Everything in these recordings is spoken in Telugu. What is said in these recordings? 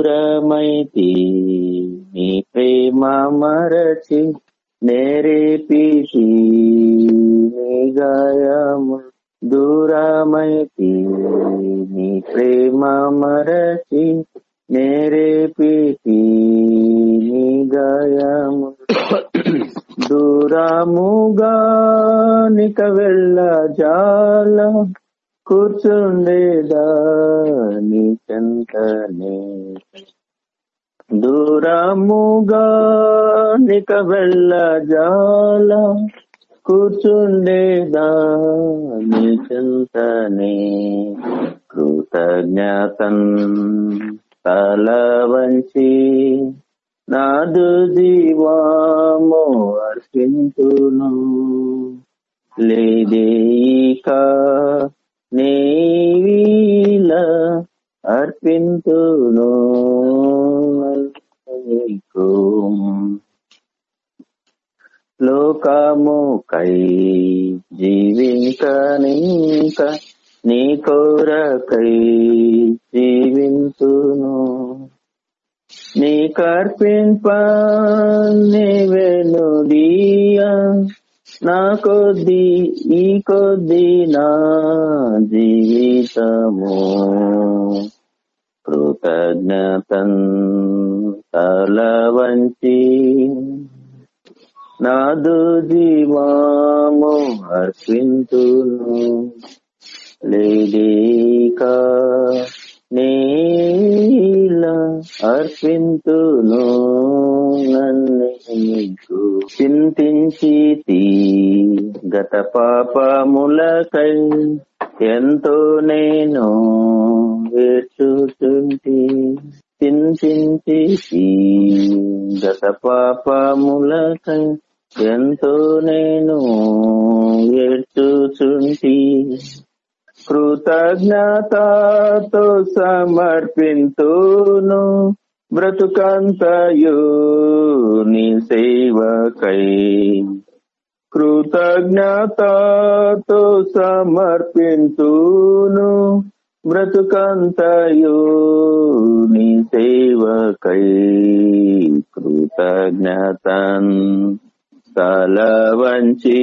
దూరమైతి. నీ ప్రేమ మరచి నేరేపిసి నీ గాయము దూరమైతి. నీ ప్రేమ మరచి నేరేపిసి నీ గాయము దూరముగా నిక వెళ్ళ జాల. కూర్చుండేదా నీ చెంతనే దూరముగా నిక వెళ్ళ జాల కూర్చుండేదా నీ చింతనే కృతజ్ఞతన్ తల వంచి నాదు జీవాము అర్పింతును లేదేక నీల అర్పింతును నీకు. లోకముకై జీవించనింక నీ కోరకై జీవింతును. నీ కర్పింప నీవెనుడియా నా కొద్ది ఈ కొద్ది నా జీవితము. కృతజ్ఞతన్ తల వంచి నాదు జీవాము అర్పింతును. లేడీక నీల అర్పింతును నన్ను చింతించి గత పాపములకై ఎంతో నేను వేర్చుచుంటి చింతించి గత పాపములకై ఎంతో నేను ఏడ్చుచుంటి కృతజ్ఞతతో సమర్పింతును బ్రతుకంతయు నీ సేవకై కృతజ్ఞతతో సమర్పింతును బ్రతుకంతయు నీ సేవకై కృతజ్ఞతన్ సలవంచి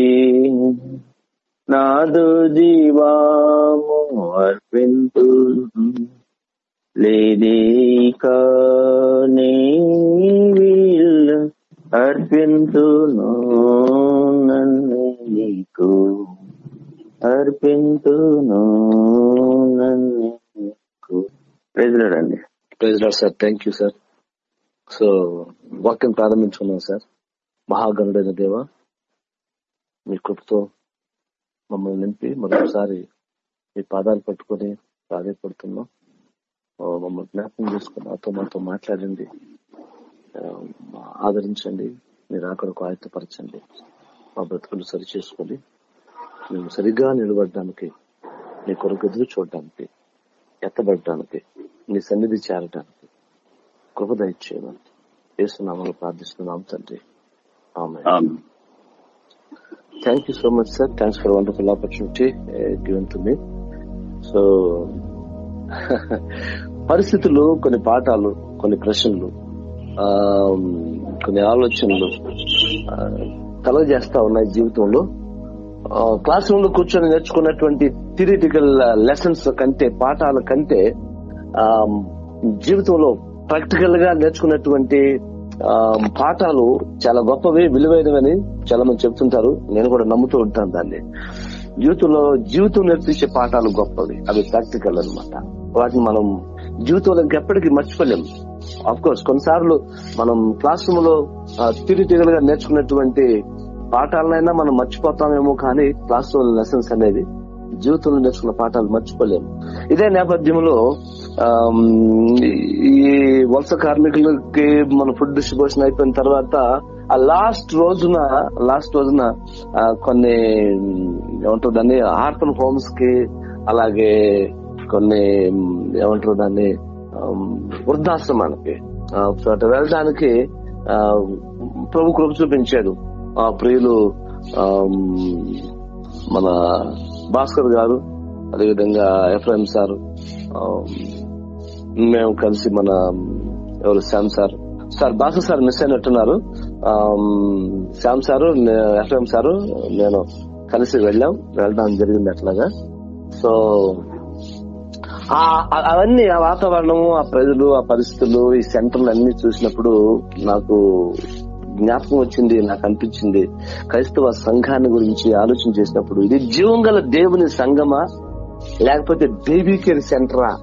నాదు జీవాము అర్పింతు లేదేక నీవిల్ అర్పింతును నన్ను నీకు అర్పింతును నన్ను నీకు ప్రెసిడెంట్ అండి president sir thank you sir so వాక్యం ప్రారంభించుకున్నాం సార్ మహాగణుడైన దేవ మీ కృపతో మమ్మల్ని నింపి మరొకసారి మీ పాదాలు పట్టుకొని ప్రాధాయపడుతున్నాం మమ్మల్ని జ్ఞాపకం చేసుకుని నాతో మాతో మాట్లాడండి ఆదరించండి. మీరు అక్కడకు ఆయత్తపరచండి మా బ్రతుకులు సరి చేసుకొని మేము సరిగ్గా నిలబడడానికి నీ కొరకు ఎదురు చూడడానికి ఎత్తబడడానికి నీ సన్నిధి చేరడానికి కృప దయచేయమని చేస్తున్నామని ప్రార్థిస్తున్నాం తండ్రి. Thank you so much sir thanks for wonderful opportunity given to me so పరిస్థితులు కొన్ని పాఠాలు కొన్ని ప్రశ్నలు ఆ, కొన్ని ఆలోచనలు కలగజేస్తా ఉన్నాయి జీవితంలో. క్లాస్ రూమ్లో కూర్చొని నేర్చుకున్నటువంటి థిరిటికల్ లెసన్స్ కంటే పాఠాల కంటే ఆ, జీవితంలో ప్రాక్టికల్గా నేర్చుకున్నటువంటి ఆ, పాఠాలు చాలా గొప్పవి విలువైనవని చాలా మంది చెప్తుంటారు నేను కూడా నమ్ముతూ ఉంటాను దాన్ని. జీవితంలో జీవితం నేర్పించే పాఠాలు గొప్పవి. అవి ప్రాక్టికల్ అన్నమాట. వాటిని మనం జీవితంలో ఎప్పటికీ మర్చిపోలేం. అఫ్ కోర్స్ కొన్నిసార్లు మనం క్లాస్ రూమ్లో థిరిటికల్ నేర్చుకున్నటువంటి పాఠాలనైనా మనం మర్చిపోతామేమో కానీ క్లాస్ రూమ్ లెసన్స్ అనేది జీవితంలో నేర్చుకున్న పాఠాలు మర్చిపోలేము ఇదే నేపథ్యంలో ఈ వలస కార్మికులకి మన ఫుడ్ డిస్ట్రిబ్యూషన్ అయిపోయిన తర్వాత ఆ లాస్ట్ రోజున లాస్ట్ రోజున కొన్ని ఏమంటుందని ఆర్ఫన్ హోమ్స్కి అలాగే కొన్ని ఏమంటారు దాన్ని ఆమ్, వృద్ధాశ్రమానికి ఆ, చోట వెళ్ళడానికి ఆ, ప్రభు కృప చూపించాడు. ఆ ప్రియులు మన భాస్కర్ గారు అదేవిధంగా ఎఫ్ఎం సార్ మేము కలిసి మన ఎవరు Shyam sir sir Bhaskar sir miss అయినట్టున్నారు. Shyam sir FM sir నేను కలిసి వెళ్ళాం. వెళ్ళడం జరిగింది అట్లాగా. సో అవన్నీ ఆ వాతావరణము ఆ ప్రజలు ఆ పరిస్థితులు ఈ సెంటర్లు అన్ని చూసినప్పుడు నాకు జ్ఞాపకం వచ్చింది నాకు అనిపించింది. క్రైస్తవ సంఘాన్ని గురించి ఆలోచన చేసినప్పుడు ఇది జీవం గల దేవుని సంఘమా? లేకపోతే బేబీ కేర్ సెంటరా?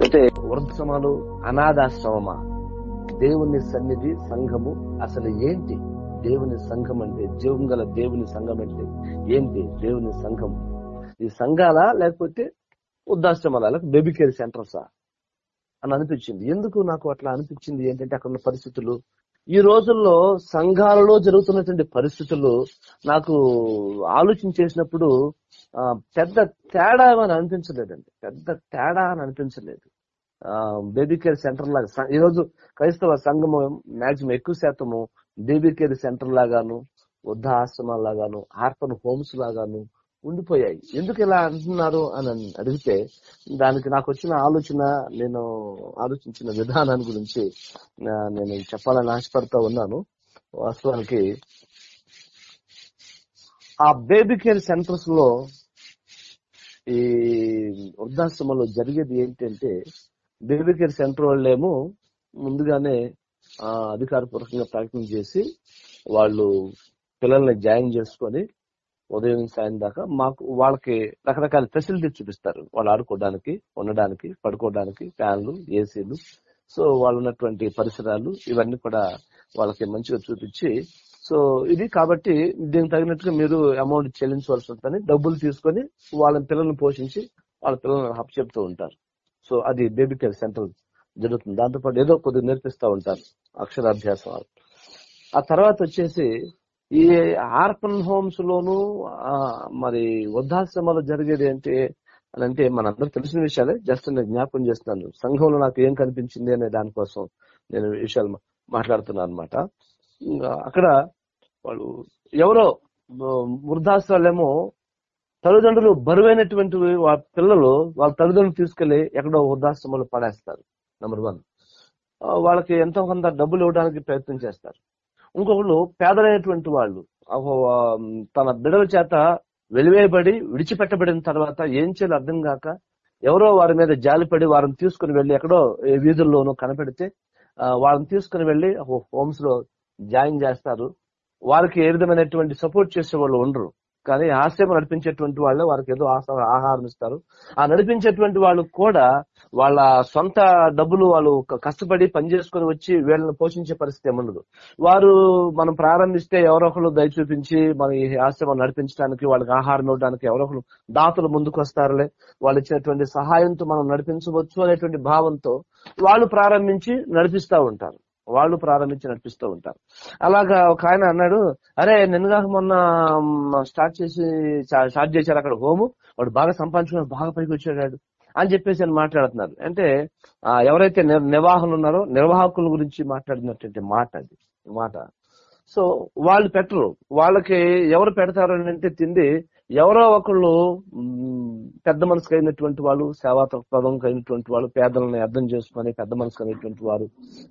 అయితే వృద్ధమాలు అనాథాశ్రమమా? దేవుని సన్నిధి సంఘము అసలు ఏంటి? దేవుని సంఘం అంటే జీవం గల దేవుని సంఘం అంటే ఏంటి? దేవుని సంఘం. ఈ సంఘాలా లేకపోతే వృద్ధాశ్రమాలకు బేబీ కేర్ సెంటర్సా అని అనిపించింది. ఎందుకు నాకు అట్లా అనిపించింది? ఏంటంటే అక్కడ ఉన్న పరిస్థితులు. ఈ రోజుల్లో సంఘాలలో జరుగుతున్నటువంటి పరిస్థితులు నాకు ఆలోచన చేసినప్పుడు పెద్ద తేడా అని అనిపించలేదండి. పెద్ద తేడా అని అనిపించలేదు. బేబీ కేర్ సెంటర్ లాగా ఈరోజు ఈ రోజు క్రైస్తవ సంఘము మాక్సిమం ఎక్కువ శాతము బేబీ కేర్ సెంటర్ లాగాను వృద్ధాశ్రమాల లాగాను ఆర్పన్ హోమ్స్ లాగాను ఉండిపోయాయి. ఎందుకు ఇలా అంటున్నారు అని అడిగితే దానికి నాకు వచ్చిన ఆలోచన నేను ఆలోచించిన విధానాన్ని గురించి నేను చెప్పాలని ఆశపడతా ఉన్నాను. వాస్తవానికి ఆ బేబీ కేర్ సెంటర్స్లో ఈ వృద్ధాశ్రమంలో జరిగేది ఏంటంటే బేబీ కేర్ సెంటర్ వాళ్ళేమో ముందుగానే అధికారపూర్వకంగా ప్రకటన చేసి వాళ్ళు పిల్లల్ని జాయిన్ చేసుకొని ఉదయం సాయం దాకా మాకు వాళ్ళకి రకరకాల ఫెసిలిటీస్ చూపిస్తారు. వాళ్ళు ఆడుకోవడానికి ఉండడానికి పడుకోవడానికి ఫ్యాన్లు ఏసీలు. సో వాళ్ళు ఉన్నటువంటి పరిసరాలు ఇవన్నీ కూడా వాళ్ళకి మంచిగా చూపించి సో ఇది కాబట్టి దీనికి తగినట్టుగా మీరు అమౌంట్ చెల్లించవలసి ఉంటుందని డబ్బులు తీసుకొని వాళ్ళ పిల్లల్ని పోషించి వాళ్ళ పిల్లల్ని హప్ చెప్తూ ఉంటారు. సో అది బేబీ కేర్ సెంటర్ జరుగుతుంది. దాంతోపాటు ఏదో కొద్దిగా నేర్పిస్తూ ఉంటారు అక్షరాభ్యాసం. ఆ తర్వాత వచ్చేసి ఈ ఆర్ఫన్ హోమ్స్ లోను ఆ, మరి వృద్ధాశ్రమాలు జరిగేది అంటే అని అంటే మనందరూ తెలిసిన విషయాలే. జస్ట్ నేను జ్ఞాపకం చేస్తున్నాను. సంఘంలో నాకు ఏం కనిపించింది అనే దానికోసం నేను విషయాలు మాట్లాడుతున్నాను అనమాట అక్కడ వాళ్ళు ఎవరో వృద్ధాశ్రాలేమో తల్లిదండ్రులు బరువైనటువంటి వాళ్ళ పిల్లలు వాళ్ళ తల్లిదండ్రులు తీసుకెళ్ళి ఎక్కడో వృద్ధాశ్రమంలో పడేస్తారు నెంబర్ వన్. వాళ్ళకి ఎంతో కొంత డబ్బులు ఇవ్వడానికి ప్రయత్నం చేస్తారు. ఇంకొకళ్ళు పేదలైనటువంటి వాళ్ళు. తన బిడల చేత వెలివేయబడి విడిచిపెట్టబడిన తర్వాత ఏం చేయాలో అర్థం కాక ఎవరో వారి మీద జాలిపడి వారిని తీసుకుని వెళ్ళి ఎక్కడో వీధుల్లోనూ కనపెడితే ఆ, వాళ్ళని తీసుకుని వెళ్ళి హోమ్స్లో జాయిన్ చేస్తారు. వారికి ఏ విధమైనటువంటి సపోర్ట్ చేసే వాళ్ళు ఉండరు. కానీ ఆశ్రమం నడిపించేటువంటి వాళ్ళు వారికి ఏదో ఆహారం ఇస్తారు. ఆ నడిపించేటువంటి వాళ్ళు కూడా వాళ్ళ సొంత డబ్బులు వాళ్ళు కష్టపడి పనిచేసుకుని వచ్చి వీళ్ళని పోషించే పరిస్థితి ఏముండదు. వారు మనం ప్రారంభిస్తే ఎవరో ఒకరు దయ చూపించి మన ఈ ఆశ్రమం నడిపించడానికి వాళ్ళకి ఆహారం ఇవ్వడానికి ఎవరో ఒకరు దాతలు ముందుకు వస్తారులే. వాళ్ళు ఇచ్చినటువంటి సహాయంతో మనం నడిపించవచ్చు అనేటువంటి భావంతో వాళ్ళు ప్రారంభించి నడిపిస్తా ఉంటారు. వాళ్ళు ప్రారంభించి నడిపిస్తూ ఉంటారు. అలాగా ఒక ఆయన అన్నాడు అరే నిన్నగాక మొన్న స్టార్ట్ చేసి స్టార్ట్ చేశారు అక్కడ హోము. వాడు బాగా సంపాదించుకున్నాడు బాగా పైకి వచ్చాడు. అని చెప్పేసి అని మాట్లాడుతున్నారు. అంటే ఆ, ఎవరైతే నిర్వాహకులు ఉన్నారో నిర్వాహకుల గురించి మాట్లాడినటువంటి మాట అది మాట. సో వాళ్ళు పెట్టరు. వాళ్ళకి ఎవరు పెడతారు అంటే తిండి ఎవరో ఒకళ్ళు పెద్ద మనసు అయినటువంటి వాళ్ళు సేవా పదం అయినటువంటి వాళ్ళు పేదలను అర్థం చేసుకొని పెద్ద మనసు అయినటువంటి వారు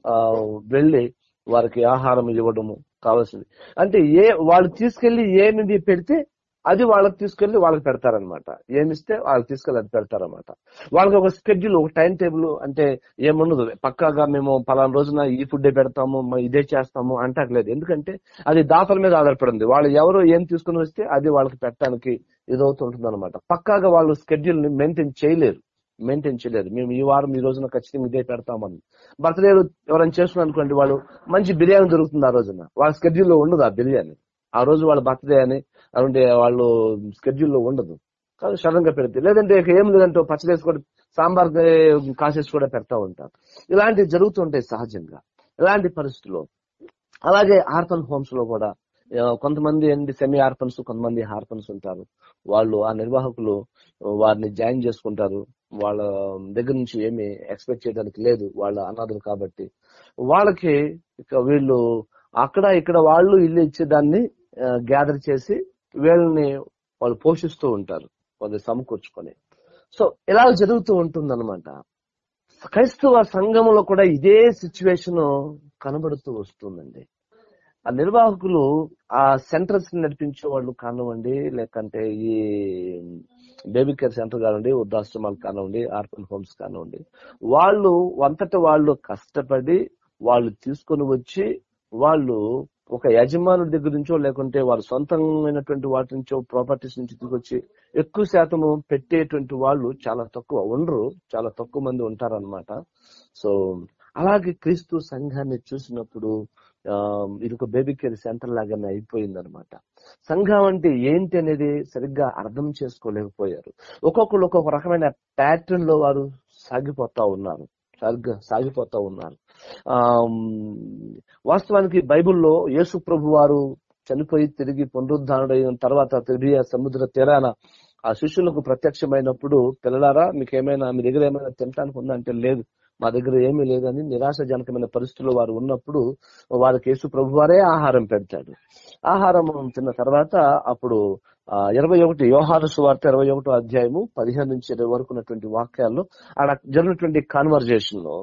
ఆ వెళ్ళి వారికి ఆహారం ఇవ్వడము కావాల్సింది. అంటే ఏ వాళ్ళు తీసుకెళ్ళి ఏమిది పెడితే అది వాళ్ళకి తీసుకెళ్ళి వాళ్ళకి పెడతారనమాట ఏమిస్తే వాళ్ళకి తీసుకెళ్ళి అది పెడతారనమాట వాళ్ళకి ఒక స్కెడ్యూల్ ఒక టైం టేబుల్ అంటే ఏముండదు. పక్కాగా మేము పలానా రోజున ఈ ఫుడ్ పెడతాము ఇదే చేస్తాము అంటలేదు ఎందుకంటే అది దాతల మీద ఆధారపడింది. వాళ్ళు ఎవరు ఏం తీసుకుని వస్తే అది వాళ్ళకి పెట్టడానికి ఇదవుతుంటుంది అనమాట పక్కాగా వాళ్ళు స్కెడ్యూల్ని మెయింటైన్ చేయలేరు. మెయింటైన్ చేయలేరు. మేము ఈ వారం ఈ రోజున ఖచ్చితంగా ఇదే పెడతామని. బర్త్డే ఎవరైనా చేసుకున్నారు అనుకోండి వాళ్ళు మంచి బిర్యానీ దొరుకుతుంది ఆ రోజున. వాళ్ళ స్కెడ్యూల్లో ఉండదు ఆ బిర్యానీ. ఆ రోజు వాళ్ళ బర్త్డే అని అలాంటి వాళ్ళు స్కెడ్యూల్లో ఉండదు. కాదు సడన్గా పెడితే. లేదంటే ఏం లేదంటే ఓ సాంబార్ కాసేసి కూడా పెడతా ఉంటారు. ఇలాంటివి జరుగుతుంటాయి సహజంగా. ఇలాంటి పరిస్థితుల్లో. అలాగే ఆర్ఫన్ హోమ్స్లో కూడా కొంతమంది ఏంటి సెమీ ఆర్ఫన్స్ కొంతమంది హార్ఫన్స్ ఉంటారు. వాళ్ళు ఆ నిర్వాహకులు వారిని జాయిన్ చేసుకుంటారు. వాళ్ళ దగ్గర నుంచి ఏమి ఎక్స్పెక్ట్ చేయడానికి లేదు. వాళ్ళ అనాథులు కాబట్టి. వాళ్ళకి ఇక వీళ్ళు అక్కడ ఇక్కడ వాళ్ళు ఇల్లు ఇచ్చేదాన్ని గ్యాదర్ చేసి వీళ్ళని వాళ్ళు పోషిస్తూ ఉంటారు వాళ్ళు సమకూర్చుకొని. సో ఇలా జరుగుతూ ఉంటుంది క్రైస్తవ సంఘంలో కూడా ఇదే సిచ్యువేషన్ కనబడుతూ వస్తుందండి. ఆ నిర్వాహకులు ఆ సెంటర్స్ నడిపించే వాళ్ళు కానివ్వండి లేకంటే ఈ బేబీ కేర్ సెంటర్ కానివ్వండి వృద్ధాశ్రమాలు కానివ్వండి ఆర్ఫన్ హోమ్స్ కానివ్వండి వాళ్ళు అంతట వాళ్ళు కష్టపడి వాళ్ళు తీసుకొని వచ్చి వాళ్ళు ఒక యజమానుడి దగ్గర నుంచో లేకుంటే వారు సొంతమైనటువంటి వాటి నుంచో ప్రాపర్టీస్ నుంచి తీసుకొచ్చి ఎక్కువ శాతము పెట్టేటువంటి వాళ్ళు చాలా తక్కువ ఉండరు చాలా తక్కువ మంది ఉంటారన్నమాట. సో అలాగే క్రీస్తు సంఘాన్ని చూసినప్పుడు ఆ, ఇది ఒక బేబీ కేర్ సెంటర్ లాగానే అయిపోయింది అనమాట సంఘం అంటే ఏంటి అనేది సరిగ్గా అర్థం చేసుకోలేకపోయారు. ఒక్కొక్కరు ఒక్కొక్క రకమైన ప్యాటర్న్లో వారు సాగిపోతా ఉన్నారు. సరిగ్గా సాగిపోతా ఉన్నారు. ఆ వాస్తవానికి బైబిల్లో యేసు ప్రభు వారు చనిపోయి తిరిగి పునరుద్ధారుడైన తర్వాత తిరిగి సముద్ర తీరాన ఆ శిష్యులకు ప్రత్యక్షమైనప్పుడు పిల్లలారా మీకు ఏమైనా మీ దగ్గర ఏమైనా తినటానికి ఉందంటే లేదు మా దగ్గర ఏమీ లేదని నిరాశజనకమైన పరిస్థితుల్లో వారు ఉన్నప్పుడు వారికి యేసు ప్రభు వారే ఆహారం పెడతాడు. ఆహారం తిన్న తర్వాత అప్పుడు ఇరవై ఒకటి యోహాను సువార్త ఇరవై ఒకటో అధ్యాయము పదిహేను నుంచి ఇరవై వరకు ఉన్నటువంటి వాక్యాల్లో ఆడ జరిగినటువంటి కాన్వర్జేషన్లో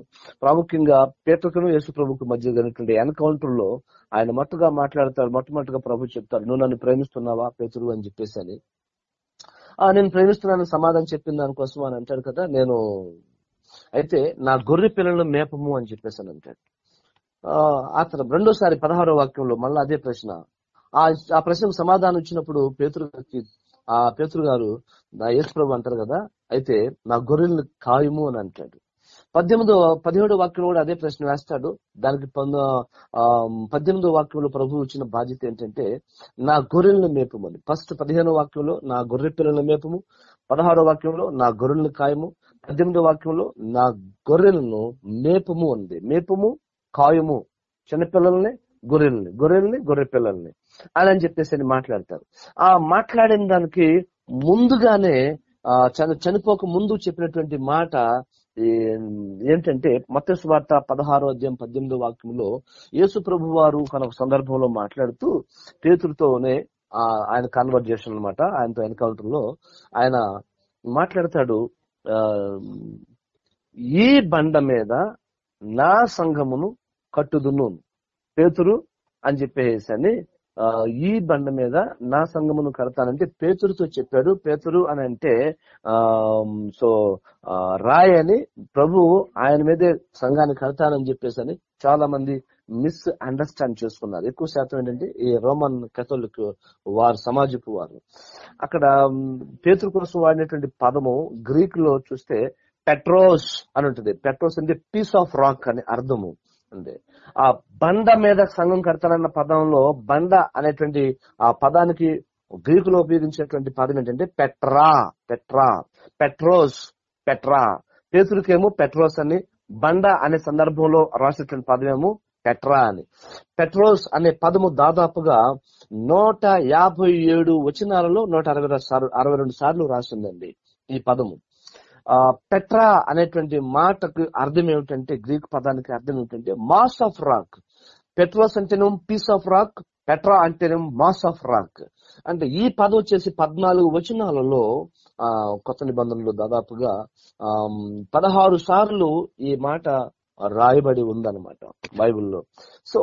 ప్రాముఖ్యంగా పేతకును యేసు ప్రభుకు మధ్య జరిగినటువంటి ఎన్కౌంటర్లో ఆయన మట్టుగా మాట్లాడతాడు మొట్టమొదటిగా ప్రభు చెప్తాడు నువ్వు నన్ను ప్రేమిస్తున్నావా పేతురు? అని చెప్పేసి అని. ఆ నేను ప్రేమిస్తున్నాను సమాధానం చెప్పిన దానికోసం అని అంటాడు కదా నేను అయితే నా గొర్రె పిల్లలను మేపము అని చెప్పేసి అని అంటాడు. ఆ ఆ తర్వాత రెండోసారి పదహారో వాక్యంలో మళ్ళీ అదే ప్రశ్న ఆ ఆ ప్రశ్నకు సమాధానం ఇచ్చినప్పుడు పేతురు గారికి ఆ పేతురు గారు నా యేసు ప్రభు అంటారు కదా అయితే నా గొర్రెలను కాయము అని అంటాడు. పద్దెనిమిదో పదిహేడో వాక్యం కూడా అదే ప్రశ్న వేస్తాడు. దానికి పద్దెనిమిదో వాక్యంలో ప్రభు ఇచ్చిన బాధ్యత ఏంటంటే నా గొర్రెలను మేపమని. ఫస్ట్ పదిహేనో వాక్యంలో నా గొర్రె పిల్లలను మేపము. పదహారో వాక్యంలో నా గొర్రెలను కాయము. పద్దెనిమిదో వాక్యంలో నా గొర్రెలను మేపము ఉంది మేపము కాయము. చిన్నపిల్లల్ని గొర్రెల్ని. గొర్రెల్ని గొర్రె పిల్లల్ని. అని అని చెప్పేసి అని మాట్లాడతారు. ఆ మాట్లాడిన దానికి ముందుగానే ఆ చనిపోక ముందు చెప్పినటువంటి మాట ఏంటంటే మత్స్సు వార్త పదహారో అధ్యాయం పద్దెనిమిదో వాక్యంలో యేసు ప్రభు వారు ఒక సందర్భంలో మాట్లాడుతూ పేతులతోనే ఆ, ఆయన కాన్వర్జేషన్ అన్నమాట ఆయనతో ఎన్కౌంటర్లో ఆయన మాట్లాడతాడు ఆ, ఈ బండ మీద నా సంఘమును కట్టుదును పేతురు అని చెప్పేసి అని ఈ బండ మీద నా సంఘమును కడతానంటే పేతురుతో చెప్పాడు. పేతురు అని అంటే ఆ సో రాయ్ అని ప్రభు ఆయన మీదే సంఘాన్ని కడతానని చెప్పేసి అని చాలా మంది మిస్ అండర్స్టాండ్ చేసుకున్నారు. ఎక్కువ శాతం ఏంటంటే ఈ రోమన్ కథోలిక్ వారు సమాజపు వారు. అక్కడ పేతురు కోసం వాడినటువంటి పదము గ్రీక్లో చూస్తే పెట్రోస్ అని ఉంటుంది. పెట్రోస్ అంటే పీస్ ఆఫ్ రాక్ అని అర్థము. ఉంది. ఆ బండ మీద సంఘం కడతానన్న పదంలో బండ అనేటువంటి ఆ పదానికి గ్రీకులో ఉపయోగించేటువంటి పదం ఏంటంటే పెట్రా పెట్రా పెట్రోస్ పెట్రా. పేతుడికేమో పెట్రోస్ అని బండ అనే సందర్భంలో రాసేటువంటి పదమేమో పెట్రా అని. పెట్రోస్ అనే పదము దాదాపుగా నూట యాభై ఏడు వచనాలలో నూట అరవై సార్లు అరవై రెండు సార్లు రాసిందండి ఈ పదము. పెట్రా అనేటువంటి మాటకు అర్థం ఏమిటంటే గ్రీక్ పదానికి అర్థం ఏమిటంటే మాస్ ఆఫ్ రాక్. పెట్రోస్ అంటేనేమో పీస్ ఆఫ్ రాక్ పెట్రా అంటేనేమో మాస్ ఆఫ్ రాక్. అంటే ఈ పదం వచ్చేసి పద్నాలుగు వచనాలలో ఆ కొత్త నిబంధనలు దాదాపుగా ఆ పదహారు సార్లు ఈ మాట రాయబడి ఉందన్నమాట బైబిల్లో. సో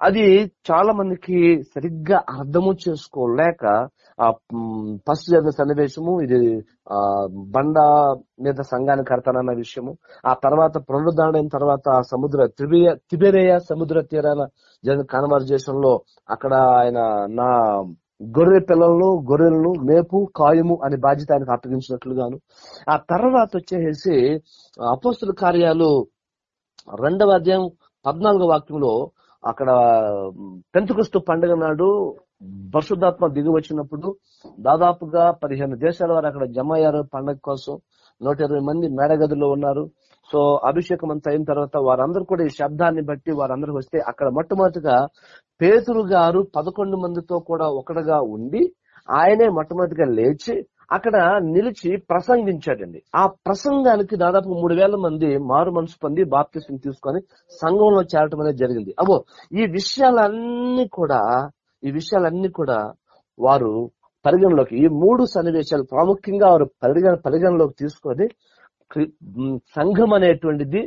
అది చాలా మందికి సరిగ్గా అర్థము చేసుకోలేక ఆ ఫస్ట్ జరిగిన సన్నివేశము ఇది ఆ బండ మీద సంఘాన్ని కడతానన్న విషయము. ఆ తర్వాత పునరుద్ధరణ తర్వాత ఆ సముద్ర త్రిబియ తిబెరేయ సముద్ర తీరాన జరిగిన కాన్వర్జేషన్లో అక్కడ ఆయన నా గొర్రె పిల్లలను గొర్రెలను మేపు కాయము అనే బాధ్యత ఆయనకు అప్పగించినట్లుగాను. ఆ తర్వాత వచ్చేసి అపోస్తుల కార్యాలు రెండవ అధ్యాయం పద్నాలుగో వాక్యంలో అక్కడ పెంతుకుస్తు పండుగ నాడు పరిశుద్ధాత్మ దిగి వచ్చినప్పుడు దాదాపుగా పదిహేను దేశాల వారు అక్కడ జమ అయ్యారు పండుగ కోసం. నూట ఇరవై మంది మేడగదిలో ఉన్నారు. సో అభిషేకం అంత అయిన తర్వాత వారందరూ కూడా ఈ శబ్దాన్ని బట్టి వారందరూ వస్తే అక్కడ మొట్టమొదటిగా పేతురు గారు పదకొండు మందితో కూడా ఒకటిగా ఉండి ఆయనే మొట్టమొదటిగా లేచి అక్కడ నిలిచి ప్రసంగించాడండి. ఆ ప్రసంగానికి దాదాపు మూడు వేల మంది మారు మనసు పొంది బాప్తిసం తీసుకొని సంఘంలో చేరటం అనేది జరిగింది. అబో ఈ విషయాలన్నీ కూడా ఈ విషయాలన్నీ కూడా వారు పరిగణలోకి ఈ మూడు సన్నివేశాలు ప్రాముఖ్యంగా వారు పరిగణ పరిగణలోకి తీసుకొని సంఘం అనేటువంటిది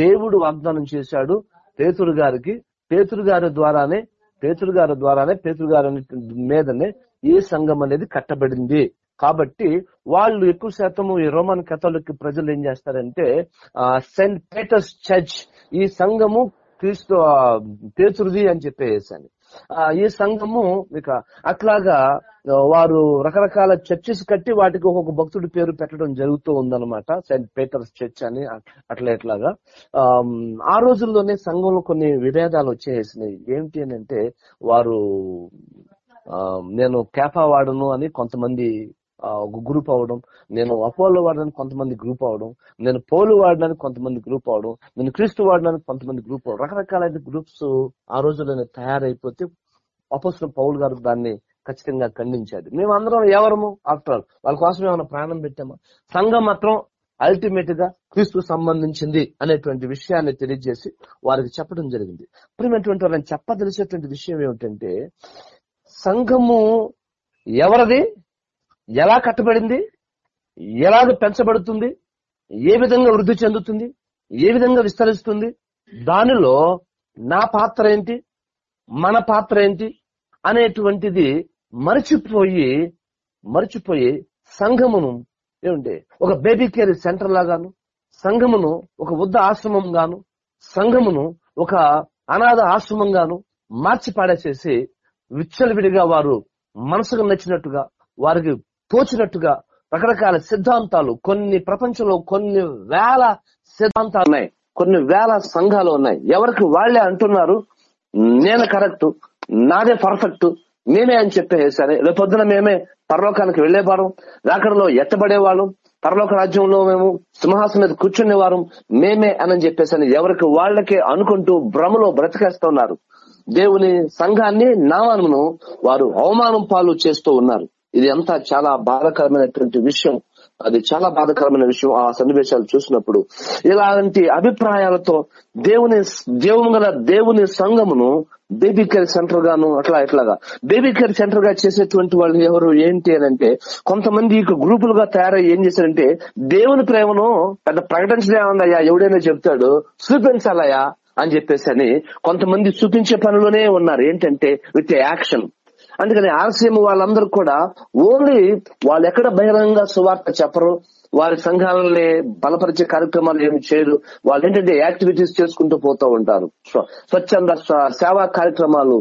దేవుడు వాగ్దానం చేశాడు పేతురు గారికి. పేతురు గారి ద్వారానే పేతురు గారి ద్వారానే పేతురు గారి మీదనే ఈ సంఘం అనేది కట్టబడింది. కాబట్టి వాళ్ళు ఎక్కువ శాతం ఈ రోమన్ కథలిక్ ప్రజలు ఏం చేస్తారంటే సెయింట్ పీటర్స్ చర్చ్ ఈ సంఘము క్రీస్తు ఆ, పేతురుది అని చెప్పేసాను ఈ సంఘము ఇక అట్లాగా వారు రకరకాల చర్చెస్ కట్టి వాటికి ఒక్కొక్క భక్తుడి పేరు పెట్టడం జరుగుతూ ఉందన్నమాట సెయింట్ పీటర్స్ చర్చ్ అని అట్లా ఇట్లాగా. ఆ రోజుల్లోనే సంఘంలో కొన్ని విభేదాలు వచ్చేసినాయి. ఏమిటి అని అంటే వారు ఆ, నేను కేఫా వాడను అని కొంతమంది గ్రూప్ అవడం నేను అపోలో వాడడానికి కొంతమంది గ్రూప్ అవడం నేను పోలు వాడడానికి కొంతమంది గ్రూప్ అవడం నేను క్రీస్తు వాడడానికి కొంతమంది గ్రూప్ అవడం రకరకాలైన గ్రూప్స్ ఆ రోజుల్లోనే తయారైపోతే అపోసిన పౌల్ గారు దాన్ని ఖచ్చితంగా ఖండించాడు మేమందరం ఎవరము? ఆఫ్టర్ ఆల్ వాళ్ళ కోసం ఏమైనా ప్రాణం పెట్టామా? సంఘం మాత్రం అల్టిమేట్గా క్రీస్తు సంబంధించింది అనేటువంటి విషయాన్ని తెలియజేసి వారికి చెప్పడం జరిగింది. ప్రియమైనటువంటి వాళ్ళని చెప్పదలిసేటువంటి విషయం ఏమిటంటే సంఘము ఎవరిది? ఎలా కట్టబడింది? ఎలాగ పెంచబడుతుంది? ఏ విధంగా వృద్ధి చెందుతుంది? ఏ విధంగా విస్తరిస్తుంది? దానిలో నా పాత్ర ఏంటి? మన పాత్ర ఏంటి? అనేటువంటిది మరచిపోయి మరచిపోయి సంఘమును ఏమంటే ఒక బేబీ కేర్ సెంటర్ లాగాను సంఘమును ఒక వృద్ధ ఆశ్రమం గాను సంఘమును ఒక అనాథ ఆశ్రమం గాను మార్చి పాడేసేసి విచ్చలవిడిగా వారు మనసుకు నచ్చినట్టుగా వారికి తోచినట్టుగా రకరకాల సిద్ధాంతాలు కొన్ని ప్రపంచంలో కొన్ని వేల సిద్ధాంతాలు ఉన్నాయి. కొన్ని వేల సంఘాలు ఉన్నాయి. ఎవరికి వాళ్ళే అంటున్నారు నేను కరెక్ట్ నాదే పర్ఫెక్ట్ మేమే అని చెప్పేసరి రేపొద్దున మేమే పరలోకానికి వెళ్ళేవారం రాకడలో ఎత్తబడేవాళ్ళం పరలోక రాజ్యంలో మేము సింహాసనం మీద కూర్చునేవారు మేమే అని చెప్పేసి ఎవరికి వాళ్ళకే అనుకుంటూ భ్రమలో బ్రతికేస్తున్నారు. దేవుని సంఘాన్ని నామను వారు అవమానం పాలు చేస్తూ ఉన్నారు. ఇది అంతా చాలా బాధకరమైనటువంటి విషయం. అది చాలా బాధాకరమైన విషయం ఆ సన్నివేశాలు చూసినప్పుడు. ఇలాంటి అభిప్రాయాలతో దేవుని దేవుని గల దేవుని సంఘమును బేబీ కేర్ సెంటర్ గాను అట్లా ఇట్లాగా. బేబీ కేర్ సెంటర్గా చేసేటువంటి వాళ్ళు ఎవరు ఏంటి అని అంటే కొంతమంది ఇక గ్రూపులుగా తయారై ఏం చేశారంటే దేవుని ప్రేమను పెద్ద ప్రకటించలే ఎవడైనా చెప్తాడు చూపించాలయ్యా అని చెప్పేసి అని కొంతమంది చూపించే పనిలోనే ఉన్నారు. ఏంటంటే విత్ యాక్షన్. అందుకని ఆర్సీఎం వాళ్ళందరూ కూడా ఓన్లీ వాళ్ళు ఎక్కడ బహిరంగ సువార్త చెప్పరు వారి సంఘాలని బలపరిచే కార్యక్రమాలు ఏమి చేయరు. వాళ్ళు ఏంటంటే యాక్టివిటీస్ చేసుకుంటూ పోతూ ఉంటారు. స్వచ్ఛంద సేవా కార్యక్రమాలు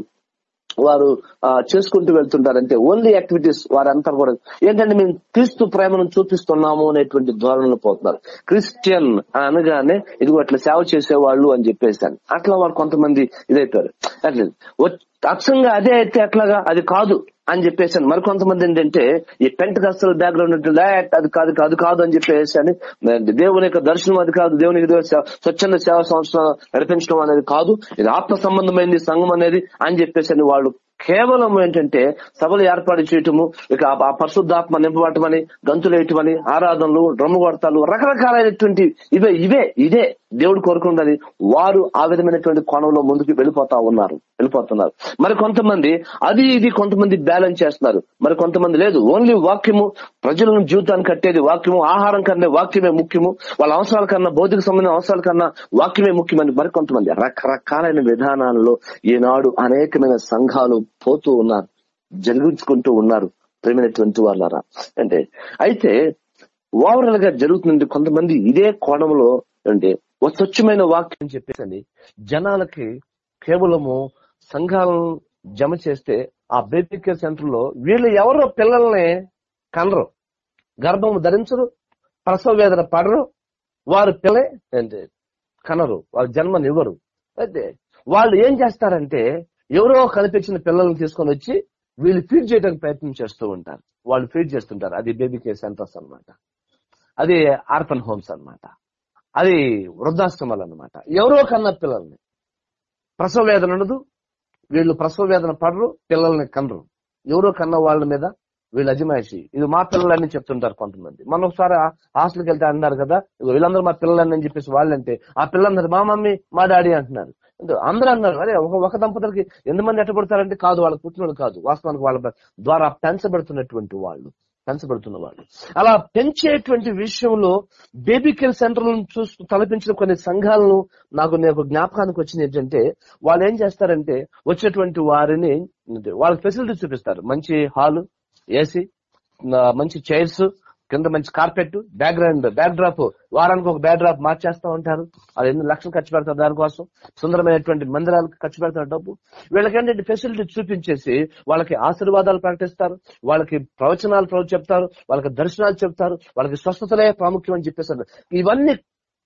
వారు ఆ, చేసుకుంటూ వెళ్తుంటారంటే ఓన్లీ యాక్టివిటీస్ వారంతా కూడా ఏంటంటే మేము క్రీస్తు ప్రేమను చూపిస్తున్నాము అనేటువంటి ధోరణిలో పోతున్నారు. క్రిస్టియన్ అనగానే ఇదిగో అట్లా సేవ చేసేవాళ్ళు అని చెప్పేసాను అట్లా వారు కొంతమంది ఇదైతారు అట్లేదు వ- అచ్చంగా అదే అయితే అట్లాగా అది కాదు. అని చెప్పేసి మరి కొంతమంది ఏంటంటే ఈ పెంట కస్తల బ్యాక్గ్రౌండ్ ఉంటుంది అది కాదు కాదు కాదు అని చెప్పేసి అని దేవుని యొక్క దర్శనం అది కాదు దేవునికి సేవ- స్వచ్ఛంద సేవా సంస్థ నడిపించడం అనేది కాదు ఇది ఆత్మ సంబంధమైనది సంఘం అనేది అని చెప్పేసి అని వాళ్ళు కేవలం ఏంటంటే సభలు ఏర్పాటు చేయటము ఇక ఆ- పరిశుద్ధాత్మ నింపబడటమని గంతులు వేయటమని ఆరాధనలు డ్రమ్ము కొడతాలు రకరకాలైనటువంటి ఇవే ఇవే ఇదే. దేవుడు కోరుకున్నది వారు ఆ విధమైనటువంటి కోణంలో ముందుకు వెళ్ళిపోతా ఉన్నారు వెళ్ళిపోతున్నారు. మరి కొంతమంది అది ఇది కొంతమంది బ్యాలెన్స్ చేస్తున్నారు. మరి కొంతమంది లేదు. ఓన్లీ వాక్యము ప్రజలను జీవితాన్ని కట్టేది వాక్యము ఆహారం కన్నా వాక్యమే ముఖ్యము వాళ్ళ అవసరాల కన్నా భౌతిక సంబంధించిన అవసరాల కన్నా వాక్యమే ముఖ్యమని మరి కొంతమంది రకరకాలైన విధానాలలో ఈనాడు అనేకమైన సంఘాలు పోతూ ఉన్నారు జరిగించుకుంటూ ఉన్నారు ప్రేమైనటువంటి వాళ్ళారా అంటే అయితే ఓవరాల్గా జరుగుతుంది కొంతమంది ఇదే కోణంలో అంటే ఒక స్వచ్ఛమైన వాక్యం చెప్పేసి జనాలకి కేవలము సంఘాలను జమ చేస్తే ఆ బేబీ కేర్ సెంటర్లో వీళ్ళు ఎవరో పిల్లల్ని కనరు గర్భం ధరించరు ప్రసవ వేదన పడరు వారు పిల్లే అంటే కనరు వారు జన్మనివ్వరు. అయితే వాళ్ళు ఏం చేస్తారంటే ఎవరో కనిపించిన పిల్లల్ని తీసుకొని వచ్చి వీళ్ళు ఫీడ్ చేయడానికి ప్రయత్నం చేస్తూ ఉంటారు. వాళ్ళు ఫీడ్ చేస్తుంటారు. అది బేబీ కేర్ సెంటర్స్ అన్నమాట. అది ఆర్ఫన్ హోమ్స్ అన్నమాట. అది వృద్ధాశ్రమాలు అన్నమాట ఎవరో కన్న పిల్లల్ని. ప్రసవ వేదన ఉండదు. వీళ్ళు ప్రసవ వేదన పడరు పిల్లల్ని కనరు. ఎవరో కన్న వాళ్ళ మీద వీళ్ళు అజమాయిషి. ఇది మా పిల్లలని చెప్తుంటారు కొంతమంది. మనం ఒకసారి హాస్టల్కి వెళ్తే అన్నారు కదా వీళ్ళందరూ మా పిల్లలని అని చెప్పేసి వాళ్ళంటే ఆ పిల్లలందరూ మా మమ్మీ మా డాడీ అంటున్నారు. అందరూ అన్నారు అరే ఒక ఒక దంపతులకి ఎంతమంది ఎట్టబడతారంటే కాదు వాళ్ళకి పుట్టినోళ్ళు కాదు. వాస్తవానికి వాళ్ళ ద్వారా పెంచబడుతున్నటువంటి వాళ్ళు. పెంచబడుతున్న వాళ్ళు అలా పెంచేటువంటి విషయంలో బేబీ కేర్ సెంటర్లను చూస్తూ తలపించిన కొన్ని సంఘాలను నాకు నేను జ్ఞాపకానికి వచ్చింది ఏంటంటే వాళ్ళు ఏం చేస్తారంటే వచ్చేటువంటి వారిని వాళ్ళ వాళ్ళకి ఫెసిలిటీస్ చూపిస్తారు. మంచి హాల్ ఏసీ మంచి చైర్స్ కింద మంచి కార్పెట్ బ్యాక్గ్రౌండ్ బ్యాక్ డ్రాప్ వారానికి ఒక బ్యాక్ డ్రాప్ మార్చేస్తా ఉంటారు. అది ఎన్ని లక్షలు ఖర్చు పెడతారు దానికోసం? సుందరమైనటువంటి మందిరాలకు ఖర్చు పెడతారు డబ్బు. వీళ్ళకి ఫెసిలిటీ చూపించేసి వాళ్ళకి ఆశీర్వాదాలు ప్రకటిస్తారు. వాళ్ళకి ప్రవచనాలు చెప్తారు. వాళ్ళకి దర్శనాలు చెప్తారు. వాళ్ళకి స్వస్థతలే ప్రాముఖ్యం అని చెప్పేసారు ఇవన్నీ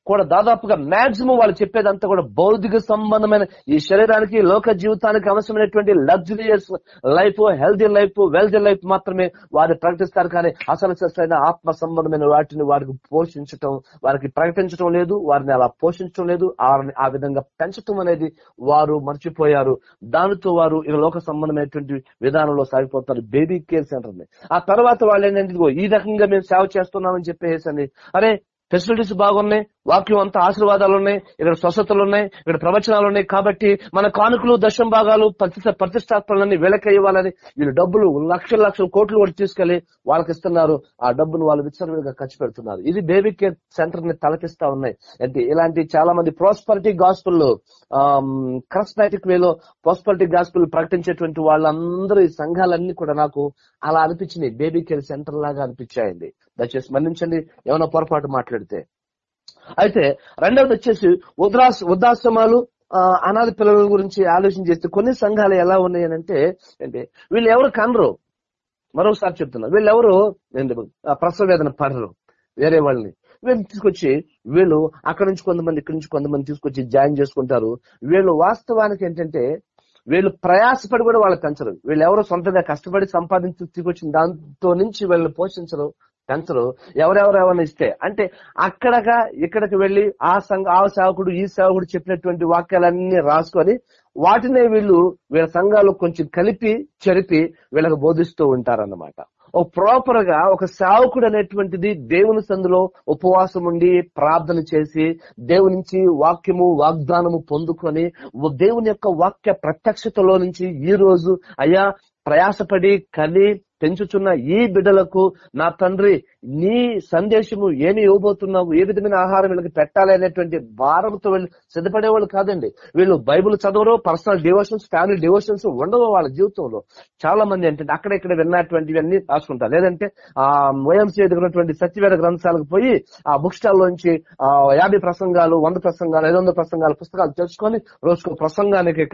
కూడా దాదాపుగా మాక్సిమం వాళ్ళు చెప్పేదంతా కూడా భౌతిక సంబంధమైన ఈ శరీరానికి లోక జీవితానికి అవసరమైనటువంటి luxurious life healthy life wealthy life మాత్రమే వారు ప్రకటిస్తారు. కానీ అసలు సరైన ఆత్మ సంబంధమైన వాటిని వారికి పోషించటం వారికి ప్రకటించడం లేదు. వారిని అలా పోషించడం లేదు. వారిని ఆ విధంగా పెంచటం అనేది వారు మర్చిపోయారు. దానితో వారు ఈ లోక సంబంధమైనటువంటి విధానంలో సాగిపోతారు. బేబీ కేర్ సెంటర్ ఆ తర్వాత వాళ్ళు ఏంటంటే ఈ రకంగా మేము సేవ చేస్తున్నామని చెప్పేసి అరే ఫెసిలిటీస్ బాగున్నాయి వాక్యం అంతా ఆశీర్వాదాలు ఉన్నాయి ఇక్కడ స్వస్థతలు ఉన్నాయి ఇక్కడ ప్రవచనాలు ఉన్నాయి కాబట్టి మన కానుకలు దశం భాగాలు ప్రతిష్ట ప్రతిష్టాత్మలన్నీ వెలక ఇవ్వాలని వీళ్ళు డబ్బులు లక్షల లక్షల కోట్లు కూడా తీసుకెళ్ళి వాళ్ళకి ఇస్తున్నారు. ఆ డబ్బును వాళ్ళు విచ్చలవిడిగా ఖర్చు పెడుతున్నారు. ఇది బేబీ కేర్ సెంటర్ని తలపిస్తా ఉన్నాయి. అంటే ఇలాంటి చాలా మంది ప్రాస్పరిటీ గాస్పుల్ క్రస్మాటిక్ వేలో ప్రాస్పరిటీ గాస్పుల్ ప్రకటించేటువంటి వాళ్ళందరూ ఈ సంఘాలన్నీ కూడా నాకు అలా అనిపించినాయి. బేబీ కేర్ సెంటర్ లాగా అనిపించాయండి. దయచేసి మన్నించండి. ఏమైనా పొరపాటు పెడితే. అయితే రెండవది వచ్చేసి ఉద్రాస్ వృద్ధాశ్రమాలు అనాథ పిల్లల గురించి ఆలోచన చేస్తే కొన్ని సంఘాలు ఎలా ఉన్నాయనంటే అంటే వీళ్ళు ఎవరు కనరు. మరోసారి చెప్తున్నా వీళ్ళు ఎవరు ప్రసవ వేదన పడరు వేరే వాళ్ళని. వీళ్ళు తీసుకొచ్చి వీళ్ళు అక్కడ నుంచి కొంతమంది ఇక్కడ నుంచి కొంతమంది తీసుకొచ్చి జాయిన్ చేసుకుంటారు. వీళ్ళు వాస్తవానికి ఏంటంటే వీళ్ళు ప్రయాసపడి కూడా వాళ్ళు పెంచరు. వీళ్ళు ఎవరో సొంతంగా కష్టపడి సంపాదించి తీసుకొచ్చిన దాంతో నుంచి వీళ్ళని పోషించరు. పెంచరు ఎవరెవరెవరిని ఇస్తే అంటే అక్కడగా ఇక్కడికి వెళ్ళి ఆ సంఘ ఆ సేవకుడు ఈ సేవకుడు చెప్పినటువంటి వాక్యాలన్నీ రాసుకొని వాటినే వీళ్ళు వీళ్ళ సంఘాలు కొంచెం కలిపి చెరిపి వీళ్ళకి బోధిస్తూ ఉంటారన్నమాట. ఓ ప్రాపర్గా ఒక సేవకుడు అనేటువంటిది దేవుని సందులో ఉపవాసం ఉండి ప్రార్థన చేసి దేవుని నుంచి వాక్యము వాగ్దానము పొందుకొని దేవుని యొక్క వాక్య ప్రత్యక్షతలో నుంచి ఈ రోజు అయ్యా ప్రయాసపడి కలి పెంచుచున్న ఈ బిడ్డలకు నా తండ్రి నీ సందేశము ఏమి ఇవ్వబోతున్నావు? ఏ విధమైన ఆహారం వీళ్ళకి పెట్టాలి అనేటువంటి భారంతో వీళ్ళు సిద్ధపడేవాళ్ళు కాదండి. వీళ్ళు బైబిల్ చదవరు పర్సనల్ డివోషన్స్ ఫ్యామిలీ డివోషన్స్ ఉండవు వాళ్ళ జీవితంలో. చాలా మంది ఏంటంటే అక్కడ ఇక్కడ విన్నటువంటివి అన్ని రాసుకుంటారు. లేదంటే ఆ ఓఎంసీ ఎదుగున్నటువంటి సత్యవేద గ్రంథాలకు పోయి ఆ బుక్ స్టాల్ లోంచి ఆ యాభై ప్రసంగాలు వంద ప్రసంగాలు ఐదు వందల ప్రసంగాలు పుస్తకాలు తెచ్చుకొని రోజుకు ప్రసంగానికి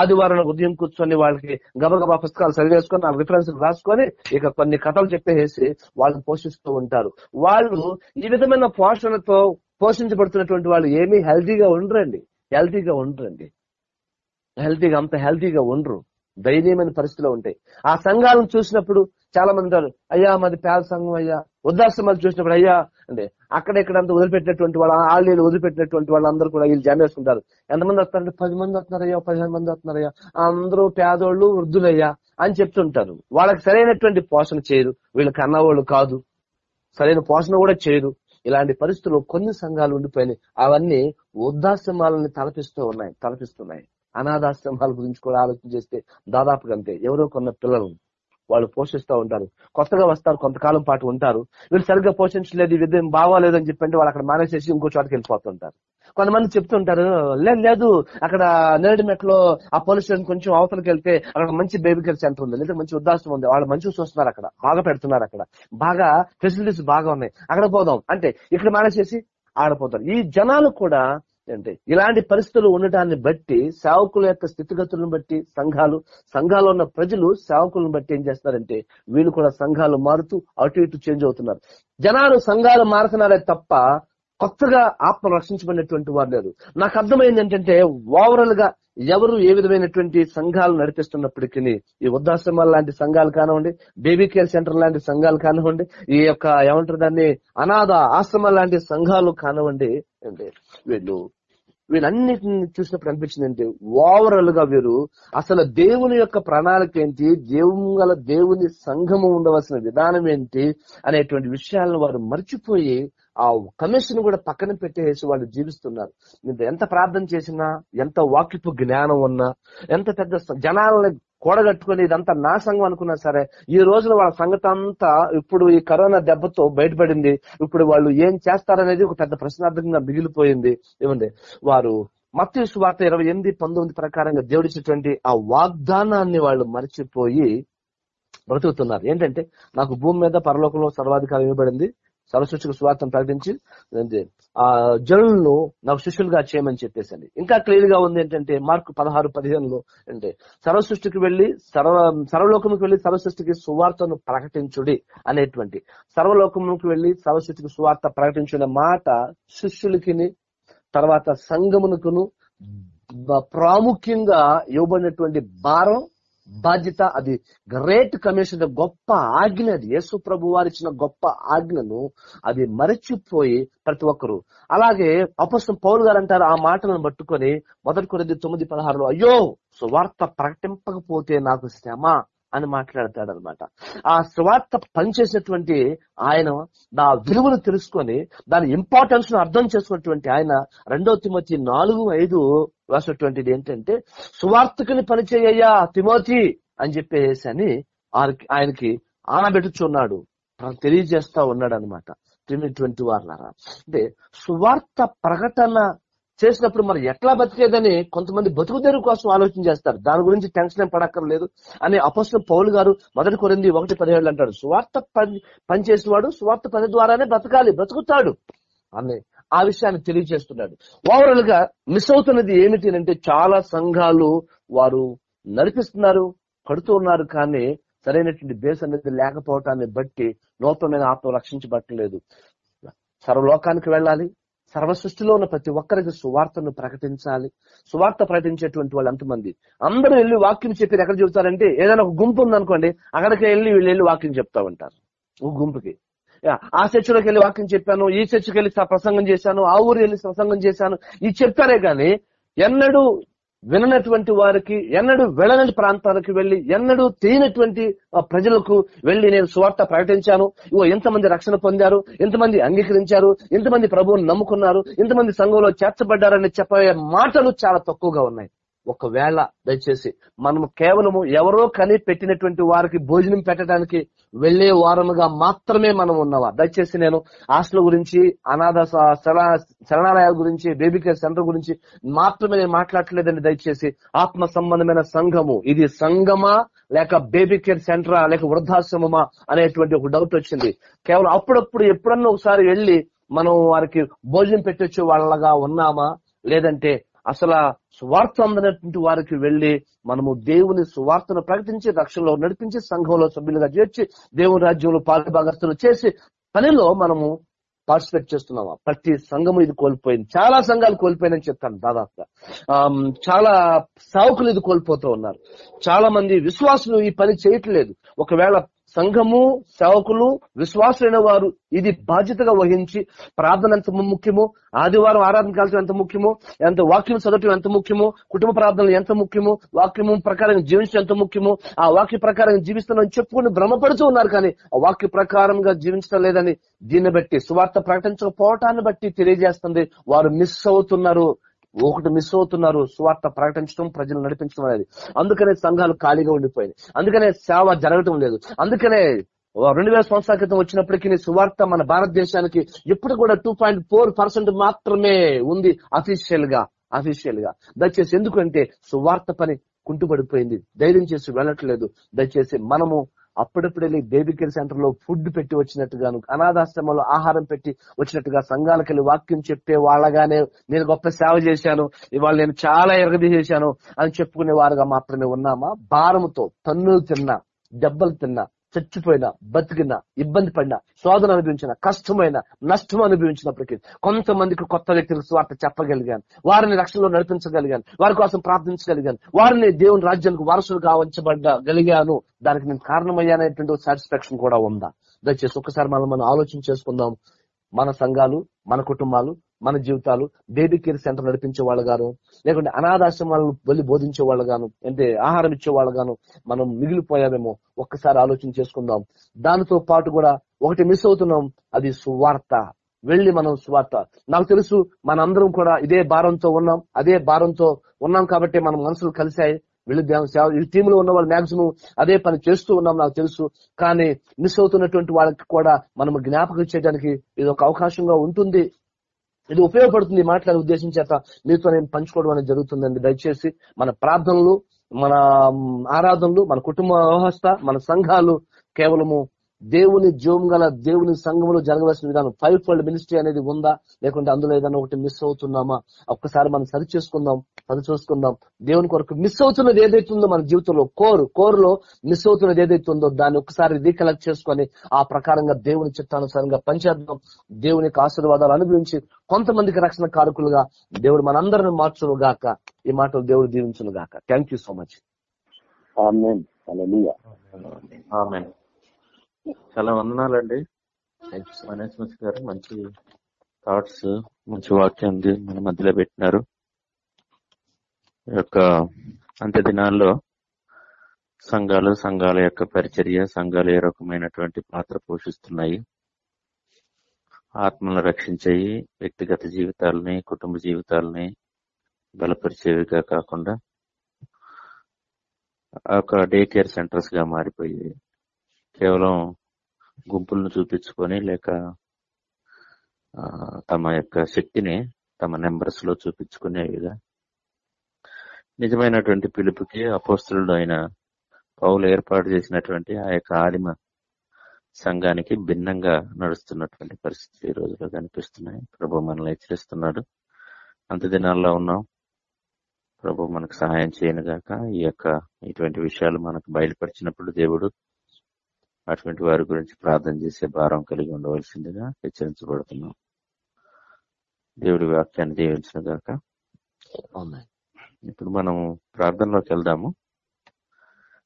ఆదివారం ఉదయం కూర్చొని వాళ్ళకి గబగబా పుస్తకాలు చదివేసుకొని ఆ రిఫరెన్స్ రాసుకొని ఇక కొన్ని కథలు చెప్పేసి వాళ్ళని పోషిస్తూ ఉంటారు. వాళ్ళు ఈ విధమైన పోషణతో పోషించబడుతున్నటువంటి వాళ్ళు ఏమీ హెల్తీగా ఉండరండి. హెల్తీగా ఉండరండి. హెల్తీగా అంత హెల్తీగా ఉండరు. దైన్యమైన పరిస్థితిలో ఉంటాయి. ఆ సంఘాలను చూసినప్పుడు చాలా మంది ఉంటారు అయ్యా మాది పేద సంఘం అయ్యా. వృద్ధాశ్రమాలు చూసినప్పుడు అయ్యా అంటే అక్కడ ఇక్కడ అంతా వదిలిపెట్టినటువంటి వాళ్ళు ఆళ్ళు వదిలిపెట్టినటువంటి వాళ్ళందరూ కూడా వీళ్ళు జామ్ చేసుకుంటారు. ఎంతమంది వస్తారంటే పది మంది వస్తున్నారయ్యా పదిహేను మంది వస్తున్నారయ్యా. అందరూ పేదోళ్ళు వృద్ధులయ్యా. అని చెప్తుంటారు. వాళ్ళకి సరైనటువంటి పోషణ చేయరు. వీళ్ళు కన్నవాళ్ళు కాదు. సరైన పోషణ కూడా చేయరు. ఇలాంటి పరిస్థితుల్లో కొన్ని సంఘాలు ఉండిపోయినాయి. అవన్నీ వృద్ధాశ్రమాలని తలపిస్తూ ఉన్నాయి తలపిస్తున్నాయి. అనాథాశ్రమాల గురించి కూడా ఆలోచన చేస్తే దాదాపుగా అంతే. ఎవరో కొన్న పిల్లలు. వాళ్ళు పోషిస్తూ ఉంటారు. కొత్తగా వస్తారు కొంతకాలం పాటు ఉంటారు. వీళ్ళు సరిగ్గా పోషించలేదు ఈ విధం బాగోలేదు అని చెప్పంటే వాళ్ళు అక్కడ మానేసేసి ఇంకో చోటకి వెళ్ళిపోతుంటారు. కొంతమంది చెప్తుంటారు లేదు లేదు అక్కడ నేరడిమెట్లో ఆ పోలీస్ కొంచెం అవతలకి వెళ్తే అక్కడ మంచి బేబీ కేర్ సెంటర్ ఉంది లేదా మంచి ఉద్దాసం ఉంది వాళ్ళు మంచిగా చూస్తున్నారు అక్కడ బాగా పెడుతున్నారు అక్కడ బాగా ఫెసిలిటీస్ బాగా ఉన్నాయి అక్కడ పోదాం. అంటే ఇక్కడ మానేసేసి ఆడపోతారు ఈ జనాలు కూడా అంటే ఇలాంటి పరిస్థితులు ఉండటాన్ని బట్టి సేవకుల యొక్క స్థితిగతులను బట్టి సంఘాలు సంఘాల్లో ఉన్న ప్రజలు సేవకులను బట్టి ఏం చేస్తారంటే వీళ్ళు కూడా సంఘాలు మారుతూ అటు ఇటు చేంజ్ అవుతున్నారు. జనాలు సంఘాలు మారుతున్నారే తప్ప కొత్తగా ఆత్మ రక్షించబడినటువంటి వారు లేరు నాకు అర్థమైంది ఏంటంటే ఓవరాల్గా ఎవరు ఏ విధమైనటువంటి సంఘాలు నడిపిస్తున్నప్పటికీ ఈ వృద్ధాశ్రమాలు లాంటి సంఘాలు కానివ్వండి బేబీ కేర్ సెంటర్ లాంటి సంఘాలు కానివ్వండి ఈ యొక్క ఏమంటారు దాన్ని అనాథ ఆశ్రమాలు లాంటి సంఘాలు కానివ్వండి అంటే వీళ్ళు వీళ్ళన్నిటిని చూసినప్పుడు అనిపించింది ఏంటి? ఓవరాల్గా వీరు అసలు దేవుని యొక్క ప్రణాళిక ఏంటి? దేవుని దేవుని సంఘము ఉండవలసిన విధానం ఏంటి? అనేటువంటి విషయాలను వారు మర్చిపోయి ఆ కమిషన్ కూడా పక్కన పెట్టేసి వాళ్ళు జీవిస్తున్నారు. మీరు ఎంత ప్రార్థన చేసినా ఎంత వాకిపు జ్ఞానం ఉన్నా ఎంత పెద్ద జనాలని కూడగట్టుకుని ఇదంతా నా సంఘం అనుకున్నా సరే ఈ రోజున వాళ్ళ సంగతి అంతా ఇప్పుడు ఈ కరోనా దెబ్బతో బయటపడింది. ఇప్పుడు వాళ్ళు ఏం చేస్తారనేది ఒక పెద్ద ప్రశ్నార్థకంగా మిగిలిపోయింది. ఏమండి? వారు మత్స్య వార్త ఇరవై ఎనిమిది పంతొమ్మిది ప్రకారంగా దేవుడిచ్చినటువంటి ఆ వాగ్దానాన్ని వాళ్ళు మర్చిపోయి బ్రతుకుతున్నారు. ఏంటంటే నాకు భూమి మీద పరలోకంలో సర్వాధికారం ఇవ్వబడింది. సర్వసృష్టికి స్వార్థం ప్రకటించి ఆ జనులను నాకు శిష్యులుగా చేయమని చెప్పేసండి. ఇంకా క్లియర్గా ఉంది ఏంటంటే మార్కు పదహారు పదిహేనులో అంటే సర్వసృష్టికి వెళ్ళి సర్వ సర్వలోకముకి వెళ్ళి సర్వసృష్టికి సువార్తను ప్రకటించుడి అనేటువంటి. సర్వలోకముకి వెళ్ళి సర్వసృష్టికి సువార్త ప్రకటించునే మాట శిష్యులకి తర్వాత సంగమునకును ప్రాముఖ్యంగా ఇవ్వబడినటువంటి భారం బాధ్యత అది గ్రేట్ కమిషన్ గొప్ప ఆజ్ఞ అది. యేసు ప్రభు వారిచ్చిన గొప్ప ఆజ్ఞను అది మరచిపోయి ప్రతి ఒక్కరు. అలాగే అపస్తం పౌరు గారు అంటారు ఆ మాటలను పట్టుకొని మొదటి కొరింది తొమ్మిది పదహారులో అయ్యో సువార్త ప్రకటింపకపోతే నాకు శ్రమ అని మాట్లాడతాడు అనమాట ఆ సువార్త పనిచేసినటువంటి ఆయన నా విలువను తెలుసుకొని దాని ఇంపార్టెన్స్ను అర్థం చేసుకున్నటువంటి ఆయన రెండో తిమ్మతి నాలుగు ఐదు ట్వంటీ ఏంటంటే సువార్తకుని పనిచేయ్యా తిమోతి అని చెప్పేసి అని ఆయనకి- ఆనబెట్టుచున్నాడు. తెలియజేస్తా ఉన్నాడు అనమాట ట్వంటీ వారులారా అంటే సువార్త ప్రకటన చేసినప్పుడు మరి ఎట్లా బతికేదని కొంతమంది బతుకుదేరు కోసం ఆలోచన చేస్తారు. దాని గురించి టెన్షన్ ఏం పడక్కర్లేదు అని అపస్సు పౌలు గారు మొదటి కొరింది ఒకటి పదిహేడు అంటాడు. సువార్త పని పనిచేసేవాడు సువార్త పని ద్వారానే బ్రతకాలి బ్రతుకుతాడు. అని ఆ విషయాన్ని తెలియజేస్తున్నాడు. ఓవరాల్గా మిస్ అవుతున్నది ఏమిటి అంటే చాలా సంఘాలు వారు నడిపిస్తున్నారు కడుతూ ఉన్నారు కానీ సరైనటువంటి బేస్ అనేది లేకపోవటాన్ని బట్టి నూతనమైన ఆత్మ రక్షించబట్టలేదు. సర్వలోకానికి వెళ్ళాలి సర్వ సృష్టిలో ఉన్న ప్రతి ఒక్కరికి సువార్తను ప్రకటించాలి. సువార్త ప్రకటించేటువంటి వాళ్ళు ఎంతమంది? అందరూ వెళ్ళి వాక్యం చెప్పి ఎక్కడ చెబుతారంటే ఏదైనా ఒక గుంపు ఉందనుకోండి అక్కడికి వెళ్ళి వీళ్ళు వెళ్ళి వాక్యం చెప్తా ఉంటారు. ఒక గుంపుకి. ఆ చర్చలోకి వెళ్ళి వాక్యం చెప్పాను ఈ చర్చకి వెళ్ళి ప్రసంగం చేశాను ఆ ఊరు వెళ్ళి ప్రసంగం చేశాను ఇది చెప్తారే గాని ఎన్నడూ విననటువంటి వారికి ఎన్నడూ వెళ్ళనటి ప్రాంతాలకు వెళ్ళి ఎన్నడూ తెలియనటువంటి ఆ, ప్రజలకు వెళ్ళి నేను సువార్త ప్రకటించాను. ఇవో ఎంతమంది రక్షణ పొందారు ఎంతమంది అంగీకరించారు ఎంతమంది ప్రభువును నమ్ముకున్నారు ఎంతమంది సంఘంలో చేర్చబడ్డారని చెప్పే మాటలు చాలా తక్కువగా ఉన్నాయి. ఒకవేళ దయచేసి మనము కేవలము ఎవరో కని పెట్టినటువంటి వారికి భోజనం పెట్టడానికి వెళ్ళే వారముగా మాత్రమే మనం ఉన్నవా? దయచేసి నేను హాస్టల్ గురించి అనాథ శరణాలయాల గురించి బేబీ కేర్ సెంటర్ గురించి మాత్రమే నేను మాట్లాడలేదండి దయచేసి. ఆత్మ సంబంధమైన సంఘము. ఇది సంఘమా లేక బేబీ కేర్ సెంటరా లేక వృద్ధాశ్రమమా అనేటువంటి ఒక డౌట్ వచ్చింది. కేవలం అప్పుడప్పుడు ఎప్పుడన్నా ఒకసారి వెళ్ళి మనం వారికి భోజనం పెట్టొచ్చే వాళ్ళగా ఉన్నామా? లేదంటే అసలు సువార్త అందనటువంటి వారికి వెళ్ళి మనము దేవుని సువార్తను ప్రకటించి రక్షణలో నడిపించి సంఘంలో సభ్యులుగా చేర్చి దేవుని రాజ్యంలో పాలుభాగస్తులు చేసి పనిలో మనము పార్టిసిపేట్ చేస్తున్నాము? ప్రతి సంఘము ఇది కోల్పోయింది. చాలా సంఘాలు కోల్పోయినని చెప్తాను దాదాపుగా. ఆ చాలా సావుకులు ఇది కోల్పోతూ ఉన్నారు. చాలా మంది విశ్వాసులు ఈ పని చేయట్లేదు. ఒకవేళ సంఘము సేవకులు విశ్వాసులైన వారు ఇది బాధ్యతగా వహించి ప్రార్థన ఎంత ముఖ్యమో ఆదివారం ఆరాధన కాల్చడం ఎంత ముఖ్యమో ఎంత వాక్యం చదవటం ఎంత ముఖ్యమో కుటుంబ ప్రార్థనలు ఎంత ముఖ్యమో వాక్యము ప్రకారం జీవించడం ఎంత ముఖ్యమో ఆ వాక్య ప్రకారం జీవిస్తున్నాం చెప్పుకుని భ్రమపడుతూ ఉన్నారు కానీ ఆ వాక్య ప్రకారంగా జీవించడం లేదని దీన్ని బట్టి సువార్త ప్రకటించకపోవటాన్ని బట్టి తెలియజేస్తుంది. వారు మిస్ అవుతున్నారు. ఒకటి మిస్ అవుతున్నారు సువార్త ప్రకటించడం ప్రజలు నడిపించడం అనేది. అందుకనే సంఘాలు ఖాళీగా ఉండిపోయింది అందుకనే సేవ జరగటం లేదు. అందుకనే రెండు వేల సంవత్సరాల క్రితం వచ్చినప్పటికీ సువార్త మన భారతదేశానికి ఇప్పుడు కూడా టూ పాయింట్ ఫోర్ పర్సెంట్ మాత్రమే ఉంది అఫీషియల్గా అఫీషియల్గా దయచేసి ఎందుకంటే సువార్త పని కుంటుపడిపోయింది. ధైర్యం చేసి వెళ్ళట్లేదు. దయచేసి మనము అప్పుడప్పుడు వెళ్ళి బేబీ కేర్ సెంటర్లో ఫుడ్ పెట్టి వచ్చినట్టుగాను అనాథాశ్రమంలో ఆహారం పెట్టి వచ్చినట్టుగా సంఘాలకు వెళ్ళి వాక్యం చెప్పే వాళ్ళగానే నేను గొప్ప సేవ చేశాను. ఇవాళ నేను చాలా ఎరగది చేశాను అని చెప్పుకునే వారుగా మాత్రమే ఉన్నామా? భారముతో తన్నులు తిన్నా దెబ్బలు తిన్నా చచ్చిపోయినా బతికినా ఇబ్బంది పడినా శోధన అనుభవించిన కష్టమైన నష్టం అనుభవించినప్పటికీ కొంతమందికి కొత్త వ్యక్తులకు స్వార్థ చెప్పగలిగాను. వారిని రక్షణలో నడిపించగలిగాను. వారి కోసం ప్రార్థించగలిగాను. వారిని దేవుని రాజ్యానికి వారసులు ఉంచబడ్డగలిగాను దానికి నేను కారణమయ్యానటువంటి సాటిస్ఫాక్షన్ కూడా ఉందా? దయచేసి ఒకసారి మనం మనం ఆలోచన చేసుకుందాం. మన సంఘాలు మన కుటుంబాలు మన జీవితాలు బేబీ కేర్ సెంటర్ నడిపించే వాళ్ళు గాను లేకుంటే అనాథాశ్రమాలను వెళ్ళి బోధించే వాళ్ళు గాను అంటే ఆహారం ఇచ్చే వాళ్ళు గాను మనం మిగిలిపోయామేమో ఒక్కసారి ఆలోచన చేసుకుందాం. దానితో పాటు కూడా ఒకటి మిస్ అవుతున్నాం అది సువార్త. వెళ్ళి మనం సువార్త. నాకు తెలుసు మనందరం కూడా ఇదే భారంతో ఉన్నాం అదే భారంతో ఉన్నాం కాబట్టి మన మనసులు కలిశాయి. వీళ్ళు దేవ సేవ ఈ టీంలో ఉన్న వాళ్ళు మాక్సిమం అదే పని చేస్తూ ఉన్నాం నాకు తెలుసు. కానీ మిస్ అవుతున్నటువంటి వాళ్ళకి కూడా మనం జ్ఞాపకం చేయడానికి ఇది ఒక అవకాశంగా ఉంటుంది. ఇది ఉపయోగపడుతుంది మాట్లాడే ఉద్దేశం చేత మీతో నేను పంచుకోవడం అనేది జరుగుతుందండి. దయచేసి మన ప్రార్థనలు మన ఆరాధనలు మన కుటుంబ వ్యవస్థ మన సంఘాలు కేవలము దేవుని జోమ్ గల దేవుని సంఘంలో జరగవలసిన విధానం ఫైవ్ ఫోల్డ్ మినిస్ట్రీ అనేది ఉందా? లేకుంటే అందులో ఏదైనా ఒకటి మిస్ అవుతున్నామా? ఒక్కసారి మనం సరి చేసుకుందాం సరి చూసుకుందాం. దేవుని కొరకు మిస్ అవుతున్నది ఏదైతే ఉందో మన జీవితంలో కోరు కోరులో మిస్ అవుతున్నది ఏదైతే ఉందో దాన్ని ఒకసారి రీకలెక్ట్ చేసుకొని ఆ ప్రకారంగా దేవుని చిత్తానుసారంగా పనిచేద్దాం. దేవుని ఆశీర్వాదాలు అనుభవించి కొంతమందికి రక్షణ కారకులుగా దేవుడు మనందరిని మార్చును గాక ఈ మాటలు దేవుడు దీవించును గాక థ్యాంక్ యూ సో మచ్ ఆమేన్ హల్లెలూయా ఆమె చాలా వందనాలండి. అండి యూ గారు మంచి థాట్స్ మంచి వాక్యాన్ని మన మధ్యలో పెట్టినారు. ఈ యొక్క అంత్య దినాల్లో సంఘాలు సంఘాల యొక్క పరిచర్య సంఘాలు ఏ రకమైనటువంటి పాత్ర పోషిస్తున్నాయి. ఆత్మలను రక్షించేయి వ్యక్తిగత జీవితాలని కుటుంబ జీవితాలని బలపరిచేవిగా కాకుండా ఒక డే కేర్ సెంటర్స్గా మారిపోయాయి కేవలం గుంపులను చూపించుకొని లేక తమ యొక్క శక్తిని తమ నెంబర్స్లో చూపించుకునేవిగా నిజమైనటువంటి పిలుపుకి అపోస్తులుడు అయిన పౌలు ఏర్పాటు చేసినటువంటి ఆ యొక్క ఆదిమ సంఘానికి భిన్నంగా నడుస్తున్నటువంటి పరిస్థితులు ఈ రోజులో కనిపిస్తున్నాయి. ప్రభు మనల్ని హెచ్చరిస్తున్నాడు. అంత దినాల్లో ఉన్నాం. ప్రభు మనకు సహాయం చేయను గాక ఈ యొక్క ఇటువంటి విషయాలు మనకు బయలుపరిచినప్పుడు దేవుడు అటువంటి వారి గురించి ప్రార్థన చేసే భారం కలిగి ఉండవలసిందిగా హెచ్చరించబడుతున్నాం. దేవుడి వాక్యాన్ని దీవించిన గాక. ఇప్పుడు మనం ప్రార్థనలోకి వెళ్దాము.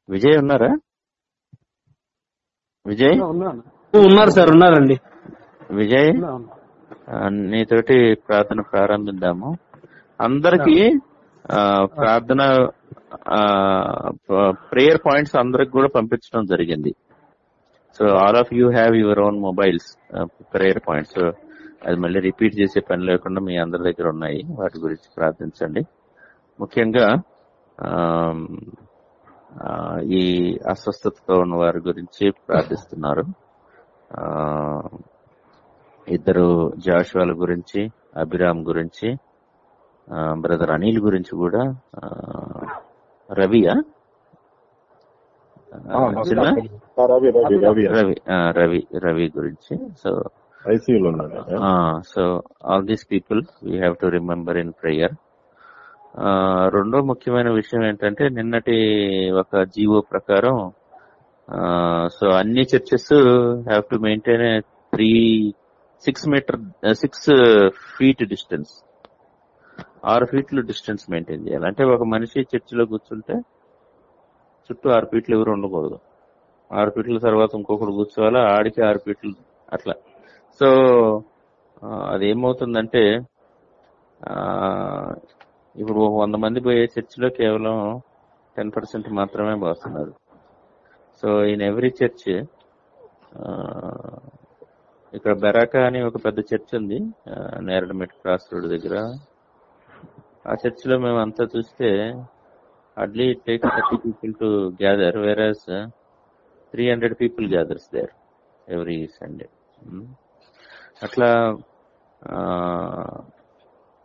విజయ్ ఉన్నారా? విజయ్? ఉన్నారు సార్ ఉన్నారండి. విజయ్? నీతోటి ప్రార్థన ప్రారంభిద్దాము. అందరికి ఆ, ప్రార్థన ప్రేయర్ పాయింట్స్ అందరికి కూడా పంపించడం జరిగింది. So all of you have your own mobiles prayer points అది మళ్ళీ రిపీట్ చేసే పని లేకుండా మీ అందరి దగ్గర ఉన్నాయి. వాటి గురించి ప్రార్థించండి. ముఖ్యంగా ఈ అస్వస్థతతో ఉన్న వారి గురించి ప్రార్థిస్తున్నారు. ఇద్దరు జాషువాల గురించి అభిరామ్ గురించి బ్రదర్ అనిల్ గురించి కూడా రవియా రవి రవి గురించి. సో ఐసీయూలో so all these people we have to remember in prayer రెండో ముఖ్యమైన విషయం ఏంటంటే నిన్నటి ఒక జీవో ప్రకారం సో అన్ని churches have to maintain three six meter six feet distance ఆరు ఫీట్లు డిస్టెన్స్ మెయింటైన్ చేయాలి. అంటే ఒక మనిషి చర్చిలో కూర్చుంటే చుట్టూ ఆరు పీట్లు ఎవరు ఉండకూడదు. ఆరు పీట్ల తర్వాత ఇంకొకటి కూర్చోవాలా ఆడికి ఆరు పీట్లు అట్లా. సో అదేమవుతుందంటే ఇప్పుడు ఒక వంద మంది పోయే చర్చిలో కేవలం టెన్ పర్సెంట్ మాత్రమే పోతున్నారు సో ఇన్ ఎవ్రీ చర్చ్ ఇక్కడ బెరాకా అని ఒక పెద్ద చర్చ్ ఉంది నేరడమెట్ క్రాస్ రోడ్ దగ్గర. ఆ చర్చిలో మేము అంతా చూస్తే hardly take thirty people to gather whereas three hundred people gathers there every Sunday అట్లా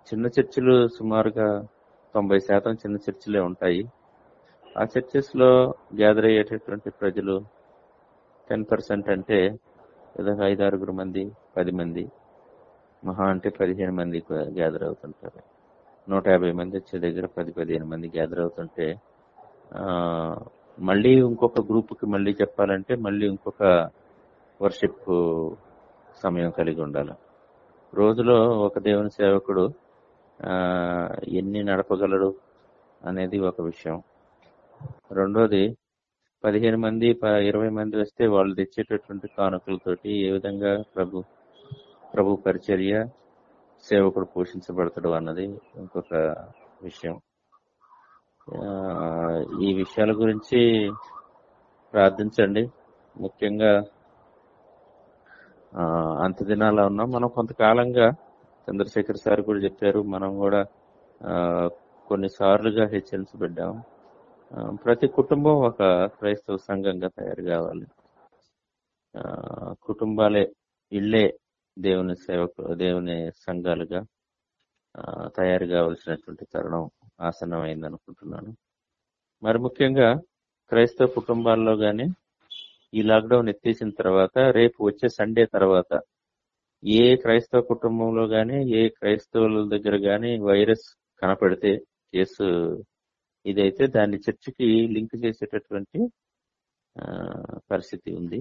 చిన్న చర్చిలు సుమారుగా తొంభై శాతం చిన్న చర్చిలే ఉంటాయి. ఆ చర్చెస్లో గ్యాదర్ అయ్యేటటువంటి ప్రజలు టెన్ పర్సెంట్ అంటే ఏదో ఐదు ఆరుగురు మంది పది మంది మహా అంటే పదిహేను మంది గ్యాదర్ అవుతుంటారు. నూట యాభై మంది వచ్చే దగ్గర పది పదిహేను మంది గ్యాదర్ అవుతుంటే మళ్ళీ ఇంకొక గ్రూప్కి మళ్ళీ చెప్పాలంటే మళ్ళీ ఇంకొక వర్షిప్ సమయం కలిగి ఉండాలి. రోజులో ఒక దేవుని సేవకుడు ఎన్ని నడపగలడు అనేది ఒక విషయం. రెండోది పదిహేను మంది ప- ఇరవై మంది వస్తే వాళ్ళు తెచ్చేటటువంటి కానుకలతోటి ఏ విధంగా ప్రభు ప్రభు పరిచర్య సేవకుడు పోషించబడతాడు అన్నది ఇంకొక విషయం. ఈ విషయాల గురించి ప్రార్థించండి. ముఖ్యంగా అంత దినాల ఉన్నాం. మనం కొంతకాలంగా చంద్రశేఖర్ సార్ కూడా చెప్పారు మనం కూడా కొన్నిసార్లుగా హెచ్చరించబడ్డాం ఆ, ప్రతి కుటుంబం ఒక క్రైస్తవ సంఘంగా తయారు కావాలి. కుటుంబాలే ఇళ్ళే దేవుని సేవకు దేవుని సంఘాలుగా తయారు కావాల్సినటువంటి తరుణం ఆసన్నమైంది అనుకుంటున్నాను. మరి ముఖ్యంగా క్రైస్తవ కుటుంబాల్లో కానీ ఈ లాక్డౌన్ ఎత్తేసిన తర్వాత రేపు వచ్చే సండే తర్వాత ఏ క్రైస్తవ కుటుంబంలో కానీ ఏ క్రైస్తవుల దగ్గర కానీ వైరస్ కనపడితే కేసు ఇదైతే దాన్ని చర్చికి లింక్ చేసేటటువంటి పరిస్థితి ఉంది.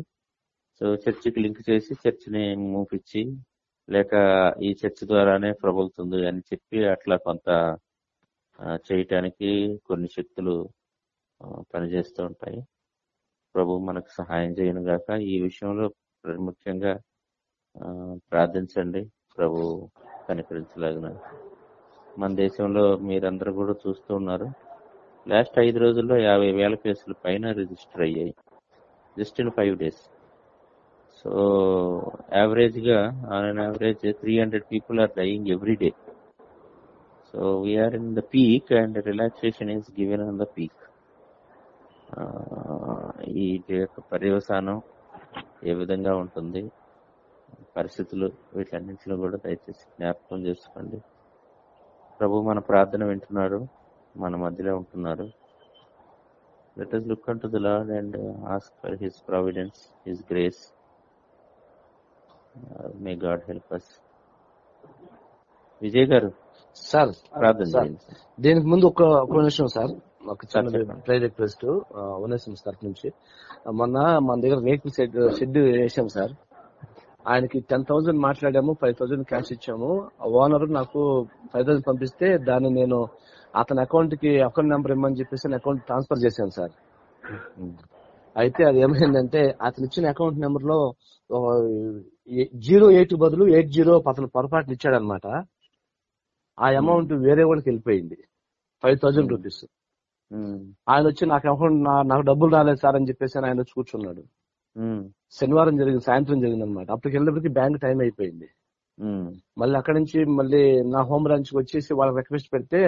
సో చర్చికి లింక్ చేసి చర్చిని మూపించి లేక ఈ చర్చ్ ద్వారానే ప్రబలుతుంది అని చెప్పి అట్లా కొంత చేయటానికి కొన్ని శక్తులు పనిచేస్తూ ఉంటాయి. ప్రభు మనకు సహాయం చేయను గాక ఈ విషయంలో ముఖ్యంగా ప్రార్థించండి. ప్రభు కనికరించలాగిన మన దేశంలో మీరందరూ కూడా చూస్తూ ఉన్నారు. లాస్ట్ ఐదు రోజుల్లో యాభై వేల కేసులు పైన రిజిస్టర్ అయ్యాయి. Just in five days. So యావరేజ్గా on an average three hundred people are dying every day so we are in the peak and relaxation is given on the peak ఈ యొక్క పర్యవసానం ఏ విధంగా ఉంటుంది? పరిస్థితులు వీటన్నింటిలో కూడా దయచేసి జ్ఞాపకం చేసుకోండి. ప్రభు మన ప్రార్థన వింటున్నారు మన మధ్యలో ఉంటున్నారు. Let us look unto the Lord and ask for his providence his grace may God help us Vijay గారు సార్ ప్రార్థన సార్ సార్. దీనికి ముందు ఒక ఒక నిమిషం సార్ ఒక సార్ చిన్న చెప్పండి. ప్రే రిక్వెస్ట్ ఉనేసం తరఫు నుంచి. మొన్న మన దగ్గర వెహికల్ షెడ్ షెడ్ వేసాం సార్ ఆయనకి టెన్ థౌసండ్ మాట్లాడాము ఫైవ్ థౌసండ్ క్యాష్ ఇచ్చాము. ఓనర్ నాకు ఫైవ్ థౌసండ్ పంపిస్తే దాన్ని నేను అతని అకౌంట్కి అకౌంట్ నెంబర్ ఇమ్మని చెప్పేసి అకౌంట్ ట్రాన్స్ఫర్ చేశాను సార్. అయితే అది ఏమైందంటే అతను ఇచ్చిన అకౌంట్ నెంబర్లో జీరో ఎయిట్ బదులు ఎయిట్ జీరో అతను పొరపాటున ఇచ్చాడనమాట. ఆ అమౌంట్ వేరే వాళ్ళకి వెళ్ళిపోయింది. Five thousand rupees. ఆయన వచ్చి నాకు అకౌంట్ నాకు డబ్బులు రాలేదు సార్ అని చెప్పేసి ఆయన వచ్చి కూర్చున్నాడు. ఉమ్. శనివారం జరిగింది సాయంత్రం జరిగింది అనమాట అప్పటికి వెళ్ళినప్పటికీ బ్యాంక్ టైం అయిపోయింది. ఉమ్. మళ్ళీ అక్కడి నుంచి మళ్ళీ నా హోమ్ బ్రాంచ్కి వచ్చేసి వాళ్ళకి రిక్వెస్ట్ పెడితే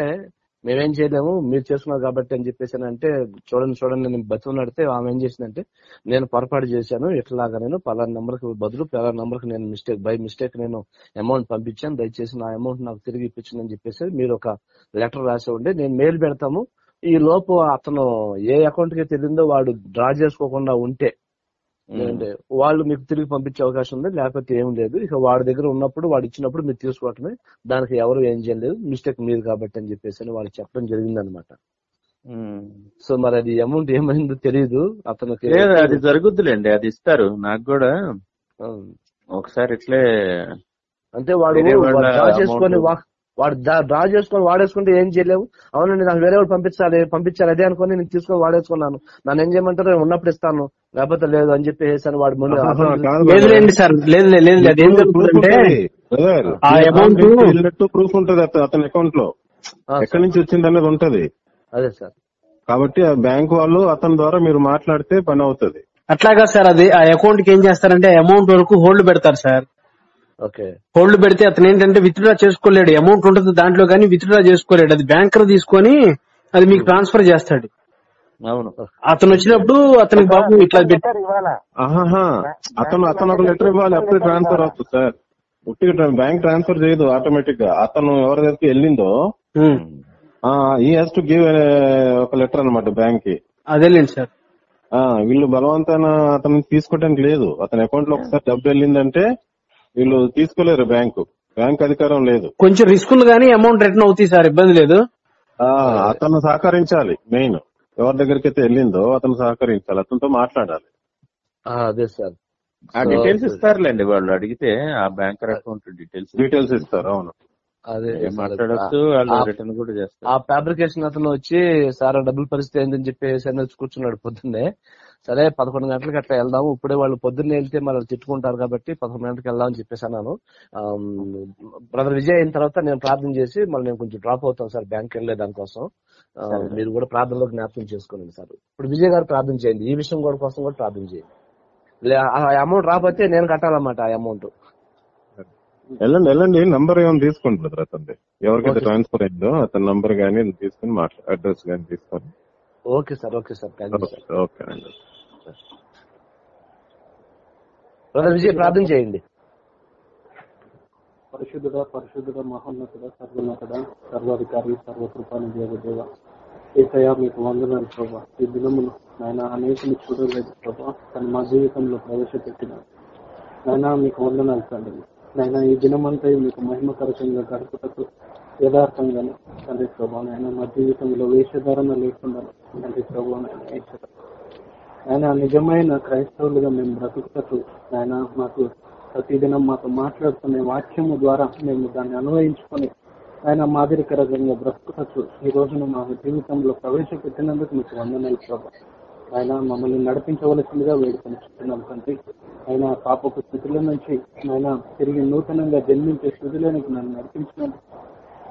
మేమేం చేయలేము మీరు చేసుకున్నారు కాబట్టి అని చెప్పేసి అంటే చూడండి చూడండి నేను బతుకున్నాడితే ఆమె ఏం చేసిందంటే నేను పొరపాటు చేశాను ఇట్లాగా నేను పలానా నెంబర్కి బదులు పలానా నెంబర్కి నేను మిస్టేక్ బై మిస్టేక్ నేను అమౌంట్ పంపించాను దయచేసి నా అమౌంట్ నాకు తిరిగి ఇప్పించండి అని చెప్పేసి మీరు ఒక లెటర్ రాసి ఉండి నేను మెయిల్ పెడతాము. ఈ లోపు అతను ఏ అకౌంట్కి తెలిందో వాడు డ్రా చేసుకోకుండా ఉంటే వాళ్ళు మీకు తిరిగి పంపించే అవకాశం ఉంది లేకపోతే ఏం లేదు. ఇక వాడి దగ్గర ఉన్నప్పుడు వాడు ఇచ్చినప్పుడు మీరు తీసుకోవటమే. దానికి ఎవరు ఏం చేయలేదు. మిస్టేక్ మీరు కాబట్టి అని చెప్పేసి అని వాళ్ళు చెప్పడం జరిగింది అనమాట. సో మరి అది అమౌంట్ ఏమైందో తెలియదు అతనికి లేదు అది జరుగుద్దులేండి. అది ఇస్తారు. నాకు కూడా ఒకసారి ఇట్లే అంటే వాడు వాళ్ళ డ్రా చేసుకొని వాడు డ్రా చేసుకొని వాడేసుకుంటే ఏం చేయలేవు. అవునండి నాకు వేరే వాడు పంపించాలి పంపించాలి అదే అనుకుని నేను తీసుకొని వాడేసుకున్నాను. నన్ను ఏం చేయమంటారు నేను ఉన్నప్పుడు ఇస్తాను. లేకపోతే లేదు అని చెప్పి వేసాను వాడు ముందు లేదు. లేండి సార్ లేదు లేదు అది జరుగుతుందంటే ఆ నుంచి వెళ్ళినట్టు ప్రూఫ్ ఉంటది అత- అతని అకౌంట్లో. ఎక్కడి నుంచి వచ్చింది అనేది ఉంటది. అదే సార్. కాబట్టి ఆ బ్యాంక్ వాళ్ళు అతని ద్వారా మీరు మాట్లాడితే పని అవుతుంది. అట్లాగా సార్ అది ఆ అకౌంట్కి ఏం చేస్తారంటే అమౌంట్ వరకు హోల్డ్ పెడతారు సార్. ఓకే. హోల్డ్ పెడితే అతను ఏంటంటే విత్డ్రా చేసుకోలేడు. అమౌంట్ ఉంటుంది దాంట్లో కానీ విత్డ్రా చేసుకోలేడు. అది బ్యాంకర్ తీసుకొని అది మీకు ట్రాన్స్ఫర్ చేస్తాడు. అవును. అతను వచ్చినప్పుడు అతనికి బాబు ఇట్లా అతను అతను ఒక లెటర్ ఇవ్వాలి అప్పుడే ట్రాన్స్ఫర్ అవుతుంది సార్. ఉట్టిగా బ్యాంక్ ట్రాన్స్ఫర్ చేయదు ఆటోమేటిక్గా. అతను ఎవరి దగ్గరికి వెళ్ళిందో ఈ హాస్ టు గివ్ ఒక లెటర్ అన్నమాట బ్యాంక్కి అదేలేండి సార్. ఆ, వీళ్ళు బలవంతాన అతను తీసుకోవడానికి లేదు. అతని అకౌంట్లో ఒకసారి డబ్బు వెళ్ళిందంటే వీళ్ళు తీసుకోలేరు బ్యాంకు. బ్యాంక్ అధికారం లేదు. కొంచెం రిస్క్ ఉంది కానీ అమౌంట్ రిటర్న్ అవుతాయి సార్ ఇబ్బంది లేదు. ఆ అతను సహకరించాలి మెయిన్. ఎవరి దగ్గరికి అయితే వెళ్ళిందో అతను సహకరించాలి. అతనితో మాట్లాడాలి. ఆ, అదే సార్. ఆ డీటెయిల్స్ ఇస్తారులేండి వాళ్ళు అడిగితే ఆ బ్యాంకర్ అకౌంట్ డీటెయిల్స్. డీటెయిల్స్ ఇస్తారు అవును. అదే. మాట్లాడొచ్చు వాళ్ళు ఆ- రిటర్న్ కూడా ఆ చేస్తారు ఫ్యాబ్రికేషన్ అతను వచ్చి సార్ ఆ డబ్బుల పరిస్థితి ఏందని చెప్పేసి అని వచ్చి కూర్చున్నాడు పొద్దున్నే. సరే పదకొండు గంటలకు అట్లా వెళ్దాము. ఇప్పుడే వాళ్ళు పొద్దున్నే వెళ్తే మళ్ళీ తిట్టుకుంటారు కాబట్టి పదకొండు గంటలకు వెళ్దాం అని చెప్పేసి అన్నాను. బ్రదర్ విజయ్ అయిన తర్వాత నేను ప్రార్థన చేసి మళ్ళీ నేను కొంచెం డ్రాప్ అవుతాను సార్ బ్యాంక్ వెళ్ళే దానికోసం. మీరు కూడా ప్రార్థనలో జ్ఞాపకం చేసుకోండి సార్. ఇప్పుడు విజయ్ గారు ప్రార్థన చేయండి. ఈ విషయం కూడా కోసం కూడా ప్రార్థన చేయండి. అమౌంట్ రాకపోతే నేను కట్టాలన్నమాట ఆ అమౌంట్. వెళ్ళండి వెళ్ళండి. నంబర్ ఏమైనా తీసుకోండి బ్రదర్ అతనిది. ఎవరికైతే. ట్రాన్స్ఫర్ అయిందో అతని నంబర్ గానీ తీసుకుని అడ్రస్ గానీ తీసుకొని. Okay sir okay sir. Thank you sir brother Vijay ప్రార్థన చేయండి. పరిశుద్ధుడ పరిశుద్ధుడ మహోన్నతుడ సర్వోన్నతుడ సర్వాధికారి సర్వకృపాని దేవదేవ ఏసయా మీకు వందనాలు ప్రభా. ఈ దినమును నాయన అనేకలు చూడలేదు ప్రభా తను మా జీవితంలో ప్రవేశపెట్టిన నాయన మీకు వందనాలు తండ్రి. నాయన ఈ దినమంతా మీకు మహిమకరకంగా గడుపుటకు యథార్థంగానే తండ్రి ప్రభా నాయన మా జీవితంలో వేషధారణ లేకుండా తండ్రి ప్రభా నాయన ఆయన నిజమైన క్రైస్తవులుగా మేము బ్రతుకుతూ ఆయన మాకు ప్రతిదినం మాతో మాట్లాడుతున్న వాక్యము ద్వారా మేము దాన్ని అన్వయించుకొని ఆయన మాదిరికరంగా బ్రతుకుతూ ఈ రోజున మా జీవితంలో ప్రవేశపెట్టినందుకు మీకు వందనాలు ప్రభా. ఆయన మమ్మల్ని నడిపించవలసిందిగా వేడుకొని చెప్తున్నాం తండ్రి. ఆయన పాపపు స్థితిలో నుంచి ఆయన తిరిగి నూతనంగా జన్మించే స్థితిలోనికి నన్ను నడిపించినందుకు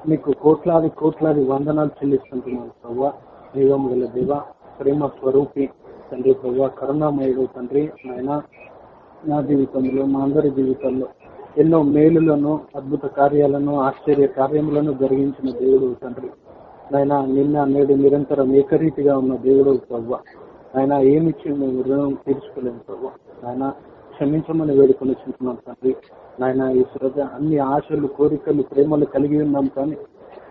మీకు కోట్లాది కోట్లాది వందనాలు చెల్లిస్తుంటున్నాను ప్రభా. దైవం గల దేవ ప్రేమ స్వరూపి తండ్రి ప్రభా కరుణామయుడు తండ్రి ఆయన నా జీవితంలో మా అందరి జీవితంలో ఎన్నో మేలులను అద్భుత కార్యాలను ఆశ్చర్య కార్యములను జరిగించిన దేవుడు తండ్రి. ఆయన నిన్న నేడు నిరంతరం ఏకరీతిగా ఉన్న దేవుడు ప్రభు. ఆయన ఏమిచ్చి మేము రుణం తీర్చుకోలేము ప్రభు. ఆయన క్షమించమని వేడుకొని చుంటున్నాం తండ్రి. నాయన ఈ శ్రద్ధ అన్ని ఆశలు కోరికలు ప్రేమలు కలిగి ఉన్నాం కానీ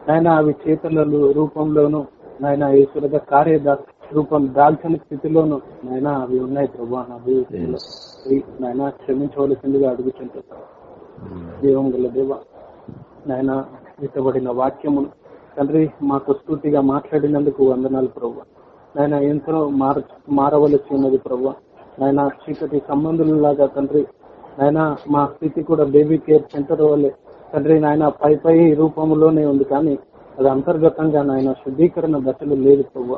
నాయన అవి చేతల రూపంలోనూ నాయన ఈ శ్రద్ధ కార్య రూపం దాల్చిన స్థితిలోను నాయన అవి ఉన్నాయి ప్రభా. నా జీవితంలో నాయన క్షమించవలసిందిగా అడుగుతుంటారు దేవం గల దేవ నాయన ఇతబడిన వాక్యమును తండ్రి మాకు స్థూతిగా మాట్లాడినందుకు వందనాలు ప్రభు. నాయన ఎంతో మార మారవలసి ఉన్నది ప్రభు. నాయన చీకటి సంబంధులలాగా తండ్రి నాయన మా స్థితి కూడా బేబీ కేర్ సెంటర్ వల్లే తండ్రి నాయన పై పై రూపంలోనే ఉంది కానీ అది అంతర్గతంగా నాయన శుద్ధీకరణ దశలు లేదు ప్రభు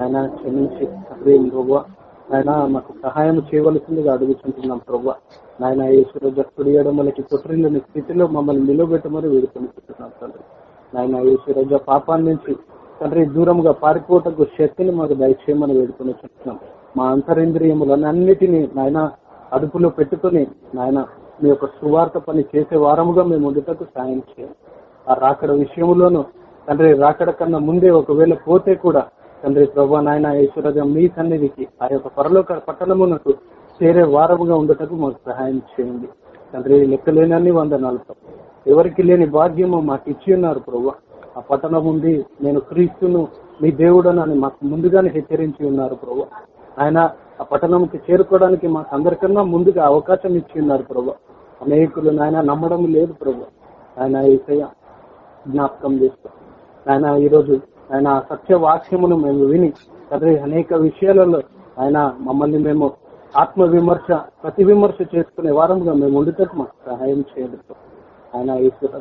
ఆయన క్షమించి సక్రియం ప్రభు ఆయన మాకు సహాయం చేయవలసిందిగా అడుగుతుంటున్నాం ప్రభు నాయన ఈశ్వర కుడియడం మనకి స్థితిలో మమ్మల్ని నిలబెట్టమని వేడుకొనిస్తున్నాం తండ్రి. నాయన ఈశ్వర పాపాన్ని నుంచి తండ్రి దూరంగా పారిపోటకు శక్తిని మాకు దయచేయమని వేడుకొని చెప్తున్నాం మా అంతరింద్రియములను అన్నిటినీ నాయన అదుపులో పెట్టుకుని నాయన మీ యొక్క సువార్త పని చేసే వారముగా మేము ఉండటకు సాయం చేయం. ఆ రాకడ విషయంలోనూ తండ్రి రాకడ కన్నా ముందే ఒకవేళ పోతే కూడా తండ్రి ప్రభా నాయన ఈశ్వరగా మీ సన్నిధికి ఆ యొక్క పరలోక పట్టణమునకు చేరే వారముగా ఉండటకు మాకు సహాయం చేయండి. తండ్రి లెక్కలేనన్ని వందనాలు ఎవరికి లేని భాగ్యము మాకు ఇచ్చి ఉన్నారు ప్రభు. ఆ పట్టణం ఉంది నేను క్రీస్తును మీ దేవుడనని మాకు ముందుగానే హెచ్చరించి ఉన్నారు ప్రభు. ఆయన ఆ పట్టణంకి చేరుకోవడానికి మాకు అందరికన్నా ముందుగా అవకాశం ఇచ్చి ఉన్నారు ప్రభు. అనేకులు నాయన నమ్మడం లేదు ప్రభు. ఆయన ఈసయ జ్ఞాపకం చేస్తారు ఆయన ఈరోజు ఆయన సత్య వాక్యమును మేము విని తండ్రి అనేక విషయాలలో ఆయన మమ్మల్ని మేము ఆత్మ విమర్శ ప్రతి విమర్శ చేసుకునే వారంగా మేము ఉండేటట్టు మాకు సహాయం చేయండి ఆయన ఈశ్వర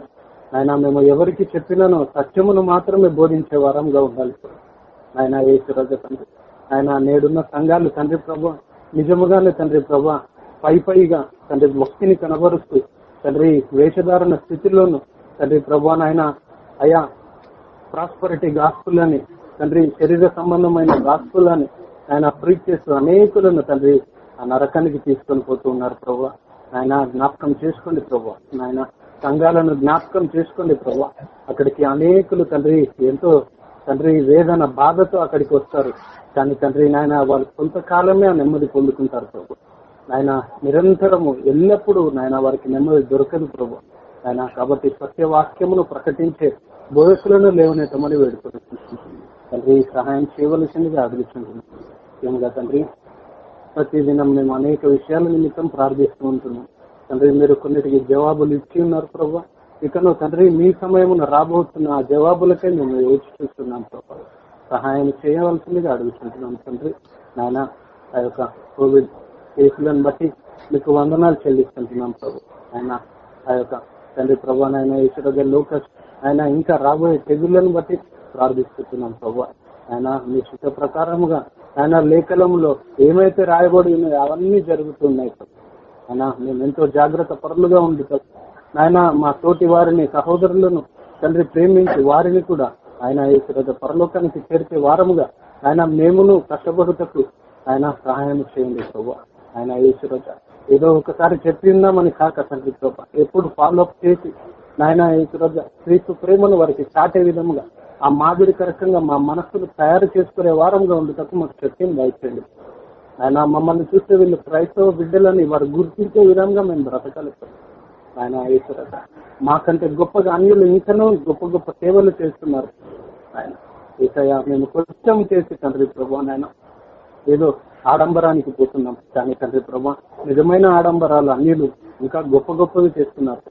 ఆయన మేము ఎవరికి చెప్పినను సత్యమును మాత్రమే బోధించే వారంగా ఉండాలి ఆయన ఈశ్వర తండ్రి. ఆయన నేడున్న సంఘాలు తండ్రి ప్రభు నిజముగానే తండ్రి ప్రభు పై పైగా తండ్రి భక్తిని కనబరుస్తూ తండ్రి వేషధారణ స్థితిలోను తండ్రి ప్రభు నాయన అయా ప్రాస్పరిటీ గాస్పుల్ అని తండ్రి శరీర సంబంధమైన గాస్పుల్ అని ఆయన ప్రీచ్ చేస్తూ అనేకులను తండ్రి ఆ నరకానికి తీసుకొని పోతూ ఉన్నారు ప్రభు. ఆయన జ్ఞాపకం చేసుకోండి ప్రభు. నాయన సంఘాలను జ్ఞాపకం చేసుకోండి ప్రభు. అక్కడికి అనేకులు తండ్రి ఎంతో తండ్రి వేదన బాధతో అక్కడికి వస్తారు. కానీ తండ్రి నాయన వాళ్ళు కొంతకాలమే ఆ నెమ్మది పొందుకుంటారు ప్రభు. నాయన నిరంతరము ఎల్లప్పుడూ నాయన వారికి నెమ్మది దొరకదు ప్రభు. ఆయన కాబట్టి సత్యవాక్యమును ప్రకటించే బోధకులను లేవనెత్తమని వేడుకుంటున్నాం తండ్రి సహాయం చేయవలసిందిగా అడుగుతుంటున్నాం తండ్రి ప్రతిదినం మేము అనేక విషయాల నిమిత్తం ప్రార్థిస్తూ ఉంటున్నాం. తండ్రి మీరు కొన్నిటికి జవాబులు ఇచ్చి ఉన్నారు ప్రభు. ఇకను తండ్రి మీ సమయమున రాబోతున్న ఆ జవాబులకే మేము వేచి చూస్తున్నాం ప్రభు. సహాయం చేయవలసిందిగా అడుగుతుంటున్నాం తండ్రి. నాయన ఆ యొక్క కోవిడ్ కేసులను బట్టి మీకు వందనాలు చెల్లిస్తుంటున్నాం ప్రభు. ఆయన ఆ యొక్క తండ్రి ప్రభు నాయన ఈశ్వర లోకస్ ఆయన ఇంకా రాబోయే తెగుళ్ళను బట్టి ప్రార్థిస్తున్నాం ప్రభు. ఆయన మీ చిత్త ప్రకారముగా ఆయన లేఖలంలో ఏమైతే రాయబడి ఉన్నాయో అవన్నీ జరుగుతున్నాయి ఆయన మేము ఎంతో జాగ్రత్త పరులుగా ఉంది ఆయన మా తోటి వారిని సహోదరులను తండ్రి ప్రేమించి వారిని కూడా ఆయన ఈశ్వర పరలోకానికి చేర్చే వారముగా ఆయన మేమును కష్టపడుటకు ఆయన సహాయం చేయండి ప్రభు. ఆయన ఈశ్వర ఏదో ఒకసారి చెప్పిందామని కాక తండ్రి ప్రభా. ఎప్పుడు ఫాలో అప్ చేసి నాయన ఈరోజు క్రీస్తు ప్రేమను వారికి చాటే విధముగా ఆ మాదిరికరకంగా మా మనస్సును తయారు చేసుకునే వారంగా ఉండేటప్పుడు మాకు శక్తిని దయచేయండి. ఆయన మమ్మల్ని చూస్తే వీళ్ళు క్రైస్తవ బిడ్డలని వారు గుర్తించే విధంగా మేము బ్రతకాలి. సార్. ఆయన ఈశ్వరత మాకంటే గొప్పగా అన్యులు ఇంకనూ గొప్ప గొప్ప సేవలు చేస్తున్నారు. ఆయన ఈసయ మేము కొంచెం చేసి తండ్రి ప్రభా నాయన ఏదో ఆడంబరానికి పోతున్నాం. కానీ తండ్రి ప్రభా నిజమైన ఆడంబరాలు అన్యులు ఇంకా గొప్ప గొప్పవి చేస్తున్నారు.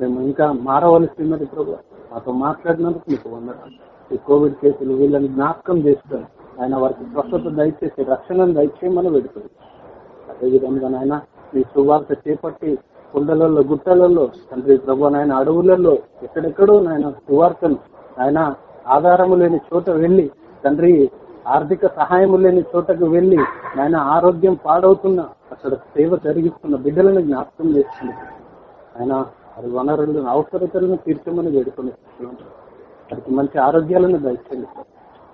మేము ఇంకా మారవలసిందని ప్రభు మాతో మాట్లాడినందుకు మీకు వందనాలు. ఈ కోవిడ్ కేసులు వీళ్ళని జ్ఞాపకం చేసుకొని ఆయన వారికి స్వస్థత దయచేసి రక్షణను దయచేయమని పెడుతుంది అదేవిధంగా నాయన మీ సువార్త చేపట్టి కుండలలో గుట్టలలో తండ్రి ప్రభు నాయన అడవులలో ఎక్కడెక్కడో నాయన సువార్తను ఆయన ఆధారము లేని చోట వెళ్ళి తండ్రి ఆర్థిక సహాయము లేని చోటకు వెళ్ళి నాయన ఆరోగ్యం పాడవుతున్న అక్కడ సేవ జరిగిస్తున్న బిడ్డలను జ్ఞాపకం చేస్తుంది ఆయన వారి వనరులను అవసరతలను తీర్చమని వేడుకొని వారికి మంచి ఆరోగ్యాలను దయచేయండి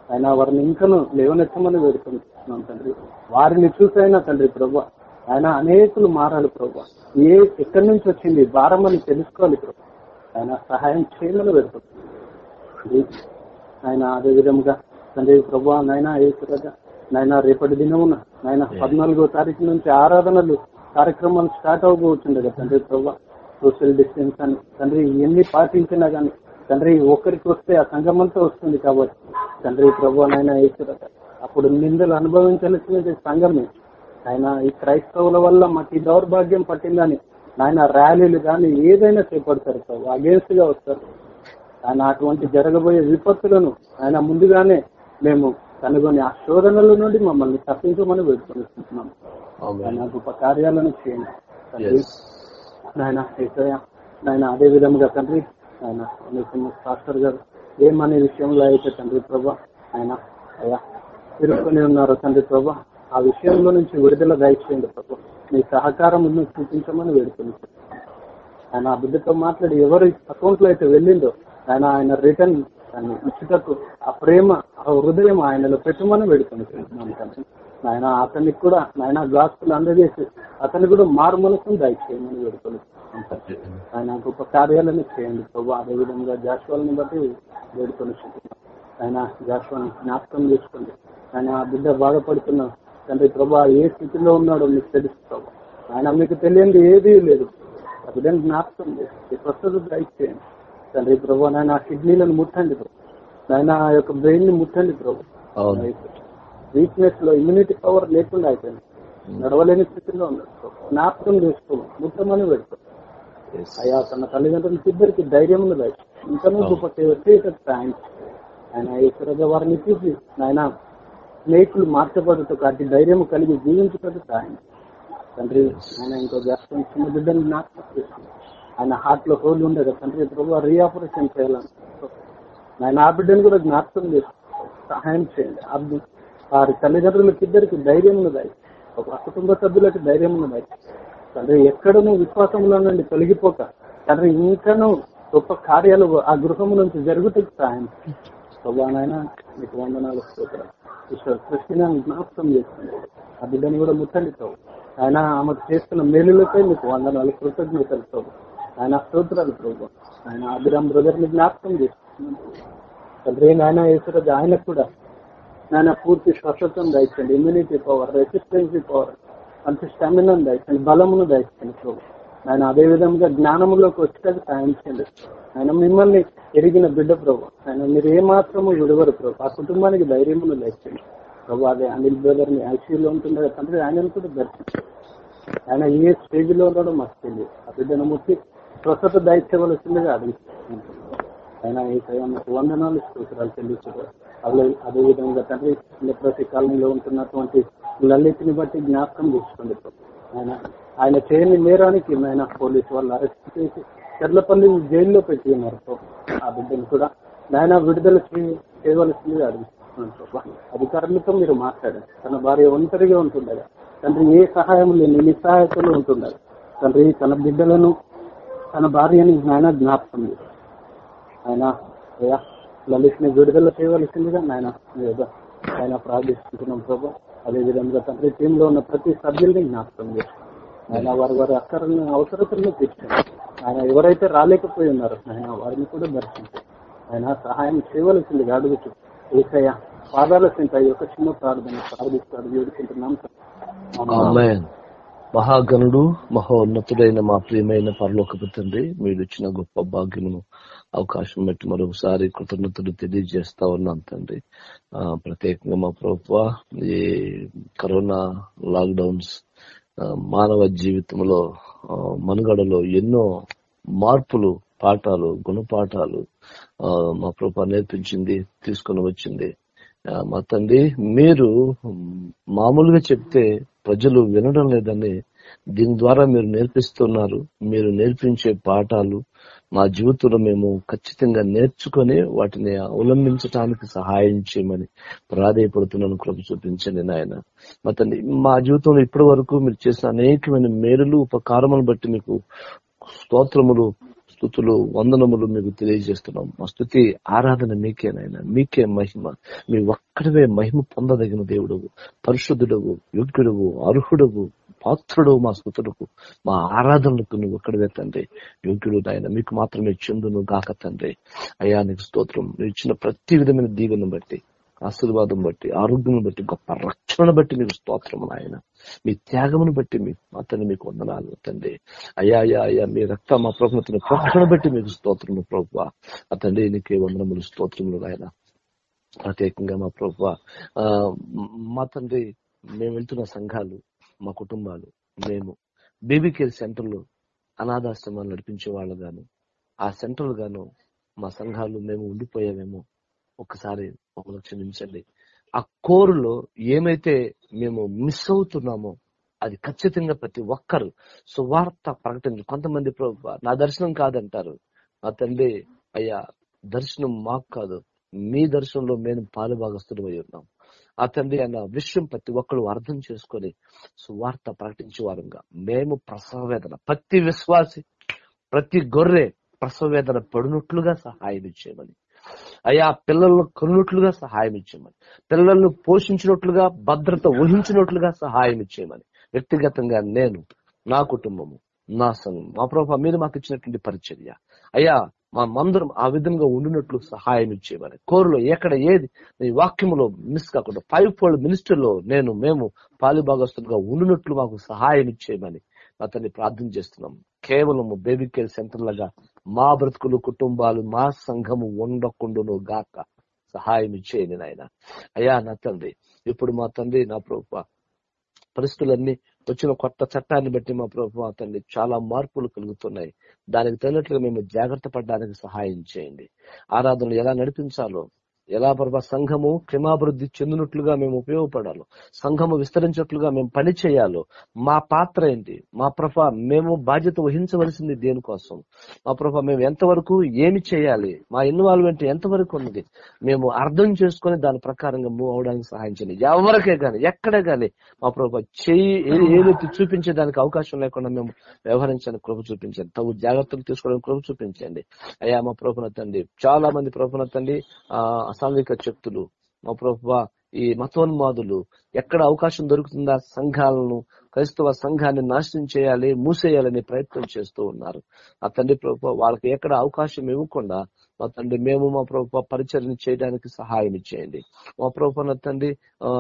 ఆయన వారిని ఇంకను లేవనెత్తమని వేడుకొనిస్తున్నాం తండ్రి. వారిని చూసైనా తండ్రి ప్రభా ఆయన అనేకులు మారాలి ప్రభా. ఏ ఎక్కడి నుంచి వచ్చింది భారం అని తెలుసుకోవాలి ప్రభు. ఆయన సహాయం చేయమని వేడుకుంటుంది ఆయన అదే విధంగా తండ్రి ప్రభా నాయన ఏ నాయన రేపటి దినమున నాయన పద్నాలుగో తారీఖు నుంచి ఆరాధనలు కార్యక్రమాలు స్టార్ట్ అవబోతుండగా తండ్రి ప్రభా. సోషల్ డిస్టెన్స్ అని. తండ్రి ఎన్ని పాటించినా గానీ తండ్రి ఒక్కరికి వస్తే ఆ సంఘమంతా వస్తుంది కాబట్టి. తండ్రి ప్రభు నాయన ఏసురాజా అప్పుడు నిందలు అనుభవించాల్సినది సంఘమే. ఆయన ఈ క్రైస్తవుల వల్ల మాకు ఈ దౌర్భాగ్యం పట్టిందని నాయన ర్యాలీలు కానీ ఏదైనా చేపడతారు ప్రభు. అగేన్స్ట్గా వస్తారు. ఆయన అటువంటి జరగబోయే విపత్తులను ఆయన ముందుగానే మేము కనుగొని ఆ శోధనల నుండి మమ్మల్ని తప్పించమని వేడుకొనిస్తున్నాం ఆయన గొప్ప కార్యాలను చేయండి. తండ్రి నాయన ఏసయ్య నాయన అదే విధంగా తండ్రి ఆయన పాస్టర్ గారు ఏమనే విషయంలో అయితే తండ్రి ప్రభా ఆయన అయ్యా తిరుక్కొని ఉన్నారు తండ్రి ప్రభా? ఆ విషయంలో నుంచి విడుదల దయచేయండి ప్రభు. మీ సహకారం చూపించమని వేడుకొని. ఆయన ఆ బిడ్డతో మాట్లాడి ఎవరి అకౌంట్లో అయితే వెళ్ళిందో ఆయన ఆయన రిటర్న్ దాన్ని ఇచ్చుటకు ఆ ప్రేమ ఆ హృదయం ఆయనలో పెట్టమని వేడుకొని. తండ్రి ఆయన అతనికి కూడా ఆయన గాస్పులు అందజేసి అతన్ని కూడా మారు మనసును దయచేయమని వేడుకొని ఆయన గొప్ప కార్యాలను చేయండి ప్రభు. అదే విధంగా జాషువాలని బట్టి వేడుకొని ఆయన జాషువాని జ్ఞాపకం చేసుకోండి. ఆయన ఆ బిడ్డ బాధపడుతున్న తండ్రి ప్రభా ఏ స్థితిలో ఉన్నాడో మీకు తెలుసు ప్రభా. ఆయన మీకు తెలియంది ఏదీ లేదు. ఆ బిడ్డను జ్ఞాపకం చేసి స్వస్థత దయచేయండి. తండ్రి ప్రభు నాయన కిడ్నీలను ముట్టండి ప్రభు. నాయన ఆ యొక్క బ్రెయిన్ని ముట్టండి ప్రభు. వీక్నెస్లో ఇమ్యూనిటీ పవర్ లేకుండా అయిపోయింది. నడవలేని స్థితిలో ప్రభు. జ్ఞాపకం చేసుకో ముట్టమని పెడుకో అయ్యా తన తల్లిదండ్రులకి ఇద్దరికి ధైర్యం ఇంకా గొప్ప థ్యాంక్స్ ఆయన ఈశ్వరగా వారిని చూసి నాయన స్నేహితులు మార్చబడుతూ అటు ధైర్యం కలిగి జీవించుటకు సహాయం తండ్రి ఆయన ఇంకో జాస్తం చిన్న బిడ్డని జ్ఞాపకం చేస్తుంది ఆయన హార్ట్లో హోల్ ఉండదు తండ్రి ప్రభు రీఆపరేషన్ చేయాలని. ఆయన ఆ బిడ్డను కూడా జ్ఞాపకం చేసి సహాయం చేయండి. వారి తల్లిదండ్రులకి ఇద్దరికి ధైర్యం దాయి ఒక కుటుంబ సభ్యులకి ధైర్యం దాయి తండ్రి ఎక్కడనూ విశ్వాసంలో నుండి తొలగిపోక తండ్రి ఇంకనూ గొప్ప కార్యాలు ఆ గృహము నుంచి జరుగుతుంది సహాయం ప్రభానైనా మీకు వందనాలు ఈశ్వర ఈశ్వర్ సృష్టిని జ్ఞాపకం చేస్తుంది ఆ బిడ్డని కూడా ముట్టండితో ఆయన ఆమెకు చేస్తున్న మేలులపై మీకు వందనాలు కృతజ్ఞతలతో ఆయన స్తోత్రాలు ప్రభు. ఆయన అభిరామ్ బ్రదర్ని జ్ఞాపకం చేస్తున్నాను తండ్రి నాయన ఈశ్వరజ్ ఆయనకు కూడా నాయన పూర్తి స్వచ్ఛతను దయచండి ఇమ్యూనిటీ పవర్ రెసిస్టెన్సీ పవర్ మంచి స్టామినాను దయచండి బలమును దయచండి ప్రభు. ఆయన అదే విధంగా జ్ఞానంలోకి వచ్చేటది సాయం చేయండి ఆయన మిమ్మల్ని ఎరిగిన బిడ్డ ప్రభు. ఆయన మీరు ఏమాత్రము విడవరు ప్రభు. ఆ కుటుంబానికి ధైర్యమును దయచండి ప్రభు అదే అనిల్ బ్రదర్ని ఐసీయూలో ఉంటుండే తండ్రి ఆయన కూడా దర్శించండి. ఆయన ఏ స్టేజ్లో ఉన్నాడో మాకు తెలియదు. ఆ బిడ్డను ముట్టి స్వస్థత దయచేవలసిందిగా అడిగి ఆయన వందనాలు స్తోత్రాలు చెల్లిస్తున్నారు అదే అదే విధంగా తండ్రి ప్రతి కాలంలో ఉంటున్నటువంటి లలిత్ని బట్టి జ్ఞాపకం చేసుకోండి ఆయన ఆయన చేయని నేరానికి ఆయన పోలీసు వాళ్ళు అరెస్ట్ చేసి చెర్లపల్లి జైల్లో పెట్టి ఉన్నారు ఆ బిడ్డను కూడా ఆయన విడుదల చేయవలసింది అడుగుతున్నాను అధికారులతో మీరు మాట్లాడండి. తన భార్య ఒంటరిగా ఉంటుండగా తండ్రి ఏ సహాయం లేని నిస్సహాయతలో ఉంటుండగా తండ్రి తన బిడ్డలను తన భార్యని నాయన జ్ఞాపకం లేదు ఆయన అయ్యా లలిత్ని విడుదల చేయవలసిందిగా నాయన. ఏదో ఆయన ప్రార్థిస్తుంటున్నాం ప్రభు. అదే విధంగా తండ్రి టీమ్లో ఉన్న ప్రతి సభ్యుల్ని జ్ఞాపకం చేస్తాం ఆయన వారి వారి అక్కరలను అవసరతలను తీర్చండి. ఆయన ఎవరైతే రాలేకపోయి ఉన్నారో ఆయన వారిని కూడా దర్శించండి. ఆయన సహాయం చేయవలసిందిగా అడుగుతూ ఏసయ్య పాదాల సింత ఈ యొక్క చిన్న ప్రార్థన ప్రార్థిస్తాడు. వేడుకుంటున్నాం మహాగణుడు మహోన్నతుడైన మా ప్రియమైన పరలోకపు తండ్రి మీరు ఇచ్చిన గొప్ప భాగ్యమును అవకాశం బట్టి మరొకసారి కృతజ్ఞతలు తెలియజేస్తా ఉన్నాం తండ్రి. ప్రత్యేకంగా మా ప్రభుత్వ ఈ కరోనా లాక్డౌన్స్ మానవ జీవితంలో మనుగడలో ఎన్నో మార్పులు పాఠాలు గుణపాఠాలు మా ప్రభు నేర్పించింది తీసుకొని వచ్చింది. మా తండ్రి మీరు మామూలుగా చెప్తే ప్రజలు వినడం లేదని దీని ద్వారా మీరు నేర్పిస్తున్నారు. మీరు నేర్పించే పాఠాలు మా జీవితంలో మేము ఖచ్చితంగా నేర్చుకొని వాటిని అవలంబించడానికి సహాయం చేయమని ప్రాధాయపడుతున్నాను కృప చూపించండి నాయన. మా తండ్రి మా జీవితంలో ఇప్పటి వరకు మీరు చేసిన అనేకమైన మేలులు ఉపకారములు బట్టి మీకు స్తోత్రములు స్థుతులు వందనములు మీకు తెలియజేస్తున్నాం. మా స్థుతి ఆరాధన మీకే నాయన. మీకే మహిమ. మీ ఒక్కడవే మహిమ పొందదగిన దేవుడవు పరిశుద్ధుడవు యోగ్యుడవు అర్హుడవు పాత్రుడవు మా స్థుతులకు. మా ఆరాధనలకు నువ్వు ఒక్కడవే తండ్రి. యోగ్యుడు నాయన మీకు మాత్రమే చెందును గాక తండ్రి. అయ్యా నీకు స్తోత్రం. నువ్వు ఇచ్చిన ప్రతి విధమైన దీవెను బట్టి ఆశీర్వాదం బట్టి ఆరోగ్యం బట్టి గొప్ప రక్షణను బట్టి మీకు స్తోత్రం నాయన. మీ త్యాగమును బట్టి మీ అతన్ని మీకు వందనాలు తండ్రి. అయ్యా అయ్యా అయ్యా మీ రక్త మా ప్రభుత్వ రక్షణ బట్టి మీకు స్తోత్రము ప్రభు అతండి నీకే వందనములు స్తోత్రములు నాయన. ప్రత్యేకంగా మా ప్రభు మా తండ్రి మేము వెళ్తున్న సంఘాలు మా కుటుంబాలు మేము బేబీ కేర్ సెంటర్లు అనాథాశ్రమాలు నడిపించే వాళ్ళు గాను ఆ సెంటర్లు గాను మా సంఘాలు మేము ఉండిపోయామేమో. ఒకసారి మమ్మల్ని క్షమించండి ఆ కోరులో ఏమైతే మేము మిస్ అవుతున్నామో అది ఖచ్చితంగా ప్రతి ఒక్కరు సువార్త ప్రకటించు కొంతమంది ప్రభు నా దర్శనం కాదంటారు. నా తండ్రి అయ్యా దర్శనం మాకు కాదు. మీ దర్శనంలో మేము పాలు భాగస్తులు అయి ఉన్నాం. ఆ తండ్రి అన్న విషయం ప్రతి ఒక్కరు అర్థం చేసుకొని సువార్త ప్రకటించే వారంగా మేము ప్రసవవేదన ప్రతి విశ్వాసి ప్రతి గొర్రె ప్రసవవేదన పడినట్లుగా సహాయం ఇచ్చేయమని అయ్యా పిల్లలను కొన్నట్లుగా సహాయం ఇచ్చేయమని. పిల్లలను పోషించినట్లుగా భద్రత ఊహించినట్లుగా సహాయం ఇచ్చేయమని. వ్యక్తిగతంగా నేను నా కుటుంబము నా సంఘం మా ప్రభావ మీరు మాకు ఇచ్చినటువంటి పరిచర్య. అయ్యా మా మందరం ఆ విధంగా ఉండినట్లు సహాయం ఇచ్చేవారు కోరులో ఎక్కడ ఏది నీ వాక్యములో మిస్ కాకుండా ఫైవ్ ఫోల్డ్ మినిస్టర్లో నేను మేము పాలిభాగస్తులుగా ఉండినట్లు మాకు సహాయం ఇచ్చేయమని అతన్ని ప్రార్థన చేస్తున్నాం. కేవలము బేబీ కేర్ సెంటర్లుగా మా బ్రతుకులు కుటుంబాలు మా సంఘము ఉండకుండును గాక సహాయం ఇచ్చేయండి నాయన. అయ్యా నా తండ్రి ఇప్పుడు మా తండ్రి నా ప్రభు పరిస్థితులన్నీ వచ్చిన కొత్త చట్టాన్ని బట్టి మా ప్రభు తండ్రి చాలా మార్పులు కలుగుతున్నాయి. దానికి తగినట్లుగా మేము జాగ్రత్త పడడానికి సహాయం చేయండి. ఆరాధనలు ఎలా నడిపించాలో ఎలా ప్రభా సంఘము క్షమాభివృద్ధి చెందినట్లుగా మేము ఉపయోగపడాలో. సంఘము విస్తరించినట్లుగా మేము పని చేయాలో. మా పాత్ర ఏంటి? మా ప్రభ మేము బాధ్యత వహించవలసింది దేనికోసం? మా ప్రభ మేము ఎంతవరకు ఏమి చేయాలి? మా ఇన్వాల్వ్మెంట్ ఎంతవరకు ఉన్నది? మేము అర్థం చేసుకొని దాని ప్రకారంగా మూవ్ అవడానికి సహాయించండి ఎవరికే గాని ఎక్కడే గాని మా ప్రభ చేయి ఏదైతే చూపించేదానికి అవకాశం లేకుండా మేము వ్యవహరించడానికి కృప చూపించండి. తగు జాగ్రత్తలు తీసుకోవడానికి కృప చూపించండి. అయ్యా మా ప్రభున తండ్రి చాలా మంది ప్రభున తండ్రి ఆ అసాంఘిక శక్తులు మా ప్రభు ఈ మతోన్మాదులు ఎక్కడ అవకాశం దొరుకుతుందా సంఘాలను క్రైస్తవ సంఘాన్ని నాశనం చేయాలి మూసేయాలని ప్రయత్నం చేస్తూ ఉన్నారు. ఆ తండ్రి ప్రభు వాళ్ళకి ఎక్కడ అవకాశం ఇవ్వకుండా మా తండ్రి మేము మా ప్రభు పరిచయం చేయడానికి సహాయం ఇచ్చేయండి మా ప్రభు నా తండ్రి ఆ,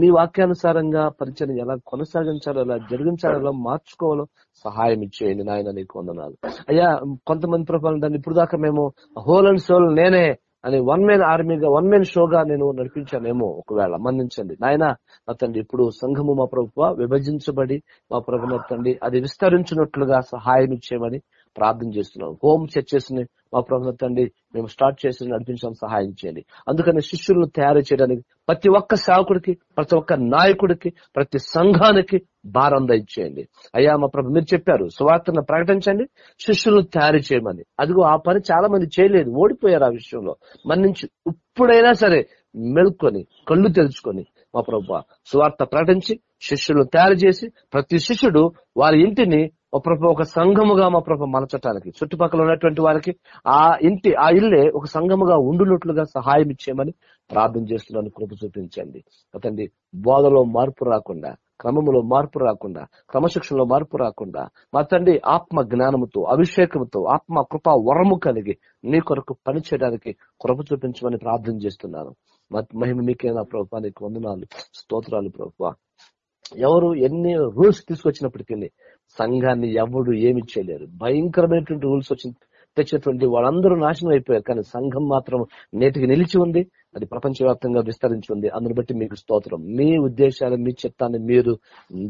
మీ వాక్యానుసారంగా పరిచయం ఎలా కొనసాగించాలో ఎలా జరిగించాలో ఎలా మార్చుకోవాలో సహాయం ఇచ్చేయండి నాయన నీకు వందనాలు. అయ్యా కొంతమంది ప్రభావం దాన్ని ఇప్పుడు దాకా మేము హోల్ అండ్ సోల్ నేనే అని వన్ మెన్ ఆర్మీగా వన్ మెన్ షోగా నేను నడిపించానేమో ఒకవేళ మన్నించండి. నాయన నా తండ్రి ఇప్పుడు సంఘము మా ప్రభుత్వ విభజించబడి మా ప్రభు తండ్రి అది విస్తరించినట్లుగా సహాయం ఇచ్చేయమని ప్రార్థన చేస్తున్నాం. హోమ్ చర్చెస్ని మా ప్రభు తండ్రి మేము స్టార్ట్ చేసి నడిపించడం సహాయం చేయండి. అందుకని శిష్యులను తయారు చేయడానికి ప్రతి ఒక్క సేవకుడికి ప్రతి ఒక్క నాయకుడికి ప్రతి సంఘానికి భారం దయచేయండి. అయ్యా మా ప్రభు మీరు చెప్పారు సువార్తను ప్రకటించండి శిష్యులను తయారు చేయమని. అదిగో ఆ పని చాలా మంది చేయలేదు ఓడిపోయారు ఆ విషయంలో. మన్నించి ఇప్పుడైనా సరే మెలుకొని కళ్ళు తెలుసుకొని మా ప్రభు సువార్త ప్రకటించి శిష్యులను తయారు చేసి ప్రతి శిష్యుడు వారి ఇంటిని ఓ ప్రభు ఒక సంఘముగా మా ప్రభు మలచటానికి చుట్టుపక్కల ఉన్నటువంటి వారికి ఆ ఇంటి ఆ ఇల్లే ఒక సంఘముగా ఉండునట్లుగా సహాయం ఇచ్చేయమని ప్రార్థన చేస్తున్నాను కృప చూపించండి. తండ్రి బోధలో మార్పు రాకుండా క్రమములో మార్పు రాకుండా క్రమశిక్షణలో మార్పు రాకుండా మా తండ్రి ఆత్మ జ్ఞానముతో అభిషేకముతో ఆత్మ కృప వరము కలిగి నీ కొరకు పని చేయడానికి కృప చూపించమని ప్రార్థన చేస్తున్నాను. మత్- మహిమ మీకేనా ప్రభుత్వానికి వందనాలు స్తోత్రాలు ప్రభుత్వ ఎవరు ఎన్ని రూల్స్ తీసుకొచ్చినప్పటికీ సంఘాన్ని ఎవడు ఏమి చేయలేరు. భయంకరమైనటువంటి రూల్స్ వచ్చి తెచ్చినటువంటి వాళ్ళందరూ నాశనం అయిపోయారు. కానీ సంఘం మాత్రం నేటికి నిలిచి ఉంది. అది ప్రపంచవ్యాప్తంగా విస్తరించి ఉంది అందుని బట్టి మీకు స్తోత్రం. మీ ఉద్దేశాలు మీ చిత్తాన్ని మీరు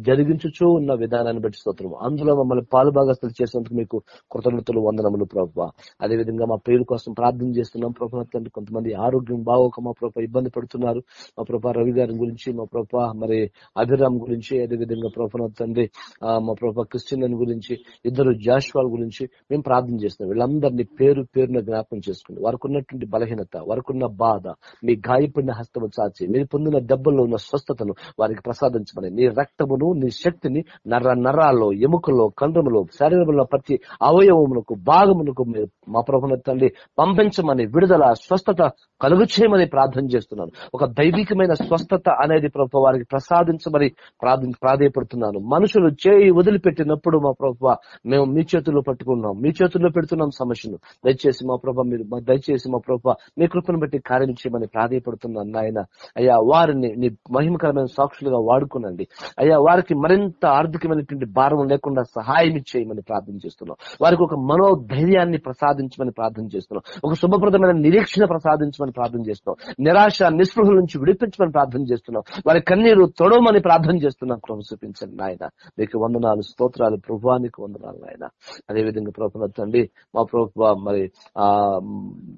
జరిగించుచూ ఉన్న విధానాన్ని బట్టి స్తోత్రం. అందులో మమ్మల్ని పాలుభాగస్తులు చేసినందుకు మీకు కృతజ్ఞతలు వందనములు ప్రభావ. అదేవిధంగా మా పేరు కోసం ప్రార్థన చేస్తున్నాం. ప్రభావ తండ్రి కొంతమంది ఆరోగ్యం బాగోక మా ప్రభావ ఇబ్బంది పడుతున్నారు. మా ప్రభా రవి గారి గురించి మా ప్రభా మరి అభిరామ్ గురించి అదేవిధంగా ప్రభా తండ్రి ఆ, మా ప్రభా క్రిస్టియన్ గురించి ఇద్దరు జాషువాల గురించి మేము ప్రార్థన చేస్తున్నాం. వీళ్ళందరినీ పేరు పేరున జ్ఞాపం చేసుకుని వారికి ఉన్నటువంటి బలహీనత వారికి ఉన్న బాధ మీ గాయపడిన హస్తము చాచి మీరు పొందిన దెబ్బల్లో ఉన్న స్వస్థతను వారికి ప్రసాదించమని. నీ రక్తమును నీ శక్తిని నర నరాల్లో ఎముకల్లో కండ్రములో శరీరంలో ప్రతి అవయవములకు భాగములకు మీరు మా ప్రభుత్వ తల్లి పంపించమని విడుదల స్వస్థత కలుగు చేయమని ప్రార్థన చేస్తున్నాను. ఒక దైవికమైన స్వస్థత అనేది ప్రభు వారికి ప్రసాదించమని ప్రార్థన ప్రాధేయపడుతున్నాను. మనుషులు చేయి వదిలిపెట్టినప్పుడు మా ప్రభు మేము మీ చేతుల్లో పట్టుకున్నాం. మీ చేతుల్లో పెడుతున్నాం సమస్యను. దయచేసి మా ప్రభా మీరు దయచేసి మా ప్రభా మీ కృపను బట్టి కార్యం చేయమని ప్రాధేయపడుతున్నాను నాయన అయ్యా వారిని నీ మహిమకరమైన సాక్షులుగా వాడుకునండి. అయ్యా వారికి మరింత ఆర్థికమైనటువంటి భారం లేకుండా సహాయం చేయమని ప్రార్థన చేస్తున్నాం. వారికి ఒక మనోధైర్యాన్ని ప్రసాదించమని ప్రార్థన చేస్తున్నాం. ఒక శుభప్రదమైన నిరీక్షణ ప్రసాదించమని ప్రార్థన చేస్తున్నాం. నిరాశ నిస్పృహల నుంచి విడిపించమని ప్రార్థన చేస్తున్నాం. వారి కన్నీరు తొడవమని ప్రార్థన చేస్తున్నాం. కృప చూపించండి నాయన. మీకు వందనాలు స్తోత్రాలు ప్రభువానికి వందనాలు నాయన. అదేవిధంగా ప్రభుత్వండి మా ప్రభు మరి ఆ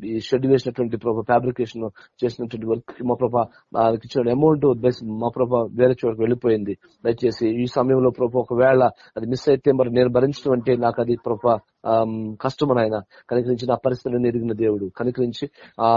ఈ షెడ్ వేసినటువంటి ప్రభు ఫ్యాబ్రికేషన్ చేసినటువంటి వర్క్ మా ప్రభా ఇచ్చిన అమౌంట్ మా ప్రభా వేరే చోటుకు వెళ్ళిపోయింది. దయచేసి ఈ సమయంలో ప్రభా ఒకవేళ అది మిస్ అయితే మరి నేను భరించడం అంటే నాకు అది ప్రభా కష్టం ఆయన కనికరించి నా పరిస్థితులను ఎరిగిన దేవుడు. కనికరించి ఆ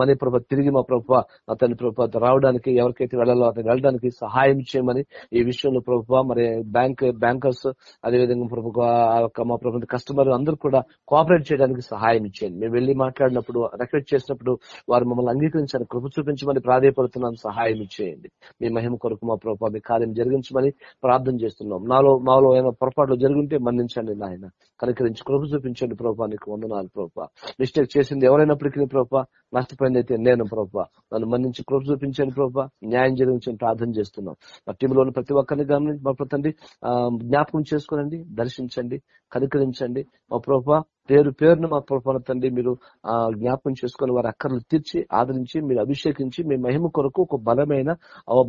మనీ ప్రభ తిరిగి మా ప్రభు అతని ప్రభు రావడానికి ఎవరికైతే వెళ్ళాలో అతను వెళ్ళడానికి సహాయం చేయమని ఈ విషయంలో ప్రభు మరి బ్యాంక్ బ్యాంకర్స్ అదేవిధంగా ప్రభు ఆ యొక్క మా ప్రభు కస్టమర్ అందరూ కూడా కోఆపరేట్ చేయడానికి సహాయం ఇచ్చేయండి మేము వెళ్ళి మాట్లాడినప్పుడు రిక్వెస్ట్ చేసినప్పుడు వారు మమ్మల్ని అంగీకరించాలని కృప చూపించమని ప్రాధాయపడుతున్నాం. సహాయం ఇచ్చేయండి మీ మహిమ కొరకు మా ప్రభు మీ కార్యం జరిగించమని ప్రార్థన చేస్తున్నాం. నాలో మాలో ఏమైనా పొరపాట్లు జరుగుంటే మన్నించండి నాయన. కనికరించి. కృప చూపించండి ప్రభా నీకు వందనాలు ప్రభా. మిస్టేక్ చేసింది ఎవరైనప్పటికీ ప్రభా నష్టపోయింది అయితే నేను ప్రభా. నన్ను మన్నించి కృప చూపించండి ప్రభా. న్యాయం జరిగించని ప్రార్థన చేస్తున్నాం. మా టీంలోని ప్రతి ఒక్కరిని గమనించి మా ప్రతండి జ్ఞాపకం చేసుకోనండి దర్శించండి కనికరించండి. మా ప్రభా పేరు పేరును మా ప్రభావ తండ్రి మీరు ఆ జ్ఞాపకం చేసుకుని వారి అక్కర్లు తీర్చి ఆదరించి మీరు అభిషేకించి మీ మహిమ కొరకు ఒక బలమైన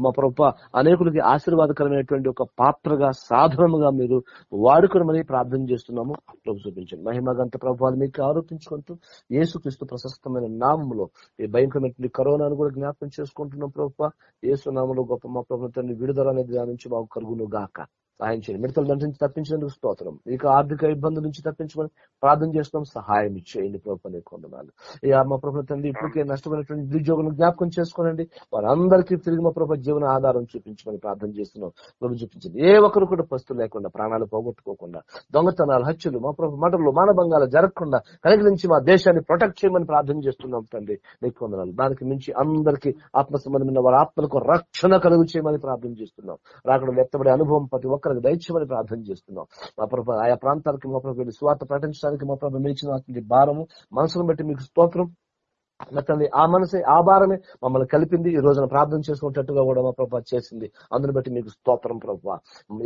మా ప్రభా అనేకులకి ఆశీర్వాదకరమైనటువంటి ఒక పాత్రగా సాధనముగా మీరు వాడుకోవడమని ప్రార్థన చేస్తున్నాము. ప్రభు చూపించండి. మహిమ గంత ప్రభావాలు మీకు ఆరోపించుకుంటూ యేసుక్రీస్తు ప్రశస్తమైన నామంలో ఈ భయంకరమైనటువంటి కరోనాను కూడా జ్ఞాపకం చేసుకుంటున్నాం. ప్రభు యేసు నామంలో గొప్ప మా ప్రభు తండ్రి విడుదల అనేది దాని నుంచి మాకు కలుగును గాక. సహాయం చేయండి. మిడతల దండ నుంచి తప్పించినందుకు స్తోత్రం. ఇక ఆర్థిక ఇబ్బందుల నుంచి తప్పించమని ప్రార్థన చేస్తున్నాం సహాయం ఇచ్చేయండి ప్రభుత్వం కొందనాలు ఇక మా ప్రభుత్వ తండ్రి ఇప్పటికే నష్టమైనటువంటి నిరుద్యోగులను జ్ఞాపకం చేసుకోనండి. వారందరికీ తిరిగి మా ప్రభు జీవన ఆధారం చూపించమని ప్రార్థన చేస్తున్నాం. ప్రభు చూపించండి. ఏ ఒక్కరు కూడా పస్తులు లేకుండా ప్రాణాలు పోగొట్టుకోకుండా దొంగతనాలు హత్యలు మా ప్రభు మటలు మానభంగాలు జరగకుండా కలిగించి మా దేశాన్ని ప్రొటెక్ట్ చేయమని ప్రార్థన చేస్తున్నాం తండ్రి. నీకు కొందనాలు దానికి మించి అందరికీ ఆత్మ సంబంధమైన వారి ఆత్మలకు రక్షణ కలుగు చేయమని ప్రార్థన చేస్తున్నాం. రాకుండా వ్యక్తపడే అనుభవం ప్రతి ఒక్కరికి దయచేయమని ప్రార్థన చేస్తున్నాం. మా ప్రభు ఆయా ప్రాంతాలకు మా ప్రభు స్వార్థ ప్రకటించడానికి మా ప్రభు మిలిచిన భారము మనసును బట్టి మీకు స్తోత్రం. నా తండ్రి ఆ మనసే ఆ భారమే మమ్మల్ని కలిపింది. ఈ రోజున ప్రార్థన చేసుకునేటట్టుగా కూడా మా ప్రభావ చేసింది. అందుని బట్టి మీకు స్తోత్రం ప్రభావ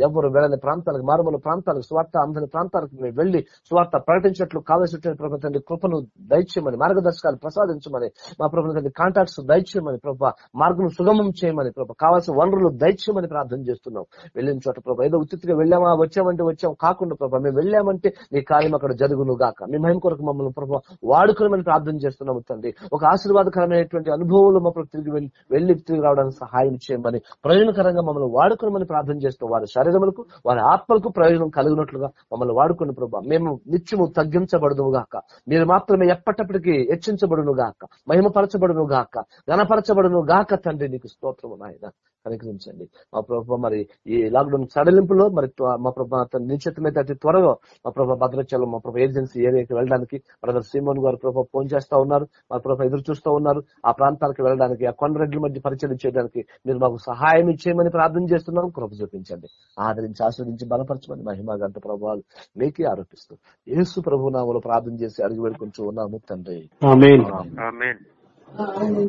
ఎవరు వెళ్ళని ప్రాంతాలకు మారుమూల ప్రాంతాలకు స్వార్థ అందని ప్రాంతాలకు మేము వెళ్ళి స్వార్థ ప్రకటించినట్లు కావలసినటువంటి ప్రభావ తండ్రి కృపను దయచేయమని మార్గదర్శకాలు ప్రసాదించమని మా ప్రభు తండ్రి కాంటాక్ట్స్ దయచేయమని ప్రభావ మార్గం సుగమం చేయమని ప్రభావ కావాల్సిన వనరులు దయచేయమని ప్రార్థన చేస్తున్నాం. వెళ్ళిన చోట ప్రభావ ఏదో ఉచితంగా వెళ్ళామా వచ్చామంటే వచ్చాం కాకుండా ప్రభావ మేము వెళ్ళామంటే నీ కార్యం అక్కడ జరుగును గాక. మీ మహిమ కొరకు మమ్మల్ని ప్రభావ వాడుకోమని ప్రార్థన చేస్తున్నాము తండ్రి. ఒక ఆశీర్వాదకరమైనటువంటి అనుభవంలో మమ్మల్ని తిరిగి వెళ్ళి తిరిగి రావడానికి సహాయం చేయమని ప్రయోజనకరంగా మమ్మల్ని వాడుకోమని ప్రార్థన చేస్తాం వారి శరీరములకు వారి ఆత్మలకు ప్రయోజనం కలిగినట్లుగా మమ్మల్ని వాడుకుని ప్రభావ మేము నిత్యము తగ్గించబడును గాక. మీరు మాత్రమే ఎప్పటప్పటికీ హెచ్చించబడును గాక. మహిమపరచబడును గాక. ఘనపరచబడును గాక తండ్రి నీకు స్తోత్రము నాయన. కనికరించండి. మా ప్రభావ మరి ఈ లాక్డౌన్ సడలింపులో మరి మా ప్రభావ నిశ్చితమైతే అతి త్వరగా మా ప్రభావ భద్రాచలం మా ప్రభావ ఏజెన్సీ ఏరియాకి వెళ్ళడానికి బ్రదర్ సీమోన్ గారు ప్రభావ ఫోన్ చేస్తా ఉన్నారు. మా ప్రభావ ఎదురు చూస్తూ ఉన్నారు. ఆ ప్రాంతాలకు వెళ్ళడానికి ఆ కొండరెడ్ల మధ్య పరిచయం చేయడానికి మీరు మాకు సహాయం ఇచ్చేయమని ప్రార్థన చేస్తున్నాం. కృప చూపించండి. ఆదరించి ఆస్వాదించి బలపరచమని మహిమ గంట ప్రభావాలు మీకే ఆరోపిస్తూ యేసు ప్రభు నామలో ప్రార్థన చేసి అడిగి వేడుకుంటూ ఉన్నాము తండ్రి. ఆమేన్. ఆమేన్.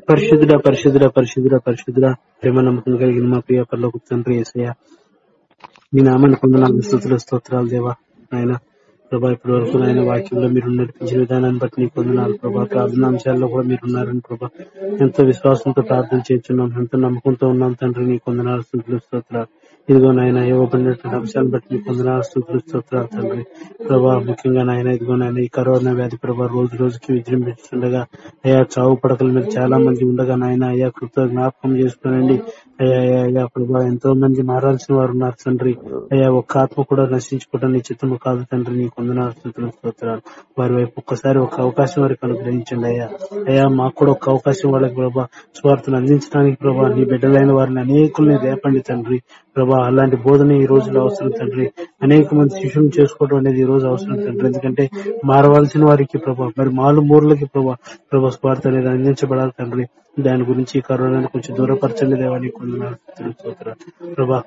పరిశుద్ధుడ పరిశుద్ధుడ పరిశుద్ధుడ పరిశుద్ధుడ ప్రేమ నమ్మకం కలిగిన మా ప్రియ పర్లోకి తండ్రి ఏసయ్య. మీ నామాన్ని పొందనాలు స్థుతులు స్తోత్రాలు దేవా ఆయన ప్రభా ఇప్పటి వరకు ఆయన వాక్యంలో మీరు నడిపించిన విధానాన్ని బట్టి నీకు పొందనాలు ప్రభా. ప్రార్థనాంశాల్లో కూడా మీరు ఉన్నారని ప్రభా. ఎంతో విశ్వాసంతో ప్రార్థన చేస్తున్నాం ఎంతో నమ్మకంతో ఉన్నాం తండ్రి. నీకు పొందనాలు స్థుతులు ఇదిగో నాయన ఇవ్వబడినటువంటి అంశాలను బట్టి నీకు పొందనాలు స్థుతులు తండ్రి. ప్రభా ముఖ్యంగా నాయన ఇదిగో నాయన ఈ కరోనా వ్యాధి ప్రభా రోజు రోజుకి విజృంభిస్తుండగా అయ్యా చావు పడకల మీద చాలా మంది ఉండగా నాయన అయ్యా కృత జ్ఞాపకం చేసుకోనండి. అయ్యా అయ్యా ప్రభా ఎంతో మంది మారాల్సిన వారు ఉన్నారు తండ్రి. అయ్యా ఒక్క ఆత్మ కూడా నశించుకోవడం నీ చిత్తము కాదు తండ్రి. నీ కొందనాలు స్తోత్రాలు వారి వైపు ఒక్కసారి ఒక అవకాశం వారికి అనుగ్రహించండి అయ్యా. అయ్యా మాకు కూడా ఒక అవకాశం వాళ్ళకి ప్రభా స్వార్థను అందించడానికి ప్రభా నీ బిడ్డలైన వారిని అనేకుల్ని రేపండి తండ్రి. ప్రభా అలాంటి బోధన ఈ రోజులో అవసరం తండ్రి. అనేక మంది శిష్యులు చేసుకోవడం అనేది ఈ రోజు అవసరం తండ్రి. ఎందుకంటే మారవలసిన వారికి ప్రభా మరి మాలు మూర్లకి ప్రభా ప్రభా స్వార్థ అనేది అందించబడాలి తండ్రి. దాని గురించి కరోనా కరోనాను కొంచెం దూరపరచండి దేవానికి కొందనాలు ప్రభా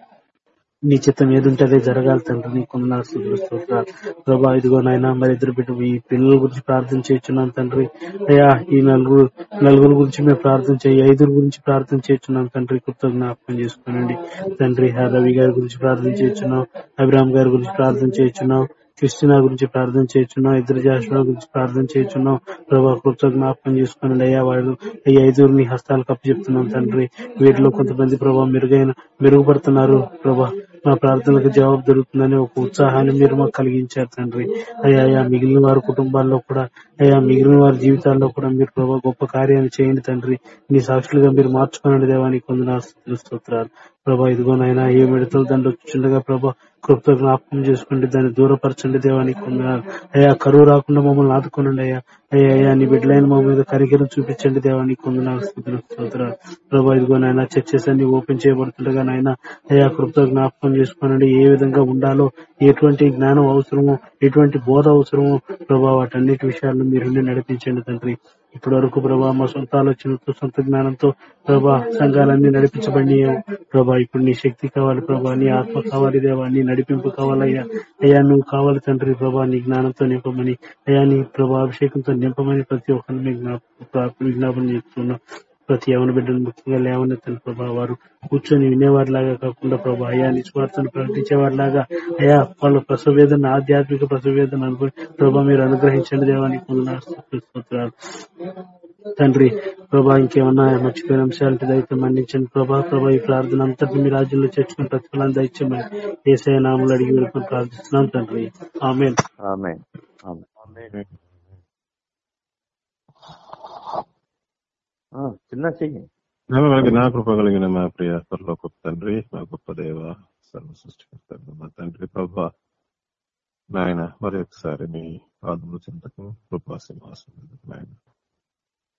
నీ చిత్తం ఏదుంటే జరగాలి తండ్రి నీ కొందనాలు స్తుతులు స్తోత్రాలు. ప్రభా ఇదిగో నాయన మరి ఇద్దరు బిడ్డ ఈ పిల్లల గురించి ప్రార్థన చేస్తున్నాం తండ్రి. అయ్యా ఈ నలుగురు నలుగురు గురించి మేము ప్రార్థన చేయి ఐదుగురు గురించి ప్రార్థన చేస్తున్నాం తండ్రి. కృత జ్ఞాపకం చేసుకోనండి. తండ్రి రవి గారి గురించి ప్రార్థన చేస్తున్నాం అభిరామ్ గారి గురించి ప్రార్థన చేస్తున్నాం. క్రిస్టినా గురించి ప్రార్థన చేస్తున్నాం ఇద్దరు జాషువా గురించి ప్రార్థన చేస్తున్నాం ప్రభా కృత జ్ఞాపకం చేసుకోనండి అయ్యా వాళ్ళు ఈ ఐదుగురిని కప్పి చెప్తున్నాం తండ్రి. వీటిలో కొంతమంది ప్రభా మెరుగైన మెరుగుపడుతున్నారు. ప్రభా మా ప్రార్థనలకు జవాబు దొరుకుతుందని ఒక ఉత్సాహాన్ని మీరు మాకు కలిగించారు తండ్రి. అయ్యా అయ్యా మిగిలిన వారి కుటుంబాల్లో కూడా అయ్యా మిగిలిన వారి జీవితాల్లో కూడా మీరు ప్రభా గొప్ప కార్యాన్ని చేయండి తండ్రి. నీ సాక్షులుగా మీరు మార్చుకున్నాడు దేవానికి కొందరు స్తోత్రాలు. ప్రభా ఇదిగోనైనా ఏ మిడతల దండ వచ్చుండగా ప్రభా కృప్త జ్ఞాపకం చేసుకోండి దాన్ని దూరపరచండి దేవానికి. అయ్యా కరువు రాకుండా మమ్మల్ని ఆదుకోనండి అయ్యా. అయ్యా అయ్యా నీ బిడ్డలైన మా మీద కరికరం చూపించండి దేవానికి కొందనాలు స్థుతులు ప్రభా ఇదిగో నాయన చర్చెస్ అన్ని ఓపెన్ చేయబడుతుండగా నాయన అయ్యా కృప్త జ్ఞాపకం చేసుకోనండి. ఏ విధంగా ఉండాలో ఎటువంటి జ్ఞానం అవసరమో ఎటువంటి బోధ అవసరమో ప్రభా వాటన్నిటి విషయాలను మీరు నడిపించండి తండ్రి. ఇప్పటి వరకు ప్రభా మా సొంత ఆలోచనతో సొంత జ్ఞానంతో ప్రభా సంఘాలన్నీ నడిపించబడి ప్రభా ఇప్పుడు నీ శక్తి కావాలి ప్రభా నీ ఆత్మ కావాలి దేవా నీ నడిపింపు కావాలయ్యా. అయ్యా నువ్వు కావాలి తండ్రి ప్రభా నీ జ్ఞానంతో నింపమని అయ్యా నీ ప్రభా అభిషేకంతో నింపమని ప్రతి ఒక్కరిని విజ్ఞాపన చేస్తున్నాం ప్రతి యవన బిడ్డను ముఖ్యంగా లేవనెత్తని ప్రభా వారు కూర్చొని వినేవారిలాగా కాకుండా ప్రభా అయ్యా నిస్వార్థను ప్రకటించేవారిలాగా అయ్యా వాళ్ళ ప్రసవేదన ఆధ్యాత్మిక ప్రసవేదన అనుభవి ప్రభా మీరు అనుగ్రహించండి దేవానికి స్తోత్రాలు తండ్రి ప్రభా ఇంకేమన్నా మర్చిపోయిన అంశాలు దయతో మన్నించండి ప్రభా ప్రభా ఈ ప్రార్థన అంతటి మీ రాజ్యంలో చేర్చుకుని ప్రతిఫలాన్ని దయచేయమని ఏసఐ నామలు అడిగి వెళ్ళుకొని ప్రార్థిస్తున్నాం తండ్రి ఆమెన్ ఆమేన్ ఆమేన్ ఆ, చిన్న చెయ్యి. నా కృప కలిగిన మా ప్రియ గొప్ప తండ్రి మా గొప్ప దేవ సర్వ సృష్టికర్త మా తండ్రి ప్రభా నాయన మరి ఒకసారి మీ పాదముల చింతకు కృపా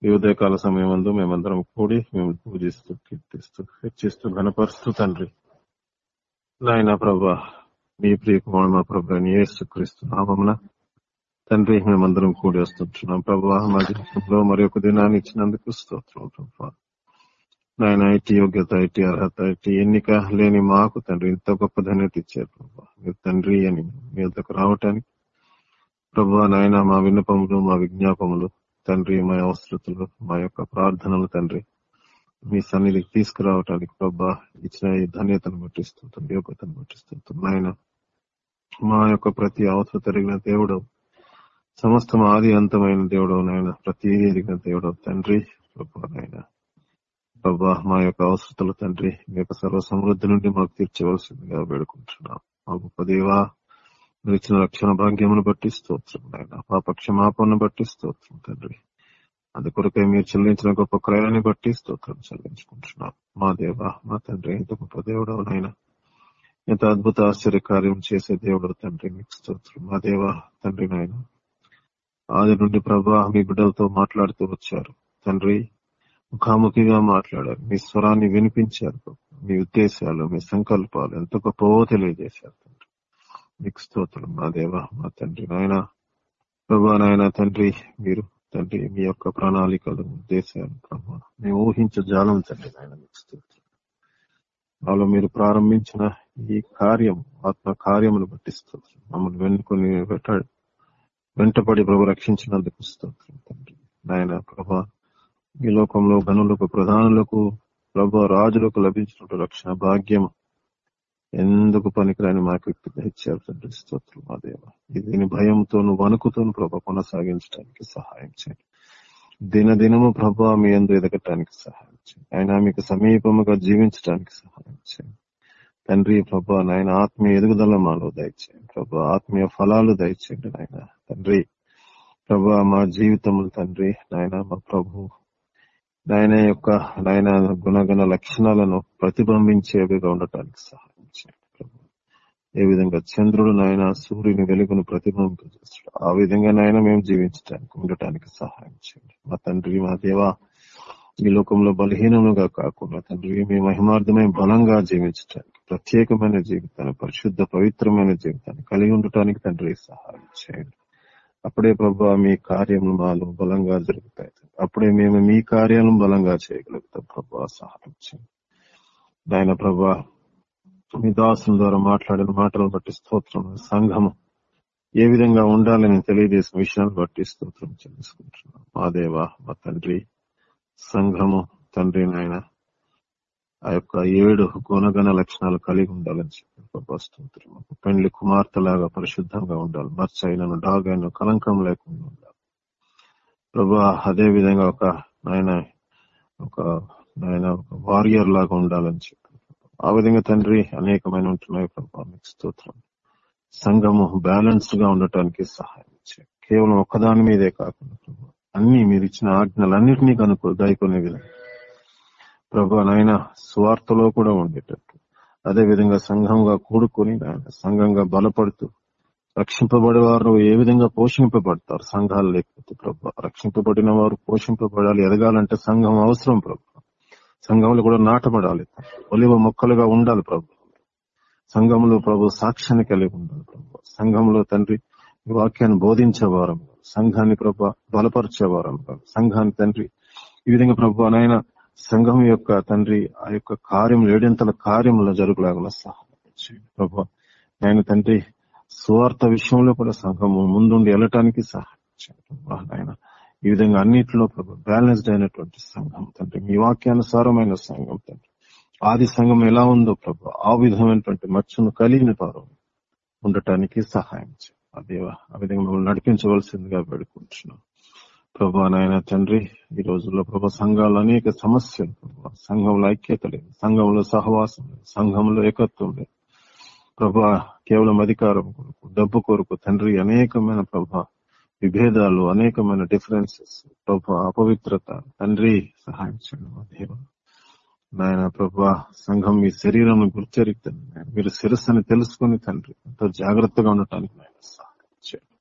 ఈ ఉదయకాల సమయం మేమందరం కూడి మేము పూజిస్తూ కీర్తిస్తూ హెచ్చిస్తూ ఘనపరుస్తూ తండ్రి. నాయన ప్రభా మీ ప్రియ కుమార్ మా ప్రభా యేసుక్రీస్తు నామమున తండ్రి మేమందరం కూడి వస్తుంటున్నాం. ప్రభా మా జీవితంలో మరి ఒక దినాన్ని ఇచ్చినందుకు స్తోత్రం ప్రభా. నాయన ఐటీ యోగ్యత ఐటీ అర్హత ఐటీ ఎన్నిక లేని మాకు తండ్రి ఇంత గొప్ప ధన్యత ఇచ్చారు ప్రభా. మీరు తండ్రి అని మీ వద్దకు రావటానికి ప్రభా నాయన మా విన్నపములు మా విజ్ఞాపములు తండ్రి మా అవసరతలు మా యొక్క ప్రార్థనలు తండ్రి మీ సన్నిధికి తీసుకురావటానికి ప్రభా ఇచ్చిన ఈ ధన్యతను బట్టిస్తుంటాం యోగ్యతను బట్టిస్తుంటాం నాయన మా యొక్క ప్రతి అవసరం తరిగిన దేవుడు సమస్తం ఆది అంతమైన దేవుడు నాయన ప్రతి ఎరిగిన దేవుడు తండ్రి నాయన. ప్రభా మా యొక్క అవసరతలు తండ్రి మీ యొక్క సర్వ సమృద్ధి నుండి మాకు తీర్చవలసిందిగా వేడుకుంటున్నాం. మా గొప్ప దేవా మీరు ఇచ్చిన రక్షణ భాగ్యమును బట్టి స్తోత్రం నాయన. పాప క్షమాపణను బట్టి స్తోత్రం తండ్రి. అది కొరకై మీరు చెల్లించిన గొప్ప క్రయాన్ని బట్టి స్తోత్రం చెల్లించుకుంటున్నాం. మా దేవ మా తండ్రి ఎంత గొప్ప దేవుడు నాయన. ఎంత అద్భుత ఆశ్చర్య కార్యం చేసే దేవుడు తండ్రి మీకు స్తోత్రం. మా దేవ తండ్రి నాయన ఆది నుండి ప్రభా మీ బిడ్డలతో మాట్లాడుతూ వచ్చారు. తండ్రి ముఖాముఖిగా మాట్లాడారు. మీ స్వరాన్ని వినిపించారు మీ ఉద్దేశాలు మీ సంకల్పాలు ఎంత గొప్పవో తెలియజేశారు తండ్రి. మీకు స్తోత్రం. మా దేవ మా తండ్రి నాయన. ప్రభా నాయన తండ్రి మీరు తండ్రి మీ యొక్క ప్రణాళికలు ఉద్దేశాలు ప్రభా మేము ఊహించే జాలం తండ్రి నాయన మీకు స్తోత్రం. వాళ్ళు మీరు ప్రారంభించిన ఈ కార్యం ఆత్మ కార్యమును పట్టిస్తుంది మమ్మల్ని వెనుకొని పెట్టాడు. వెంటపడి ప్రభు రక్షించినందుకు స్తోత్రం తండ్రి. నాయన ప్రభా ఈ లోకంలో గనులకు ప్రధానులకు ప్రభు రాజులకు లభించినట్టు రక్షణ భాగ్యం ఎందుకు పనికిరాని మాకు ఇచ్చారు తండ్రి. స్తోత్రం మా దేవ. దీని భయంతోను వణుకుతోను ప్రభ కొనసాగించడానికి సహాయం చేయండి. దినదినము ప్రభా మీ ఎందు ఎదగటానికి సహాయం చేయండి. ఆయన మీకు సమీపముగా జీవించడానికి సహాయం చేయండి. తండ్రి ప్రభా నాయన ఆత్మీయ ఎదుగుదల మాలో దయచేయండి. ప్రభా ఆత్మీయ ఫలాలు దయచేయండి నాయన. తండ్రి. ప్రభా మా జీవితములు తండ్రి నాయన మా ప్రభు. నాయన యొక్క నాయన గుణగణ లక్షణాలను ప్రతిబింబించేవిగా ఉండటానికి సహాయం చేయండి ప్రభు. ఏ విధంగా చంద్రుడు నాయన సూర్యుని వెలుగును ప్రతిబింబించేస్తాడు ఆ విధంగా నాయన మేము జీవించడానికి ఉండటానికి సహాయం చేయండి. మా తండ్రి మా దేవ ఈ లోకంలో బలహీనముగా కాకుండా తండ్రి మీ మహిమార్థమే బలంగా జీవించడానికి ప్రత్యేకమైన జీవితాన్ని పరిశుద్ధ పవిత్రమైన జీవితాన్ని కలిగి ఉండటానికి తండ్రి సహాయం చేయండి. అప్పుడే ప్రభా మీ కార్యములు మాలో బలంగా జరుగుతాయి. అప్పుడే మేము మీ కార్యాలను బలంగా చేయగలుగుతాం ప్రభా సహాయం నాయన ప్రభా మీ దాసుల ద్వారా మాట్లాడిన మాటలను బట్టి స్తోత్రం సంఘము ఏ విధంగా ఉండాలని తెలియజేసిన విషయాన్ని బట్టి స్తోత్రం చెల్లించుకుంటున్నాం. మా దేవ మా తండ్రి సంఘము తండ్రి నాయన ఆ యొక్క ఏడు గుణగణ లక్షణాలు కలిగి ఉండాలని చెప్పి ప్రభా పెండ్లి కుమార్తెలాగా పరిశుద్ధంగా ఉండాలి. మర్చైనను డాగైన కలంకం లేకుండా ఉండాలి. ప్రభా అదే విధంగా ఒక నాయన ఒక నాయన ఒక వారియర్ లాగా ఉండాలని చెప్పి ఆ విధంగా తండ్రి అనేకమైన ఉంటున్నాయి ప్రభా మీకు స్తోత్రం. సంఘము బ్యాలెన్స్డ్గా ఉండటానికి సహాయం కేవలం ఒక్కదాని మీదే కాకుండా ప్రభా అన్ని మీరు ఇచ్చిన ఆజ్ఞలన్నింటినీ కనుకో దాయికొనే విధంగా ప్రభా నాయన స్వార్థలో కూడా ఉండేటట్టు. అదే విధంగా సంఘంగా కూడుకొని నాయన సంఘంగా బలపడుతూ రక్షింపబడే వారు ఏ విధంగా పోషింపబడతారు? సంఘాలు లేకపోతే ప్రభు రక్షింపబడిన వారు పోషింపబడాలి ఎదగాలంటే సంఘం అవసరం ప్రభు. సంఘంలో కూడా నాటబడాలి. ఒలివ మొక్కలుగా ఉండాలి ప్రభు. సంఘంలో ప్రభు సాక్ష్యాన్ని కలిగి ఉండాలి ప్రభు. సంఘంలో తండ్రి వాక్యాన్ని బోధించేవారం సంఘాన్ని ప్రభు బలపరిచేవారం సంఘాన్ని తండ్రి ఈ విధంగా ప్రభు నాయన సంఘం యొక్క తండ్రి ఆ యొక్క కార్యం ఏడింతల కార్యంలో జరుగులాగా సహాయం ప్రభు ఆయన తండ్రి సువార్త విషయంలో కూడా సంఘము ముందుండి వెళ్ళటానికి సహాయం ఈ విధంగా అన్నింటిలో ప్రభు బ్యాలెన్స్డ్ అయినటువంటి సంఘం తండ్రి మీ వాక్యానుసారమైన సంఘం తండ్రి. ఆది సంఘం ఎలా ఉందో ప్రభు ఆ విధమైనటువంటి మచ్చను కలిగిన వారు ఉండటానికి సహాయం చేయండి. అదేవా ఆ విధంగా మమ్మల్ని నడిపించవలసిందిగా పెడుకుంటున్నాం ప్రభా నాయన తండ్రి ఈ రోజుల్లో ప్రభా సంఘాలు అనేక సమస్యలు ప్రభా. సంఘంలో ఐక్యత లేదు సంఘంలో సహవాసం లేదు సంఘంలో ఏకత్వం లేదు. ప్రభా కేవలం అధికారం కొరకు డబ్బు కొరకు తండ్రి అనేకమైన ప్రభా విభేదాలు అనేకమైన డిఫరెన్సెస్ ప్రభా అపవిత్రత తండ్రి సహాయం చేయడం దేవ. నాయన ప్రభా సంఘం మీ శరీరం గుర్తెరిగితే మీరు శిరస్సుని తెలుసుకుని తండ్రి ఎంతో జాగ్రత్తగా ఉండటానికి నాయన సహాయం చేయండి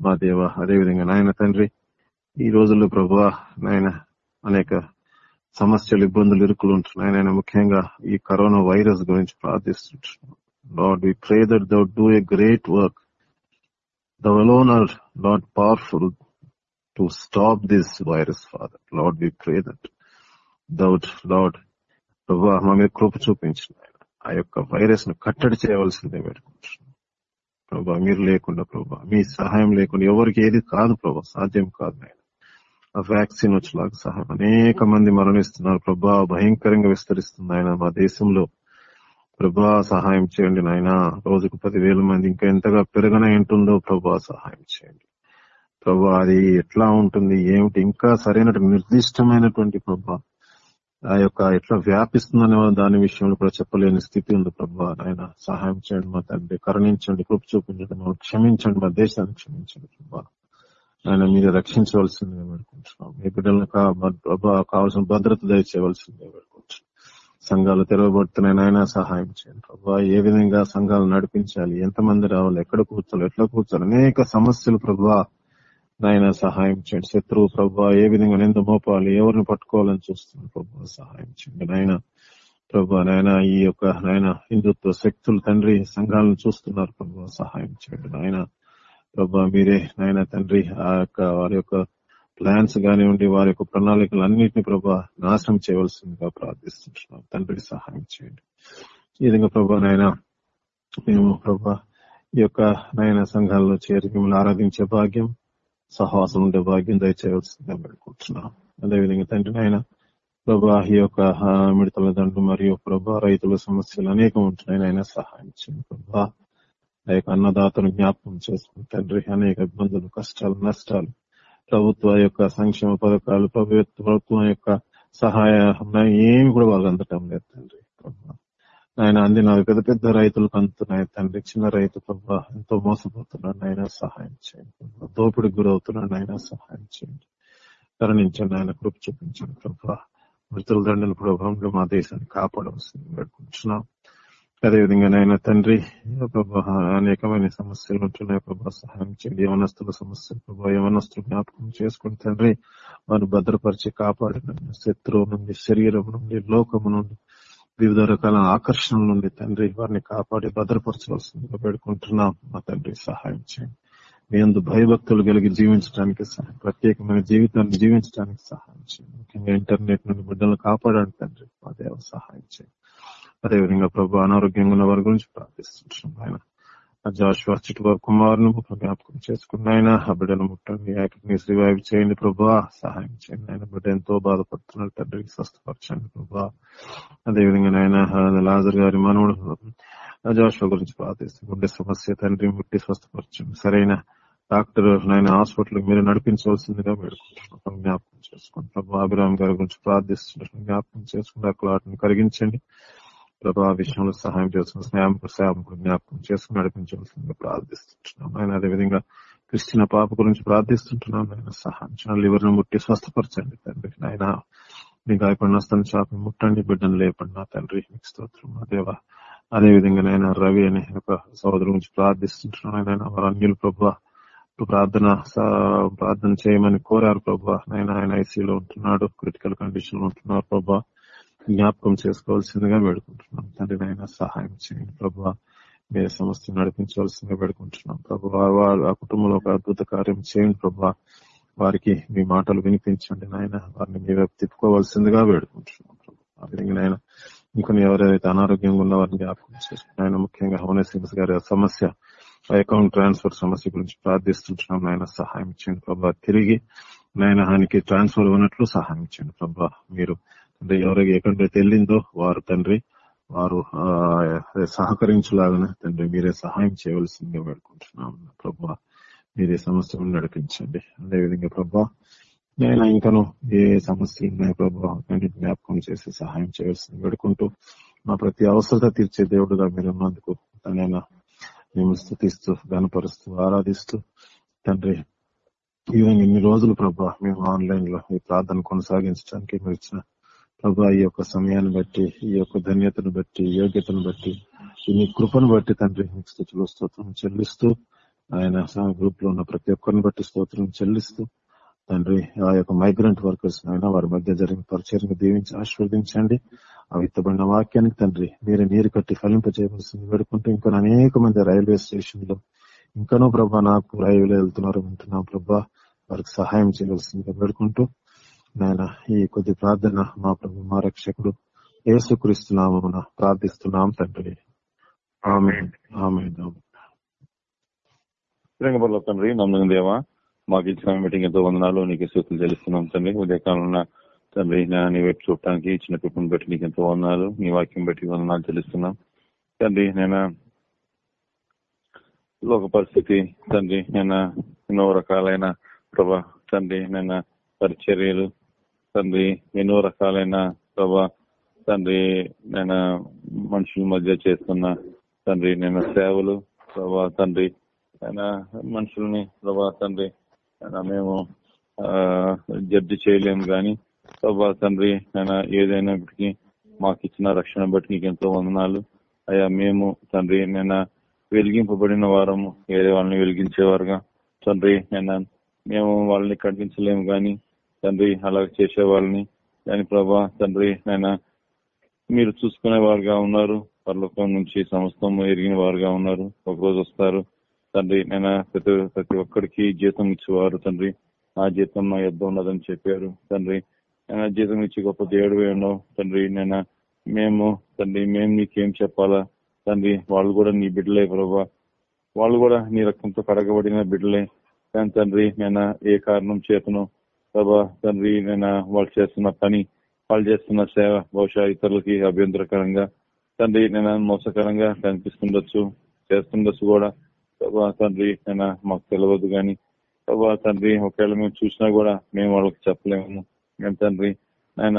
మా దేవ. అదేవిధంగా నాయన తండ్రి ఈ రోజుల్లో ప్రభా నాయన అనేక సమస్యలు ఇబ్బందులు ఇరుకులు ఉంటున్నాయి. నేను ముఖ్యంగా ఈ కరోనా వైరస్ గురించి ప్రార్థిస్తుంటున్నాను Lord we pray that thou do a great work thou alone are not powerful to stop this virus father Lord we pray that thou Lord ప్రభా మా మీద కృప చూపించిన ఆ యొక్క వైరస్ను కట్టడి చేయవలసిందే పెట్టుకుంటున్నాను ప్రభా మీరు లేకుండా ప్రభా మీ సహాయం లేకుండా ఎవరికి ఏది కాదు ప్రభా సాధ్యం కాదు ఆయన ఆ వ్యాక్సిన్ వచ్చేలాగా సహాయం. అనేక మంది మరణిస్తున్నారు. ప్రభా భయంకరంగా విస్తరిస్తుంది ఆయన. మా దేశంలో ప్రభా సహాయం చేయండి నాయన. రోజుకు పదివేల మంది ఇంకా ఎంతగా పెరగనే ఉంటుందో ప్రభా సహాయం చేయండి. ప్రభా అది ఎట్లా ఉంటుంది ఏమిటి? ఇంకా సరైన నిర్దిష్టమైనటువంటి ప్రభా ఆ యొక్క ఎట్లా వ్యాపిస్తుందనే దాని విషయంలో కూడా చెప్పలేని స్థితి ఉంది ప్రభా. ఆయన సహాయం చేయండి మా తండ్రి. కరుణించండి కృప చూపించండి. క్షమించండి మా దేశాన్ని క్షమించండి ప్రభా. ఆయన మీరు రక్షించవలసిందిగా పెడుకుంటున్నాం మీ బిడ్డలను ప్రభా కావాల్సిన భద్రత దయచేయవలసిందిగా పెడుకుంటున్నాం సంఘాలు తెరవబడుతున్నాయి ఆయన సహాయం చేయండి ప్రభా. ఏ విధంగా సంఘాలు నడిపించాలి ఎంతమంది రావాలి ఎక్కడ కూర్చోాలి ఎట్లా కూర్చోాలి అనేక సమస్యలు ప్రభా. నాయన సహాయం చేయండి. శత్రువు ప్రభా ఏ విధంగా నింద మోపాలి ఎవరిని పట్టుకోవాలని చూస్తుంది ప్రభా. సహాయం చేయండి నాయన ప్రభా. నాయన ఈ యొక్క నాయన హిందుత్వ శక్తులు తండ్రి సంఘాలను చూస్తున్నారు ప్రభా. సహాయం చేయండి నాయన. ప్రభా మీరే నాయన తండ్రి ఆ యొక్క వారి యొక్క ప్లాన్స్ కానివ్వండి వారి యొక్క ప్రణాళికలు అన్నింటినీ ప్రభా నాశనం చేయవలసిందిగా ప్రార్థిస్తున్నాం. తండ్రికి సహాయం చేయండి. ఈ విధంగా ప్రభా నాయన మేము ప్రభా ఈ యొక్క నాయన సంఘాల్లో చేరి మిమ్మల్ని ఆరాధించే భాగ్యం సహవాసం ఉండే భాగ్యం దయచేయవలసిందిగా పెట్టుకుంటున్నాం అదేవిధంగా తండ్రి నాయన ప్రభా ఈ యొక్క మిడతల దండు మరియు ప్రభా రైతుల సమస్యలు అనేకం ఉంటున్నాయి. ఆయన సహాయం చేయండి ప్రభా. ఆ యొక్క అన్నదాతను జ్ఞాపకం చేసుకుని తండ్రి అనేక ఇబ్బందులు కష్టాలు నష్టాలు ప్రభుత్వ యొక్క సంక్షేమ పథకాలు ప్రభుత్వ ప్రభుత్వం యొక్క సహాయం ఏమి కూడా వాళ్ళు అందటం లేదు తండ్రి. ఆయన అందిన పెద్ద పెద్ద రైతులకు అందుతున్నాయి తండ్రి. చిన్న రైతు ప్రభా ఎంతో మోసపోతున్నాడు ఆయన సహాయం చేయండి. దోపిడికి గురవుతున్నాడు ఆయన సహాయం చేయండి. తరణించండి ఆయన కృప చూపించండి ప్రభా. మృతుల దండలు ప్రభావంలో మా దేశాన్ని కాపాడవలసింది పెట్టుకుంటున్నాం అదేవిధంగా నాయన తండ్రి ప్రభా అనేకమైన సమస్యలు ఉంటున్నాయి ప్రభా సహాయం చేయండి యవనస్తుల సమస్యలు ప్రభా యవనస్తులు జ్ఞాపకం చేసుకుని తండ్రి వారు భద్రపరిచి కాపాడిన శత్రువు నుండి శరీరం నుండి లోకము నుండి వివిధ రకాల ఆకర్షణల నుండి తండ్రి వారిని కాపాడి భద్రపరచవలసిందిగా పెడుకుంటున్నాం మా తండ్రి సహాయం చేయండి. మీ అందు భయభక్తులు కలిగి జీవించడానికి సహాయం ప్రత్యేకమైన జీవితాన్ని జీవించడానికి సహాయం చేయండి. ముఖ్యంగా ఇంటర్నెట్ నుండి బిడ్డలను కాపాడండి తండ్రి. మా దేవ సహాయం చేయండి. అదేవిధంగా ప్రభు అనారోగ్యంగా ఉన్న వారి గురించి ప్రార్థిస్తున్నాం ఆయన. జాషువా చుట్టువారి కుమారును జ్ఞాపకం చేసుకున్న ఆయన ఆ బిడ్డను ముట్టండి. యాక్ని రివైవ్ చేయండి ప్రభా. సహాయం చేయండి. ఆయన బిడ్డ ఎంతో బాధపడుతున్నాడు తండ్రికి స్వస్థపరచండి ప్రభా. అదేవిధంగా నాయన లాజర్ గారి మనవుడు జాషువా గురించి ప్రార్థిస్తూ గుడ్డ సమస్య తండ్రి ముట్టి స్వస్థపరచండి. సరైన డాక్టర్ నాయన హాస్పిటల్ మీరు నడిపించవలసిందిగా వేడుకుంటున్నాం. జ్ఞాపకం చేసుకుంటున్నాం అభిరామ్ గారి గురించి ప్రార్థిస్తున్నాం. జ్ఞాపకం చేసుకుంటే అక్కడ వాటిని కరిగించండి. ప్రభా విషయంలో సహాయం చేస్తున్న స్నేహం సేవకుడు జ్ఞాపకం చేసుకుని నడిపించవలసిందిగా ప్రార్థిస్తుంటున్నాం ఆయన అదేవిధంగా క్రిస్టిన పాప గురించి ప్రార్థిస్తుంటున్నాం ఆయన సహాయం లివర్ ముట్టి స్వస్థపరచండి తండ్రి ఆయన మీ గాయపడిన స్థలం చాపి ముట్టండి బిడ్డను లేపడిన తండ్రి మీకు స్తోత్రం మా దేవ అదే విధంగా నేను రవి అనే ఒక సోదరు గురించి ప్రార్థిస్తుంటున్నాను ఆయన వారు అన్యులు ప్రార్థన ప్రార్థన చేయమని కోరారు ప్రభా ఆయన ఆయన ఐసీలో ఉంటున్నాడు క్రిటికల్ కండిషన్లో ఉంటున్నారు ప్రభా జ్ఞాపకం చేసుకోవాల్సిందిగా వేడుకుంటున్నాం తండ్రి నాయన సహాయం చేయండి ప్రభా మీరు సమస్య నడిపించవలసిందిగా వేడుకుంటున్నాం ప్రభు వారు ఆ కుటుంబంలో ఒక అద్భుత కార్యం చేయండి ప్రభా వారికి మీ మాటలు వినిపించండి నాయన వారిని మీ వైపు తిప్పుకోవాల్సిందిగా వేడుకుంటున్నాం ఆ విధంగా నాయన ఇంకొన్ని ఎవరైతే అనారోగ్యంగా ఉన్న వారిని జ్ఞాపకం చేసుకుని ఆయన ముఖ్యంగా హోనే సింగ్స్ గారి సమస్య అకౌంట్ ట్రాన్స్ఫర్ సమస్య గురించి ప్రార్థిస్తుంటున్నాం నాయన సహాయం చేయండి ప్రభా తిరిగి నాయన ఆయనకి ట్రాన్స్ఫర్ ఉన్నట్లు సహాయం చేయండి ప్రభా మీరు అంటే ఎవరికి ఎక్కడికైతే వెళ్ళిందో వారు తండ్రి వారు ఆ, తండ్రి మీరే సహాయం చేయవలసిందిగా వేడుకుంటున్నాం. ప్రభా మీరే సమస్యలను నడిపించండి. అదేవిధంగా ప్రభా నేను ఇంకను ఏ సమస్యలు ఉన్నాయి ప్రభా జ్ఞాపకం చేసి సహాయం చేయవలసింది వేడుకుంటూ మా ప్రతి అవసరత తీర్చే దేవుడుగా మీరు ఉన్నందుకు తనైనా మేము స్థుతిస్తూ గనపరుస్తూ ఆరాధిస్తూ తండ్రి ఈ విధంగా ఇన్ని రోజులు ప్రభా మేము ఆన్లైన్లో ఈ ప్రార్థన కొనసాగించడానికి మీరు ఇచ్చిన ప్రభా ఈ యొక్క సమయాన్ని బట్టి ఈ యొక్క ధన్యతను బట్టి యోగ్యతను బట్టి ఈ కృపను బట్టి తండ్రి మీకు స్థుతులు స్తోత్రం చెల్లిస్తూ ఆయన గ్రూప్లో ఉన్న ప్రతి ఒక్కరిని బట్టి స్తోత్రం చెల్లిస్తూ తండ్రి ఆ యొక్క మైగ్రెంట్ వర్కర్స్ అయినా వారి మధ్య జరిగిన పరిచయం దీవించి ఆశీర్వదించండి. ఆ విత్తబడిన వాక్యానికి తండ్రి మీరు నీరు కట్టి ఫలింపజేయవలసింది వేడుకుంటూ ఇంకా అనేక మంది రైల్వే స్టేషన్లో ఇంకనూ ప్రభా నాకు రైల్వే వెళ్తున్నారు వింటున్నాం ప్రభా వారికి సహాయం చేయవలసిందిగా వేడుకుంటూ నాయన ఈ కొద్ది ప్రార్థన మా ప్రభు మా రక్షకుడు ఏసుక్రీస్తున్నామన ప్రార్థిస్తున్నాం తండ్రి. రంగపల్లి తండ్రి నమ్మకం దేవా మాకు ఇచ్చిన మీటింగ్ ఎంతో వందనాలు నీకు సూచనలు తెలుస్తున్నాం తండ్రి. ఉదయకాలం ఉన్న తండ్రి నా వైపు చూడటానికి ఇచ్చిన కృపను బట్టి నీకు ఎంతో వందనాలు నీ వాక్యం బట్టి వందనాలు తెలుస్తున్నాం తండ్రి నేను లోక పరిస్థితి తండ్రి నేను ఎన్నో రకాలైన ప్రభా తండ్రి నేను పరిచర్యలు తండ్రి ఎన్నో రకాలైన ప్రభా తండ్రి నేను మనుషుల మధ్య చేస్తున్న తండ్రి నేను సేవలు ప్రభా తండ్రి ఆయన మనుషుల్ని ప్రభా తండ్రి మేము ఆ, జడ్జి చేయలేము కానీ ప్రభా తండ్రి ఆయన ఏదైనప్పటికీ మాకు ఇచ్చిన రక్షణ బట్టి నీకు ఎంతో వందనాలు. అయ్యా మేము తండ్రి నేను వెలిగింపబడిన వారము వేరే వాళ్ళని వెలిగించేవారుగా. తండ్రి నేను మేము వాళ్ళని ఖండించలేము కానీ తండ్రి అలా చేసే వాళ్ళని దాని ప్రభా తండ్రి నేను మీరు చూసుకునే వారుగా ఉన్నారు. పరలోకం నుంచి సమస్తం ఎరిగిన వారుగా ఉన్నారు. ఒక రోజు వస్తారు. తండ్రి నేను ప్రతి ప్రతి ఒక్కరికి జీతం ఇచ్చేవారు తండ్రి. ఆ జీతం నా యుద్ధం ఉన్నదని చెప్పారు తండ్రి. నేను జీతం ఇచ్చి గొప్ప దేవుడు ఉన్నావు తండ్రి. నేను మేము తండ్రి మేము నీకేం చెప్పాలా? తండ్రి వాళ్ళు కూడా నీ బిడ్డలే ప్రభా. వాళ్ళు కూడా నీ రక్తంతో కడగబడిన బిడ్డలే. కానీ తండ్రి నేను ఏ కారణం చేతను ప్రభా తండ్రి నేను వాళ్ళు చేస్తున్న పని వాళ్ళు చేస్తున్న సేవ బహుశా ఇతరులకి అభ్యంతరకరంగా తండ్రి నేను మోసకరంగా కనిపిస్తుండొచ్చు చేస్తుండొచ్చు కూడా. ప్రభా తండ్రి నేను మాకు తెలియదు కానీ ప్రభా తండ్రి ఒకవేళ మేము చూసినా కూడా మేము వాళ్ళకి చెప్పలేము. మేము తండ్రి ఆయన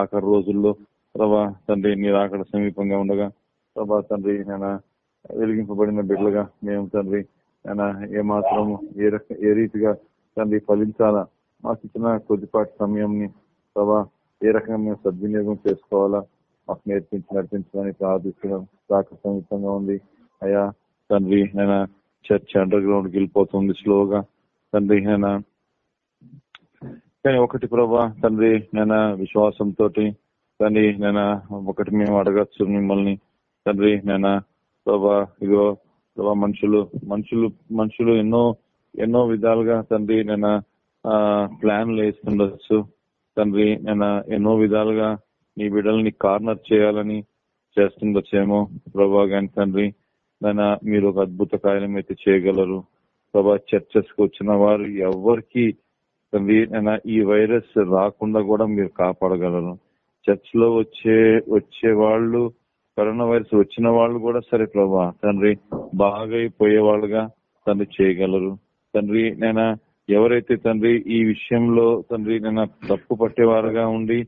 ఆఖరి రోజుల్లో ప్రభా తండ్రి మీరు అక్కడ సమీపంగా ఉండగా ప్రభా తండ్రి నేను వెలిగింపబడిన బిడ్డలుగా మేము తండ్రి ఆయన ఏ మాత్రము ఏ ఏ రీతిగా తండ్రి ఫలించాలా? మాకు ఇచ్చిన కొద్దిపాటి సమయంని ప్రభా ఏ రకంగా మేము సద్వినియోగం చేసుకోవాలా? మాకు నేర్పించి నడిపించడానికి ప్రార్థిస్తున్నాం. రాక సమీపంగా ఉంది. అయ్యా తండ్రి ఆయన చర్చ్ అండర్ గ్రౌండ్కి వెళ్ళిపోతుంది స్లోగా. తండ్రి ఆయన కానీ ఒకటి ప్రభా తండ్రి నేను విశ్వాసంతో తండ్రి నేను ఒకటి మేము అడగచ్చు మిమ్మల్ని. తండ్రి నేను ప్రభా ఇగో ప్రభా మనుషులు మనుషులు మనుషులు ఎన్నో ఎన్నో విధాలుగా తండ్రి నేను ప్లాన్లు వేస్తుండొచ్చు. తండ్రి నేను ఎన్నో విధాలుగా నీ బిడ్డల్ని కార్నర్ చేయాలని చేస్తుండొచ్చేమో ప్రభా గాని తండ్రి. నేను మీరు ఒక అద్భుత కార్యం అయితే చేయగలరు. ప్రభా చర్చస్కి వచ్చిన వారు ఎవరికి తండ్రి నేను ఈ వైరస్ రాకుండా కూడా మీరు కాపాడగలరు. చర్చ్లో వచ్చే వచ్చే వాళ్ళు కరోనా వైరస్ వచ్చిన వాళ్ళు కూడా సరే ప్రభా. తండ్రి బాగా అయిపోయే వాళ్ళుగా తండ్రి చేయగలరు. తండ్రి నేను ఎవరైతే తండ్రి ఈ విషయంలో తండ్రి నేను తప్పు పట్టేవారుగా ఉండి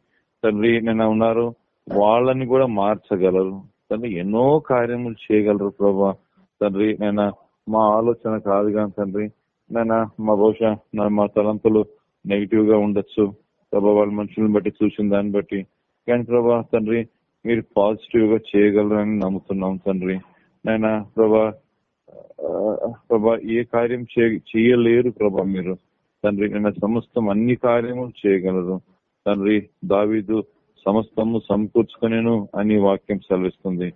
తండ్రి నేను ఉన్నారో వాళ్ళని కూడా మార్చగలరు. తండ్రి ఎన్నో కార్యములు చేయగలరు ప్రభా. తండ్రి నేను మా ఆలోచన కాదు కానీ తండ్రి. నేను మా బహుశా మా తలంపులు నెగిటివ్గా ఉండొచ్చు. ప్రభా వాళ్ళ మనుషులను బట్టి చూసిన దాన్ని బట్టి. కానీ ప్రభా తండ్రి మీరు పాజిటివ్గా చేయగలరని నమ్ముతున్నాం తండ్రి. నాయన ప్రభా ప్రభా ఏ కార్యం చేయలేరు ప్రభా మీరు. తండ్రి నేను సమస్తం అన్ని కార్యములు చేయగలరు. తండ్రి దావీదు సమస్తము సమకూర్చుకునేను అని వాక్యం సెలవిస్తుంది.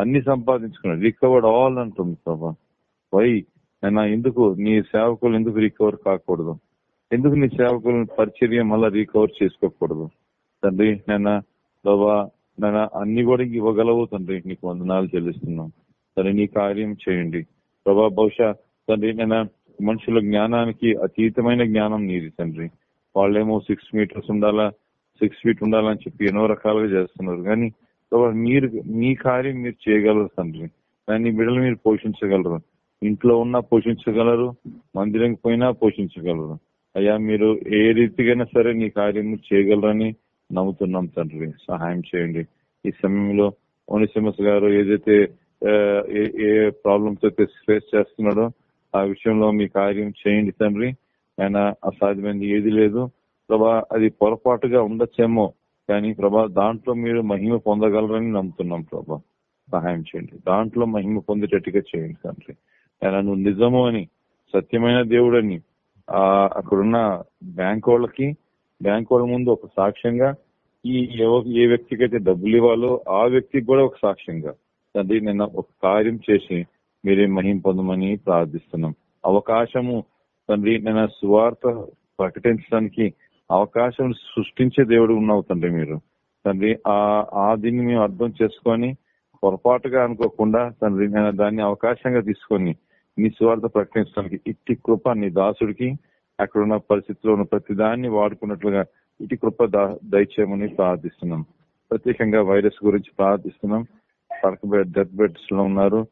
అన్ని సంపాదించుకున్నాడు. రికవర్డ్ ఆల్ అంటుంది ప్రభా. వై నేను ఎందుకు నీ సేవకులు ఎందుకు రికవర్ కాకూడదు? ఎందుకు నీ సేవకులను పరిచర్య మళ్ళా రికవర్ చేసుకోకూడదు? తండ్రి నేను ప్రభా నేను అన్ని కూడా ఇవ్వగలవు తండ్రి. నీకు వందనాలు చెల్లిస్తున్నాం. తండ్రి నీ కార్యం చేయండి. ప్రభా బహుశా తండ్రి నేను మనుషుల జ్ఞానానికి అతీతమైన జ్ఞానం నీది తండ్రి. వాళ్ళేమో సిక్స్ మీటర్స్ ఉండాలా సిక్స్ ఫీట్ ఉండాలని చెప్పి ఎన్నో రకాలుగా చేస్తున్నారు. కానీ ప్రభా మీరు మీ కార్యం మీరు చేయగలరు తండ్రి. దాన్ని బిడ్డలు మీరు పోషించగలరు. ఇంట్లో ఉన్నా పోషించగలరు మందిరంకి పోయినా పోషించగలరు. అయ్యా మీరు ఏ రీతికైనా సరే నీ కార్యం చేయగలరని నమ్ముతున్నాం తండ్రి. సహాయం చేయండి. ఈ సమయంలో ఓనిసిమస్ గారు ఏదైతే ఏ ఏ ప్రాబ్లమ్స్ అయితే ఫేస్ చేస్తున్నాడో ఆ విషయంలో మీ కార్యం చేయండి తండ్రి. ఆయన అసాధ్యమైనది ఏది లేదు. ప్రభా అది పొరపాటుగా ఉండొచ్చేమో కానీ ప్రభా దాంట్లో మీరు మహిమ పొందగలరని నమ్ముతున్నాం ప్రభా. సహాయం చేయండి. దాంట్లో మహిమ పొందేటట్టుగా చేయండి తండ్రి. ఆయన నువ్వు నిజము అని సత్యమైన దేవుడని ఆ అక్కడున్న బ్యాంక్ వాళ్ళకి బ్యాంక్ వాళ్ళ ముందు ఒక సాక్ష్యంగా ఈ ఏ వ్యక్తికి అయితే డబ్బులు ఇవ్వాలో ఆ వ్యక్తికి కూడా ఒక సాక్ష్యంగా. తండ్రి నిన్న ఒక కార్యం చేసి మీరే మహిం పొందమని ప్రార్థిస్తున్నాం. అవకాశము తండ్రి నేను సువార్త ప్రకటించడానికి అవకాశం సృష్టించే దేవుడు ఉన్నావు తండ్రి మీరు. తండ్రి ఆ ఆ దీన్ని మేము అర్థం చేసుకొని పొరపాటుగా అనుకోకుండా తండ్రి నేను దాన్ని అవకాశంగా తీసుకొని నీ స్వార్థ ప్రకటించడానికి ఇట్టి కృప నీ దాసుడికి అక్కడ ఉన్న పరిస్థితిలో ఉన్న ప్రతి దాన్ని వాడుకున్నట్లుగా ఇటు కృప దా- దయచేయమని ప్రార్థిస్తున్నాం. ప్రత్యేకంగా వైరస్ గురించి ప్రార్థిస్తున్నాం. పడక బెడ్ డెత్ బెడ్స్లో ఉన్నారు.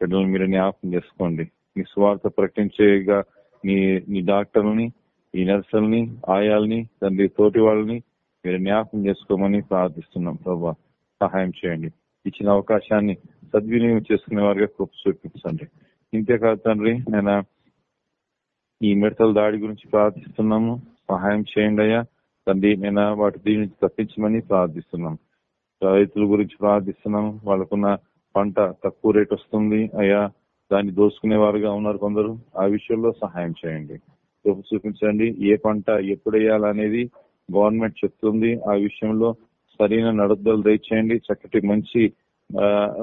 బిడ్డలను మీరు జ్ఞాపకం చేసుకోండి. మీ స్వార్థ ప్రకటించేగా మీ మీ డాక్టర్లని ఈ నర్సుల్ని ఆయాల్ని తండ్రి తోటి వాళ్ళని మీరు జ్ఞాపకం చేసుకోమని ప్రార్థిస్తున్నాం ప్రభా. సహాయం చేయండి. ఇచ్చిన అవకాశాన్ని సద్వినియోగం చేసుకునే వారిగా కృప చూపించండి. ఇంతేకాదు తండ్రి నేను ఈ మిడతల దాడి గురించి ప్రార్థిస్తున్నాము. సహాయం చేయండి అయ్యా. తండ్రి నేను వాటి దీని నుంచి తప్పించమని ప్రార్థిస్తున్నాము రైతుల గురించి ప్రార్థిస్తున్నాం. వాళ్ళకున్న పంట తక్కువ రేట్ వస్తుంది. అయ్యా దాన్ని దోసుకునే వారుగా ఉన్నారు కొందరు. ఆ విషయంలో సహాయం చేయండి. కృప చూపించండి. ఏ పంట ఎప్పుడు వేయాలనేది గవర్నమెంట్ చెప్తుంది. ఆ విషయంలో సరైన నడుదలు దయచేయండి. చక్కటి మంచి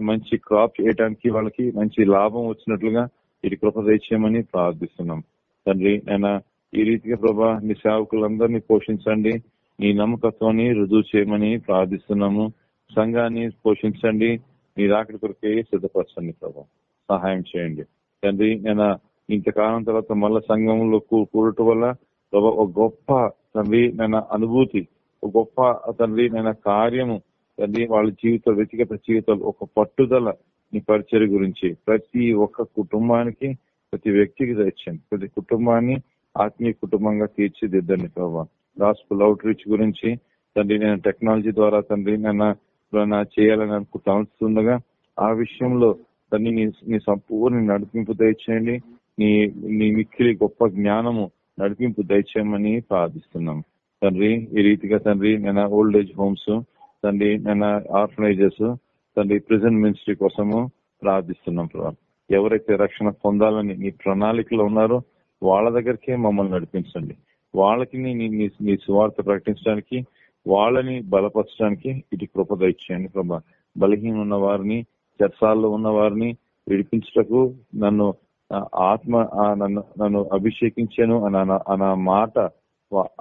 మంచి క్రాప్ చేయడానికి వాళ్ళకి మంచి లాభం వచ్చినట్లుగా ఇది కృప దయచేయమని ప్రార్థిస్తున్నాం. తండ్రి నేను ఈ రీతిగా ప్రభా నీ సేవకులందరినీ పోషించండి. నీ నమ్మకత్వాన్ని రుజువు చేయమని ప్రార్థిస్తున్నాము. సంఘాన్ని పోషించండి. నీ రాకడి కొరకే సిద్ధపరచండి ప్రభా. సహాయం చేయండి. తండ్రి నేను ఇంతకాలం తర్వాత మళ్ళీ సంఘంలో కూడటం వల్ల ప్రభా ఒక గొప్ప తండ్రి నేను అనుభూతి ఒక గొప్ప తండ్రి నేను కార్యము తండ్రి వాళ్ళ జీవిత వ్యక్తిగత జీవితాలు ఒక పట్టుదల నీ పరిచయ గురించి ప్రతి ఒక్క కుటుంబానికి ప్రతి వ్యక్తికి తెచ్చండి ప్రతి కుటుంబాన్ని ఆత్మీయ కుటుంబంగా తీర్చిదిద్దండి ప్రభావ గాస్పుల్ అవుట్ రీచ్ గురించి తండ్రి నేను టెక్నాలజీ ద్వారా తండ్రి నేను నా చేయాలని అనుకుంటుండగా ఆ విషయంలో తండ్రి నీ సంపూర్ణ నడిపింపు దయచేయండి. నీ నీ మిక్కిలి గొప్ప జ్ఞానము నడిపింపు దయచేయమని ప్రార్థిస్తున్నాం. తండ్రి ఈ రీతిగా తండ్రి నేను ఓల్డ్ ఏజ్ హోమ్స్ తండ్రి నేను ఆర్ఫనైజెస్ తండ్రి ప్రిజన్ మినిస్ట్రీ కోసము ప్రార్థిస్తున్నాం ప్రభావం ఎవరైతే రక్షణ పొందాలని నీ ప్రణాళికలో ఉన్నారో వాళ్ళ దగ్గరికే మమ్మల్ని నడిపించండి. వాళ్ళకి నీ నీ- నీ- నీ సువార్త ప్రకటించడానికి వాళ్ళని బలపరచడానికి ఇటు కృప దయచేయండి ప్రభా. బలహీన ఉన్న వారిని చర్చాల్లో ఉన్న వారిని విడిపించటకు నన్ను ఆ, ఆత్మ ఆ, నన్ను నన్ను అభిషేకించాను అని అన్న- మాట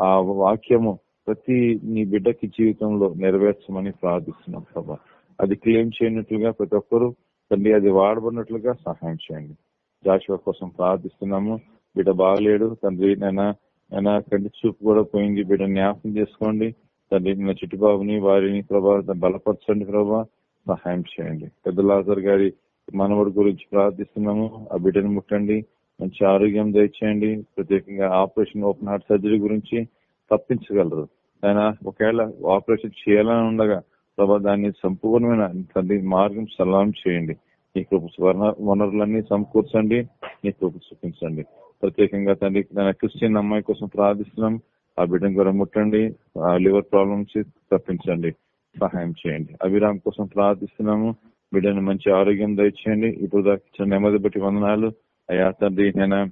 ఆ వాక్యము ప్రతి నీ బిడ్డకి జీవితంలో నెరవేర్చమని ప్రార్థిస్తున్నాం ప్రభా. అది క్లెయిమ్ చేయనట్లుగా ప్రతి ఒక్కరూ తండ్రి అది వాడబడినట్లుగా సహాయం చేయండి. జాషువా కోసం ప్రార్థిస్తున్నాము. బిడ్డ బాగలేడు తండ్రి నైనా కంటి చూపు కూడా పోయింది. బిడ్డ జ్ఞాపకం చేసుకోండి. తండ్రి నా చిట్టుబాబుని వారిని ప్రభా బలపరచండి ప్రభా సహాయం చేయండి. పెద్ద లాజర్ గారి మనవడి గురించి ప్రార్థిస్తున్నాము. ఆ బిడ్డను ముట్టండి. మంచి ఆరోగ్యం దయచేయండి. ప్రత్యేకంగా ఆపరేషన్ ఓపెన్ హార్ట్ సర్జరీ గురించి తప్పించగలరు. ఆయన ఒకవేళ ఆపరేషన్ చేయాలని ఉండగా ప్రభా దాన్ని సంపూర్ణమైన తండ్రి మార్గం సలాం చేయండి. నీ కృప వనరులన్నీ సమకూర్చండి. నీ కృప చూపించండి. ప్రత్యేకంగా తండ్రి తన క్రిస్టియన్ అమ్మాయి కోసం ప్రార్థిస్తున్నాం. ఆ బిడ్డను కూడా ముట్టండి ఆ లివర్ ప్రాబ్లం నుంచి తప్పించండి సహాయం చేయండి. అభిరామ్ కోసం ప్రార్థిస్తున్నాము. బిడ్డను మంచి ఆరోగ్యం దయచేయండి. ఇప్పుడు దాకా నెమ్మది బట్టి వందనాలు. అయ్యా తండ్రి నేను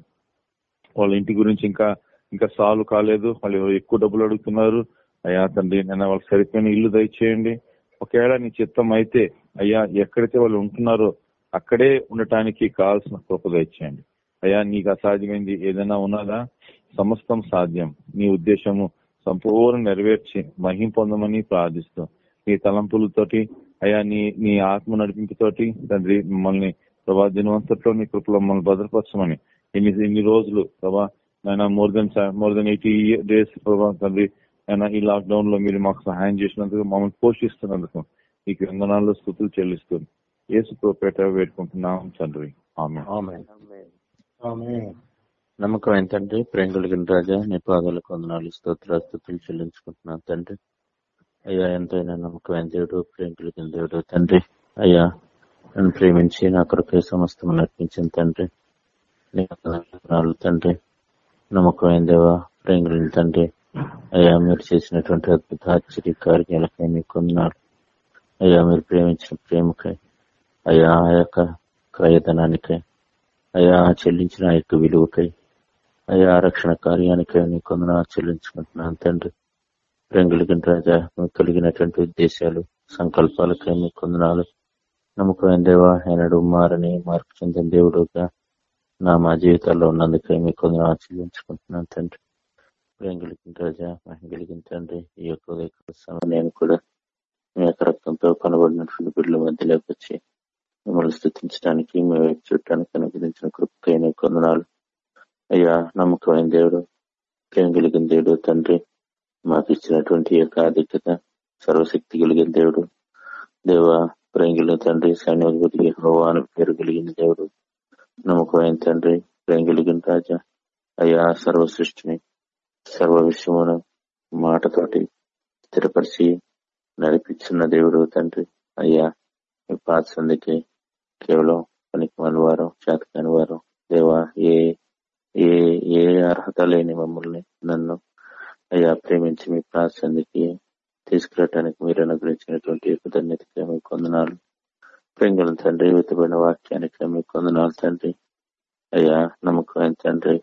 వాళ్ళ ఇంటి గురించి ఇంకా ఇంకా సాల్వ్ కాలేదు. వాళ్ళు ఎక్కువ డబ్బులు అడుగుతున్నారు. అయ్యా తండ్రి నేను వాళ్ళకి సరిపోయిన ఇల్లు దయచేయండి. ఒకవేళ నీ చిత్తం అయితే అయ్యా ఎక్కడైతే వాళ్ళు ఉంటున్నారో అక్కడే ఉండటానికి కావాల్సిన కృప దయచేయండి. అయ్యా నీకు అసాధ్యమైంది ఏదైనా ఉన్నదా? సమస్తం సాధ్యం. నీ ఉద్దేశము సంపూర్ణ నెరవేర్చి మహిం పొందమని ప్రార్థిస్తూ నీ తలంపులతోటి అయ్యా నీ నీ ఆత్మ నడిపింపుతోటి తండ్రి మిమ్మల్ని ప్రభా దినవంతట్లో నీ కృపలో మమ్మల్ని భద్రపరచమని ఇన్ని ఇన్ని రోజులు ప్రభా ఆయన more than more than eighty days ప్రభా తండ్రి ఆయన ఈ లాక్డౌన్లో మీరు మాకు సహాయం చేసినందుకు మమ్మల్ని పోషిస్తున్నందుకు నీకు వందనాల్లో స్థుతులు చెల్లిస్తుంది ఏసు ప్రోపేట వేడుకుంటున్నాం తండ్రి. ఆమె ఆమేన్. నమ్మకం ఏంటంటే ప్రేమ కలిగిన రాజా నీ పాదాలకు వందనాలు స్తోత్రాస్తుతులు చెల్లించుకుంటున్నాను తండ్రి. అయ్యా ఎంతైనా నమ్మకమైన దేవుడు ప్రేమ కలిగిన దేవుడు తండ్రి. అయ్యా నన్ను ప్రేమించి నా కొరకే సమస్తం నర్పించింది తండ్రి. తండ్రి. నమ్మకమైన దేవ ప్రేమ కలిగిన తండ్రి. అయ్యా మీరు చేసినటువంటి అద్భుత ఆశ్చర్య కార్యాలకై మీకు ఉన్నారు అయ్యా మీరు ప్రేమించిన ప్రేమకై. అయ్యా ఆ యొక్క క్రయధనానికై అయ్యా చెల్లించిన ఆ యొక్క విలువకై. అయ్యా రక్షణ కార్యానికి నీ కొందన చెల్లించుకుంటున్నాను తండ్రి. ప్రేమ రాజా మీకు కలిగినటువంటి ఉద్దేశాలు సంకల్పాలకై మీ కొందనాలు నమ్మకమైన దేవా ఎన్నడు మారని మార్పు చెందిన దేవుడుగా నా మా జీవితాల్లో ఉన్నందుకై మీ కొందరు చెల్లించుకుంటున్నాను తండ్రి. ప్రేమ కలిగిన రాజా మహిమ కలిగిన తండ్రి ఈ యొక్క ఉదయకాల సమయాన్ని కూడా మీ యొక్క రక్తంతో కనబడినటువంటి బిడ్డల మధ్యలోకి వచ్చి మిమ్మల్ని స్థుతించడానికి మీ వైపు చూడటానికి అనుగ్రహించిన కృపకైన కొందనాలు అయ్యా నమ్మకమైన దేవుడు ప్రేమ కలిగిన దేవుడు తండ్రి మాకు ఇచ్చినటువంటి యొక్క ఆధిక్యత సర్వశక్తి కలిగిన దేవుడు దేవ ప్రేమ కలిగిన తండ్రి సైన్యాధిపతికి హోవాను పేరు కలిగిన దేవుడు నమ్మకమైన తండ్రి ప్రేమ కలిగిన రాజా అయ్యా సర్వ సృష్టిని సర్వ విషయమును మాటతోటి స్థిరపరిచి నడిపించిన దేవుడు తండ్రి అయ్యా మీ పాత సందికి కేవలం పనికి వారు చేతకాని వారు దేవా ఏ ఏ ఏ అర్హత లేని మమ్మల్ని నన్ను అయ్యా ప్రేమించి మీ ప్రాసందికి తీసుకురావటానికి మీరు అనుగ్రహించినటువంటి కృతజ్ఞతకి మీకు కొందనాలు ప్రేంగుల తండ్రి విత్తబడిన వాక్యానికి మీకు కొందనాలు తండ్రి. అయ్యా నమ్మకం తండ్రి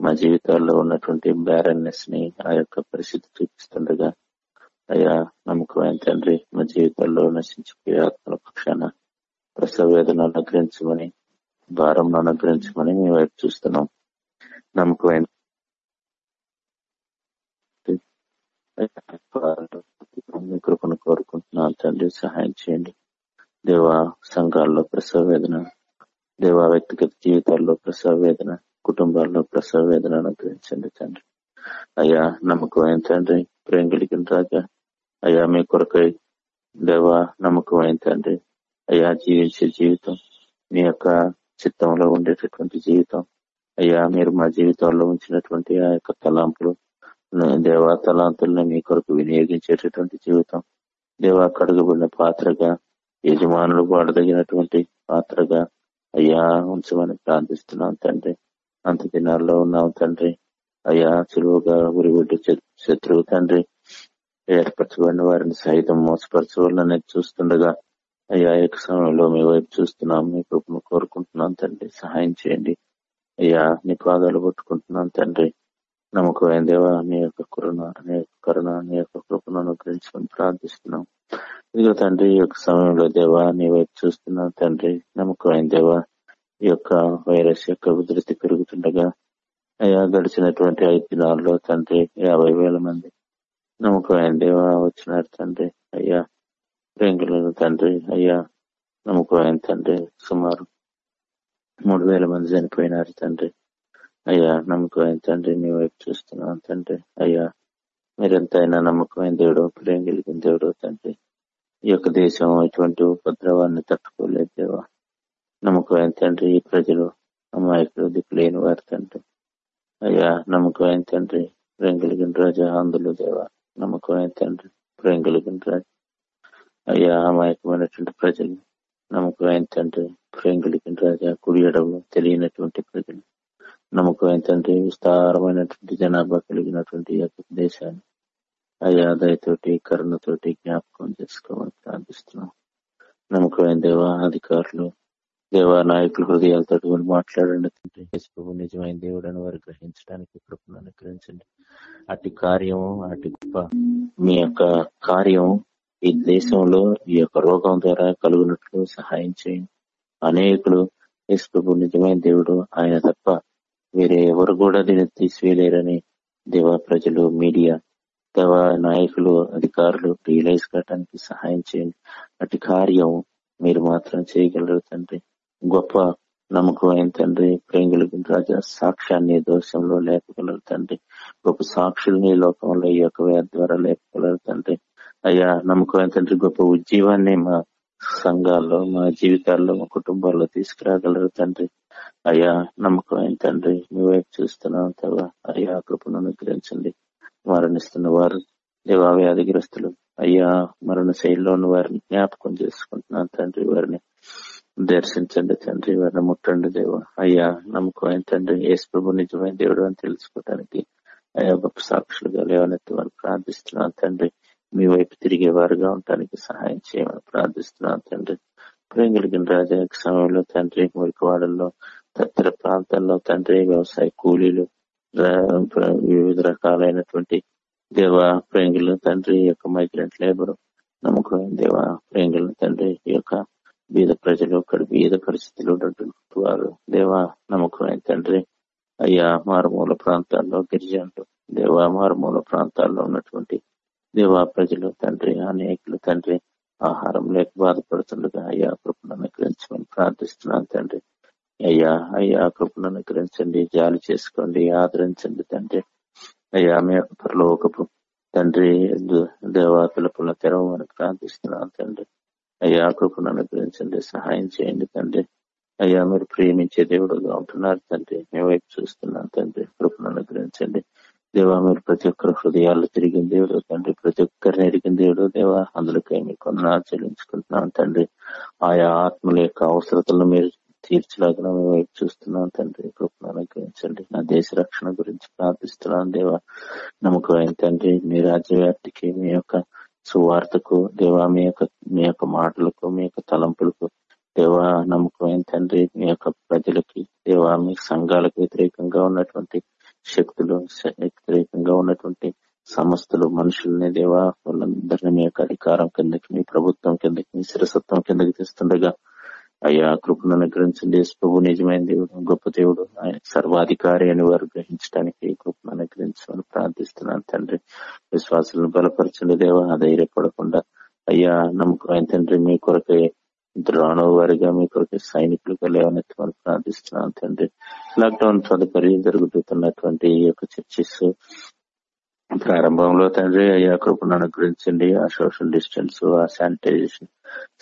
మా జీవితాల్లో ఉన్నటువంటి బ్యారన్నెస్ని ఆ యొక్క పరిస్థితి చూపిస్తుండగా అయ్యా నమ్మకం తండ్రి మా జీవితాల్లో నశించిపోయే ఆత్మల పక్షాన ప్రసవ వేదన అనుగ్రహించమని భారం అనుగ్రహించమని మేము వైపు చూస్తున్నాం. నమ్మకమైన కృపను కోరుకుంటున్నాను తండ్రి సహాయం చేయండి దేవా సంఘాల్లో ప్రసవ వేదన దేవా వ్యక్తిగత జీవితాల్లో ప్రసవ వేదన కుటుంబాల్లో ప్రసవ వేదన అనుగ్రహించండి తండ్రి అయ్యా నమ్మకమైన తండ్రి ప్రేమ కలిగిన రాజా అయ్యా మీ కొరకై దేవా నమ్మకమైన తండ్రి అయ్యా జీవించే జీవితం మీ యొక్క చిత్తంలో ఉండేటటువంటి జీవితం అయ్యా మీరు మా జీవితాల్లో ఉంచినటువంటి ఆ యొక్క తలాంపులు దేవా తలాంతులను మీ కొరకు వినియోగించేటటువంటి జీవితం. దేవా కడుగుబడిన పాత్రగా యజమానులు వాడదగినటువంటి పాత్రగా అయ్యా ఉంచమని ప్రార్థిస్తున్నాం తండ్రి. అంత దినాల్లో ఉన్నాం తండ్రి. అయ్యా సులువుగా ఉరిగొడ్డు శత్రువు తండ్రి. ఏర్పరచబడిన వారిని సైతం మోసపరచవాలని చూస్తుండగా అయ్యా యొక్క సమయంలో మీ వైపు చూస్తున్నాం మీ కృపను కోరుకుంటున్నాం తండ్రి. సహాయం చేయండి. అయ్యా నీ పాదాలు పట్టుకుంటున్నాం తండ్రి. నమ్మకమైన దేవా నీ యొక్క కరుణ నీ యొక్క కరుణ నీ యొక్క కృపను అనుగ్రహించుకొని ప్రార్థిస్తున్నాం. ఇదిగో తండ్రి ఈ యొక్క సమయంలో దేవా నీ వైపు చూస్తున్నాం తండ్రి నమ్మకమైన దేవా ఈ యొక్క వైరస్ యొక్క ఉధృతి పెరుగుతుండగా అయ్యా గడిచినటువంటి ఐదు దినాల్లో తండ్రి యాభై వేల మంది నమ్మకమైన దేవా వచ్చినారు తండ్రి. అయ్యా ప్రేంగులను తండ్రి అయ్యా నమ్మకమైన తండ్రి సుమారు మూడు వేల మంది చనిపోయినారు తండ్రి. అయ్యా నమ్మకమైన తండ్రి నీ వైపు చూస్తున్నాం తండ్రి. అయ్యా మీరెంతైనా నమ్మకమైన దేవుడు ప్రేమ కలిగిన దేవుడు తండ్రి. ఈ యొక్క దేశం ఇటువంటి ఉపద్రవాన్ని తట్టుకోలేదు దేవా. నమ్మకమైన తండ్రి ఈ ప్రజలు అమాయకులు దిక్కులేని వారి తండ్రి. అయ్యా నమ్మకమైన తండ్రి ప్రేమ కలిగిన రాజా అందులో దేవా. నమ్మకమైన తండ్రి ప్రేమ కలిగిన రాజా. అయ్యా అమాయకమైనటువంటి ప్రజలు నమ్మకమైన తండ్రి ప్రేమ కలిగిన రాజా కుడి తెలియనటువంటి ప్రజలు. నమ్మకమైన తండ్రి విస్తారమైనటువంటి జనాభా కలిగినటువంటి యొక్క దేశాన్ని అయ్యా దయతోటి కరుణతోటి జ్ఞాపకం చేసుకోమని ప్రార్థిస్తున్నాం. నమ్మకమైన దేవా అధికారులు దేవా నాయకుల హృదయాలతో మాట్లాడండి. నిజమైన దేవుడని వారు గ్రహించడానికి కృపను అనుగ్రహించండి. అటు కార్యము అటు గొప్ప మీ యొక్క కార్యము ఈ దేశంలో ఈ యొక్క రోగం ద్వారా కలుగునట్లు సహాయం చేయండి. అనేకులు యేసు నిజమైన దేవుడు ఆయన తప్ప వేరే ఎవరు కూడా దీన్ని తీసివేయలేరని దేవా ప్రజలు మీడియా దేవ నాయకులు అధికారులు రియలైజ్ కావడానికి సహాయం చేయండి. అటు కార్యం మీరు మాత్రం చేయగలరు తండ్రి. గొప్ప నమ్మకమైన తండ్రి ప్రేంగులకి రాజా సాక్ష్యాన్ని దోషంలో లేపగలరు తండ్రి. గొప్ప సాక్షుల్ని లోకంలో ఈ యొక్క వ్యాధి ద్వారా లేపగలరు తండ్రి. అయ్యా నమ్మకమైన తండ్రి గొప్ప ఉజ్జీవాన్ని మా సంఘాల్లో మా జీవితాల్లో మా కుటుంబాల్లో తీసుకురాగలరు తండ్రి. అయ్యా నమ్మకమైన తండ్రి? మీ వైపు చూస్తున్నాం తవా అయ్యా కృపను అనుగ్రహించండి. మరణిస్తున్న వారు దేవావ్యాధిగ్రస్తులు అయ్యా మరణ శైలిలో ఉన్న వారిని జ్ఞాపకం చేసుకుంటున్నాను తండ్రి. వారిని దర్శించండి తండ్రి వారిని ముట్టండి దేవ. అయ్యా నమ్మకమైన తండ్రి? యేసు ప్రభు నిజమైన దేవుడు అని తెలుసుకోవడానికి అయ్యా గొప్ప సాక్షులుగా లేవనెత్తి వారు ప్రార్థిస్తున్నాను తండ్రి. మీ వైపు తిరిగే వారుగా ఉండటానికి సహాయం చేయమని ప్రార్థిస్తున్నాను తండ్రి. ప్రేమ కలిగిన రాజా సమయంలో తండ్రి మురికివాడల్లో తదితర ప్రాంతాల్లో తండ్రి వ్యవసాయ కూలీలు వివిధ రకాలైనటువంటి దేవ ప్రేంగులు తండ్రి యొక్క మైగ్రెంట్ లేబర్ నమ్మకమైన దేవ ప్రేంగులు తండ్రి యొక్క బీద ప్రజలు ఇక్కడ బీద పరిస్థితులు ఉన్నటువంటి వారు దేవ నమ్మకమైన తండ్రి. అయ్యా మారుమూల ప్రాంతాల్లో గిరిజనులు దేవ మారుమూల ప్రాంతాల్లో ఉన్నటువంటి దేవా ప్రజలు తండ్రి అనేకులు తండ్రి ఆహారం లేక బాధపడుతుండగా అయ్యా కృపను అనుగ్రహించమని ప్రార్థిస్తున్నాను తండ్రి. అయ్యా అయ్యా కృపను అనుగ్రహించండి జాలి చేసుకోండి ఆదరించండి తండ్రి. అయ్యా మీ పరలోకపు తండ్రి దేవా పిలుపులను తెరవమని ప్రార్థిస్తున్నాను తండ్రి. అయ్యా కృపను అనుగ్రహించండి సహాయం చేయండి తండ్రి. అయ్యా మీరు ప్రేమించే దేవుడుగా ఉంటున్నారు తండ్రి. మీ వైపు చూస్తున్నాను తండ్రి. కృపను అనుగ్రహించండి. దేవా మీరు ప్రతి ఒక్కరి హృదయాలు తిరిగిన దేవుడు తండ్రి ప్రతి ఒక్కరిని ఎరిగిన దేవుడు దేవా అందులోకి మీకు కొన్నాళ్ళు చెల్లించుకుంటున్నాను తండ్రి. ఆయా ఆత్మల యొక్క అవసరతలను మీరు తీర్చలాగా మేము వైపు చూస్తున్నాం తండ్రి. కృపను అనుగ్రహించండి. నా దేశ రక్షణ గురించి ప్రార్థిస్తున్నాను దేవా. నమ్మకం తండ్రి మీ రాజ్యవ్యాప్తికి మీ యొక్క సువార్తకు దేవా మీ యొక్క మీ యొక్క మాటలకు మీ యొక్క తలంపులకు దేవా నమ్మకమైన తండ్రి మీ యొక్క ప్రజలకి దేవా మీ సంఘాలకు వ్యతిరేకంగా ఉన్నటువంటి శక్తులు వ్యతిరేకంగా ఉన్నటువంటి సమస్తలు మనుషులనే దేవా వాళ్ళందరినీ మీ యొక్క అధికారం కిందకి మీ ప్రభుత్వం కిందకి మీ శిరసత్వం కిందకి తెస్తుండగా అయ్యా కృపను అనుగ్రహించండి. ప్రభు నిజమైన దేవుడు గొప్ప దేవుడు ఆయన సర్వాధికారి అని వారు గ్రహించడానికి కృపను అనుగ్రహించమని ప్రార్థిస్తున్నాను తండ్రి. విశ్వాసాలను బలపరచండి దేవా ధైర్యపడకుండా అయ్యా నమ్మకం తండ్రి మీ కొరకే ద్రోణ వారిగా మీ కొరకు సైనికులుగా లేవనెత్తమని ప్రార్థిస్తున్నాను తండ్రి. లాక్డౌన్ తదుపరి జరుగుతున్నటువంటి ఈ యొక్క చర్చిస్ ప్రారంభంలో తండ్రి అయ్యా కృపను అనుగ్రహించండి. ఆ సోషల్ డిస్టెన్స్ ఆ శానిటైజేషన్.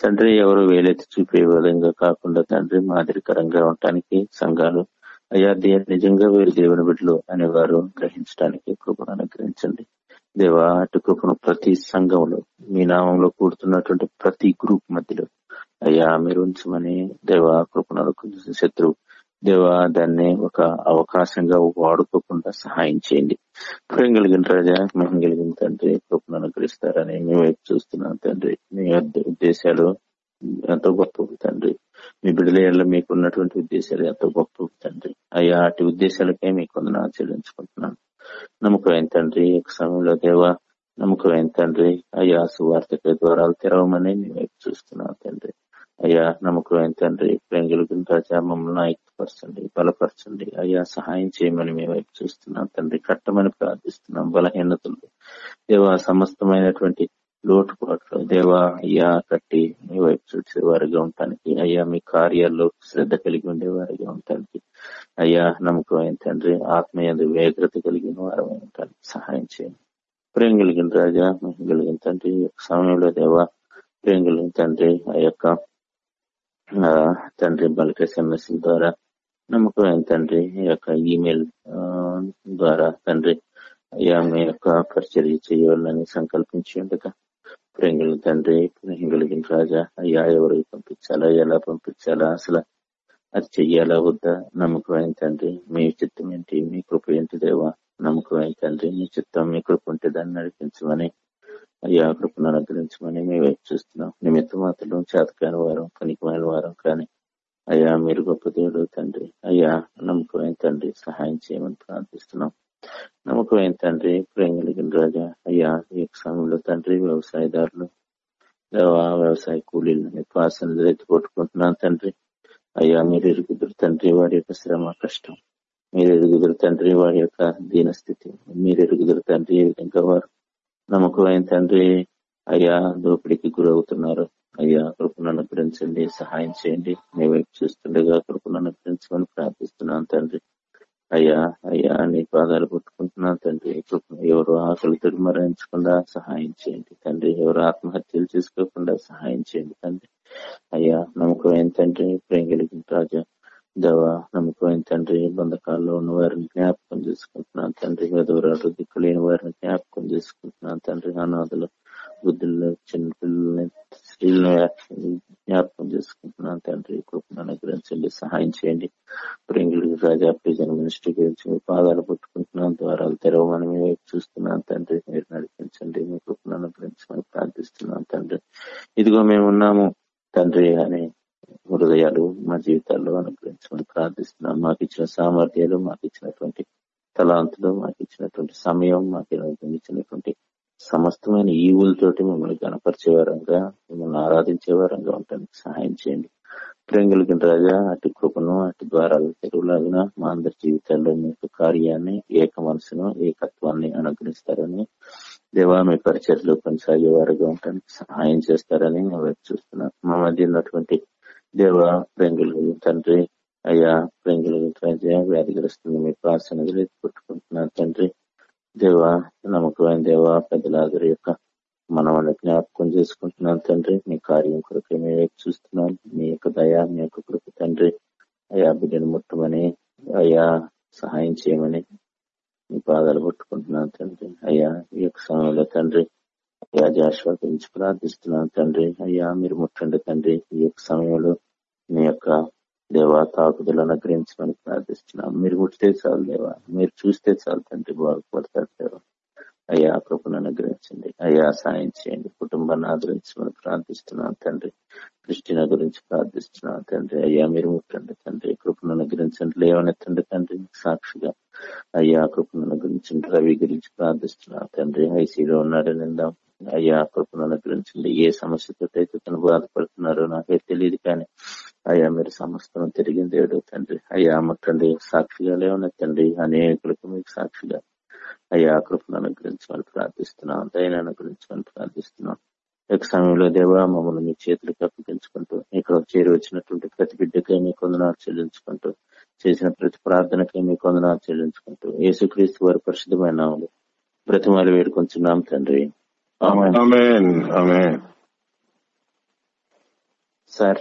తండ్రి ఎవరు వేలెత్తి చూపే విధంగా కాకుండా తండ్రి మాదిరికరంగా ఉండటానికి సంఘాలు అయ్యా నిజంగా వీరు దేవుని బిడ్డలు అనేవారు గ్రహించడానికి కృపను అనుగ్రహించండి. దేవా అటు కృపను ప్రతి సంఘంలో మీ నామంలో కూడుతున్నటువంటి ప్రతి గ్రూప్ మధ్యలో అయ్యా మీరు ఉంచమని దేవా కృపను అనుగ్రహించిన శత్రువు. దేవా దాన్ని ఒక అవకాశంగా వాడుకోకుండా సహాయం చేయండి. ప్రేమ కలిగిన రాజా మేము కలిగిన తండ్రి కృపను అనుగ్రహిస్తారని మేము వైపు చూస్తున్నాం తండ్రి. మీ ఉద్దేశాలు ఎంతో గొప్పవి తండ్రి. మీ బిడ్డల మీకు ఉన్నటువంటి ఉద్దేశాలు ఎంతో గొప్పవి తండ్రి. అయ్యా అటు ఉద్దేశాలకే మీకు కొందరు ఆచరించుకుంటున్నాను నమ్మకం తండ్రి ఒక సమయంలో దేవా నమ్మకమైన తండ్రి. అయ్యా సువార్తక ద్వారాలు తెరవమని మేము చూస్తున్నాం తండ్రి. అయ్యా నమ్మకమైన తండ్రి ప్రేంగులు రాజా మమ్మల్ని ఐక్యపరచండి బలపరచండి. అయ్యా సహాయం చేయమని మేము వైపు చూస్తున్నాం తండ్రి. కట్టమని ప్రార్థిస్తున్నాం బలహీనతలు. దేవా సమస్తమైనటువంటి లోటుపాట్లు దేవా అయ్యా కట్టి మీ వైపు చూసే వారిగా ఉండటానికి అయ్యా మీ కార్యాల్లో శ్రద్ధ కలిగి ఉండేవారిగా ఉండటానికి అయ్యా నమ్మకమైన తండ్రి ఆత్మీయ వేగ్రత కలిగిన వారు ఉండటానికి సహాయం చేయండి. ప్రేమ కలిగిన రాజా కలిగిన తండ్రి సమయంలో దేవా ప్రేమ కలిగిన తండ్రి ఆ యొక్క ఆ, తండ్రి బలిక ఎస్ఎంఎస్ ద్వారా నమ్మకమైన తండ్రి ఈ యొక్క ఈమెయిల్ ఆ, ద్వారా తండ్రి అయ్యా మీ యొక్క పరిచర్య చేయాలని సంకల్పించి ఉండగా ప్రేంగుల తండ్రి ప్రేంగులగిన రాజా అయ్యా ఎవరికి పంపించాలా ఎలా పంపించాలా అసలు అది చెయ్యాలా వద్దా నమ్మకమైన తండ్రి మీ చిత్తం ఏంటి మీ కృప ఏంటి దేవా? నమ్మకమైన తండ్రి? మీ చిత్తం మీ కృపంటే దాన్ని నడిపించమని అయ్యా కృపను అనుగ్రహించమని మేము వైపు చూస్తున్నాం. నిమిత్త మాత్రం చేతకాని వారం పనికిమైన వారం కానీ అయ్యా మీరు గొప్ప దేవుడు తండ్రి. అయ్యా నమ్మకమైన తండ్రి? సహాయం చేయమని ప్రార్థిస్తున్నాం. నమ్మకమైన తండ్రి? ప్రేమ కలిగిన రాజా అయ్యా ఈ యొక్క సమయంలో తండ్రి వ్యవసాయదారులు వ్యవసాయ కూలీలు నిపాసనలు ఎత్తు కొట్టుకుంటున్నాను తండ్రి. అయ్యా మీరు ఇరుగుదురు తండ్రి వారి యొక్క శ్రమ కష్టం మీరు ఎరుగుదురు తండ్రి వారి యొక్క దీనస్థితి. మీరు ఎరుగుదురు తండ్రి ఏ విధంగా వారు నమ్మకమైన తండ్రి అయ్యా దోపిడికి గురవుతున్నారు. అయ్యా కృపను అనుగ్రహించండి సహాయం చేయండి. మీ వైపు చూస్తుండగా కృపను అనుగ్రహించమని ప్రార్థిస్తున్నాను తండ్రి. అయ్యా అయ్యా నీ పాదాలు పుట్టుకుంటున్నాను తండ్రి. కృపను ఎవరు ఆకలితో మరణించకుండా సహాయం చేయండి తండ్రి. ఎవరు ఆత్మహత్యలు చేసుకోకుండా సహాయం చేయండి తండ్రి. అయ్యా నమ్మకమైన తండ్రి ప్రేమ కలిగిన రాజా దేవా నమ్మకమైన తండ్రి బంధకాల్లో ఉన్న వారిని జ్ఞాపకం చేసుకుంటున్నాను తండ్రి వెదవరాలు దిక్కులేని వారిని జ్ఞాపకం చేసుకుంటున్నాను తండ్రి అనాథలు బుద్ధుల్లో చిన్న పిల్లల్ని స్త్రీలను జ్ఞాపకం చేసుకుంటున్నాను తండ్రి కృపను అనుగ్రహించండి సహాయం చేయండి. ప్రేంగుడి రాజా ప్రిజన్ మినిస్ట్రీ గురించి మీ పాదాలు పుట్టుకుంటున్నాను ద్వారాలు తెరవమని మీ చూస్తున్నాను తండ్రి మీరు నడిపించండి. మీ కృపను అనుగ్రహించమని ప్రార్థిస్తున్నాను తండ్రి ఇదిగో మేము ఉన్నాము. తండ్రి అని హృదయాలు మా జీవితాల్లో అనుగ్రహించమని ప్రార్థిస్తున్నాం మాకు ఇచ్చిన సామర్థ్యాలు మాకు ఇచ్చినటువంటి తలాంతులు మాకు ఇచ్చినటువంటి సమయం మాకు ఇచ్చినటువంటి సమస్తమైన ఈవులతోటి మిమ్మల్ని గణపరిచే వారంగా మిమ్మల్ని ఆరాధించే వారంగా ఉండడానికి సహాయం చేయండి. ప్రేంగులకి రాజా అటు కృపను అటు ద్వారాలు తెరువులాగిన మా అందరి జీవితాల్లో మీ యొక్క కార్యాన్ని ఏక మనసును ఏకత్వాన్ని అనుగ్రహిస్తారని దేవా మీ పరిచర్లో కొనసాగే వారుగా ఉండడానికి సహాయం చేస్తారని మేము చూస్తున్నాం. మా మధ్య ఉన్నటువంటి దేవ ప్రేంగులు తండ్రి అయ్యా ప్రేంగులు రాజా వ్యాధిగ్రస్తులు మీ ప్రార్థన పుట్టుకుంటున్నాను తండ్రి. దేవ నమ్మకమైన దేవ పెద్దలాదరి యొక్క మనవాళ్ళ జ్ఞాపకం చేసుకుంటున్నాను తండ్రి. మీ కార్యం కొరకు మేము చూస్తున్నాం. చూస్తున్నాను మీ యొక్క దయ మీ యొక్క కృప తండ్రి. అయ్యా బిడ్డను ముట్టమని అయ్యా సహాయం చేయమని మీ పాదాలు పట్టుకుంటున్నాను తండ్రి. అయ్యా ఈ యొక్క సమయంలో తండ్రి అయ్యా జాషువా గురించి ప్రార్థిస్తున్నాను తండ్రి. అయ్యా మీరు ముట్టండి తండ్రి. ఈ యొక్క సమయంలో మీ యొక్క దేవా తాకుదలు అనుగ్రహించమని ప్రార్థిస్తున్నాం మీరు ముట్టితే చాలు దేవా. మీరు చూస్తే చాలు తండ్రి బాగుపడతారు దేవా. అయ్యా కృపను అనుగ్రహించండి. అయ్యా సాయం చేయండి. కుటుంబాన్ని ఆదరించమని ప్రార్థిస్తున్నాను తండ్రి. కృష్ణ గురించి ప్రార్థిస్తున్నాను తండ్రి. అయ్యా మీరు ముట్టండి తండ్రి. కృపను అనుగ్రహించండి. లేవనెత్తండి తండ్రి. సాక్షిగా. అయ్యా కృపను అనుగ్రహించండి. రవి గురించి ప్రార్థిస్తున్నాను తండ్రి. ఐసీలో ఉన్నాడని నిందాం అయ్యా కృపను అనుగ్రహించండి. ఏ సమస్యతో అయితే తను బాధపడుతున్నారో నాకే తెలియదు కానీ అయ్యా మీరు సమస్తం తిరిగింది ఏడు తండ్రి. అయ్యా అమ్మకండి సాక్షిగా లేవన తండ్రి అనేకులకు మీకు సాక్షిగా. అయ్యా కృపను అనుగ్రహించమని ప్రార్థిస్తున్నాం. దయను అనుగ్రహించమని ప్రార్థిస్తున్నాం. యొక్క సమయంలో దేవా మమ్మల్ని మీ చేతులకు అప్పగించుకుంటూ ఇక్కడ చేరి వచ్చినటువంటి ప్రతి బిడ్డకై మీ కొందనాలు చెల్లించుకుంటూ చేసిన ప్రతి ప్రార్థనకై మీ కొందనాలు చెల్లించుకుంటూ యేసుక్రీస్తు వారి పరిశుద్ధమైన బ్రతిమాలు వేడుకొంచున్నాం తండ్రి. Amen. Amen amen sir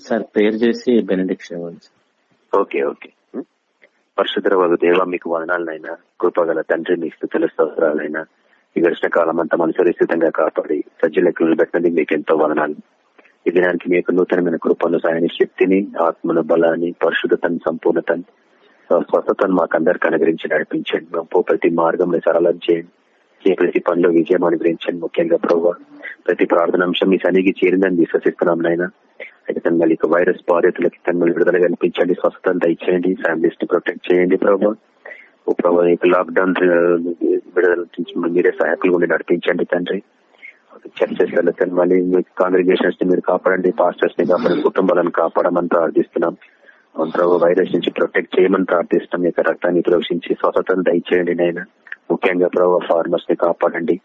sir prayer చేసి బెనడిక్షన్ ఇవ్వండి ఓకే ఓకే ఉం? పరిశుద్ధ వగు దేవ మీకు వదనాలనైనా కృపగల తండ్రి మీ స్థుతుల స్తోత్రాలైనా ఈ గడిచిన కాలం అంతా మనం సురక్షితంగా కాపాడి సజ్జలకు నిలబెట్టినది మీకు ఎంతో వదనాలు. ఈ దినానికి మీ యొక్క నూతనమైన కృపను సాయని శక్తిని ఆత్మను బలాన్ని పరిశుద్ధతను సంపూర్ణతను స్వస్థతను మాకు అందరికి అనుగ్రహించి నడిపించండి. మేము ప్రతి మార్గంలో సరళం చేయండి. ఏ ప్రతి పనిలో విజయం అనుగ్రహించండి ముఖ్యంగా ప్రభు. ప్రతి ప్రార్థన అంశం మీ సన్నిధికి చేరిందని విశ్వసిస్తున్నాం నాయన. అయితే తన మళ్ళీ వైరస్ బాధితులకి తన విడుదల కల్పించండి స్వస్థతను దయచేయండి ఫ్యామిలీస్ని ప్రొటెక్ట్ చేయండి ప్రభు. ప్రభు ప్రభావ లాక్డౌన్ విడుదల మీరే సహాయకులు ఉండి నడిపించండి తండ్రి. చర్చెస్లలో మళ్ళీ కాంగ్రిగేషన్స్ని మీరు కాపాడండి పాస్టర్స్ని కాపాడండి కుటుంబాలను కాపాడమని ప్రార్థిస్తున్నాం. అవును ప్రభు వైరస్ నుంచి ప్రొటెక్ట్ చేయమని ప్రార్థిస్తాం. ఇక యొక్క రక్తాన్ని ప్రోక్షించి స్వతంత్రం దయచేయండి నాయన. ముఖ్యంగా ప్రభు ఫార్మర్స్ని కాపాడండి.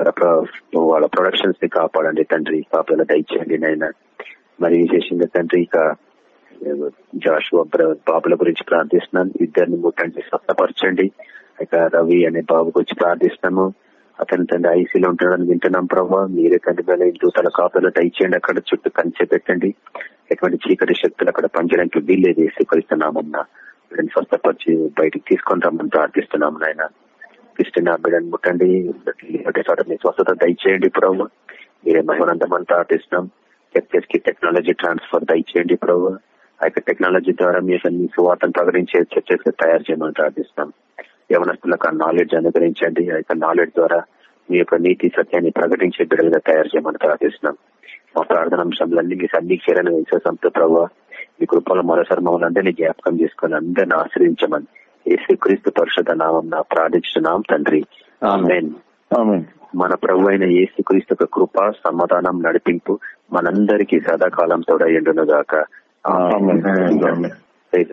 వాళ్ళ ప్ర- వాళ్ళ ప్రొడక్షన్స్ని కాపాడండి తండ్రి. కాపాడ దయచేయండి నాయన. మరి విశేషంగా తండ్రి ఇక జాషువా బాబుల గురించి ప్రార్థిస్తున్నాను ఇద్దరిని ముట్టండి స్వస్థపరచండి. ఇక రవి అనే బాబు గురించి ప్రార్థిస్తున్నాము. అతని తండ్రి ఐసీలో ఉంటాడని వింటున్నాం ప్రభావ మీరే తండ్రి మీద దూతల కాపులు దయచేయండి. అక్కడ చుట్టూ కంచె పెట్టండి. ఎటువంటి చీకటి శక్తులు అక్కడ పనిచేయడానికి వీల్లేదు. స్వీకరిస్తున్నామన్నా వీళ్ళని స్వస్థపరిచి బయటికి తీసుకొని రమ్మని ప్రార్థిస్తున్నాము నాయన. క్రిస్టియన్ బిడ్డను ముట్టండి. మీ స్వస్థత దయచేయండి ప్రభు. మీరే మహిమనందమని ప్రార్థిస్తున్నాం. టెక్స్కి టెక్నాలజీ ట్రాన్స్ఫర్ దయచేయండి ప్రభు. ఆ యొక్క టెక్నాలజీ ద్వారా మీ మీ సువార్తను ప్రకటించే చర్చెస్ తయారు చేయమని ప్రార్థిస్తున్నాం. యవనస్తులకు ఆ నాలెడ్జ్ అనుగ్రహించండి. ఆ యొక్క నాలెడ్జ్ ద్వారా మీ యొక్క నీతి సత్యాన్ని ప్రకటించే బిడ్డలుగా తయారు చేయమని ప్రార్థిస్తున్నాం. మా ప్రార్థన అంశాలన్నీ మీ సన్నిధి చేయాలని విశ్వాసంతో ప్రభావ మీ కృపలో మరోసారి మమ్మల్ని అందరినీ జ్ఞాపకం చేసుకొని అందరిని ఆశ్రయించమని యేసు క్రీస్తు పరిషత్ నామం ప్రార్థించున్నాం తండ్రి. మన ప్రభు అయిన యేసు క్రీస్తు కృప సమాధానం నడిపింపు మనందరికీ సదాకాలం తోడయ్యుండును గాక. ప్రైజ్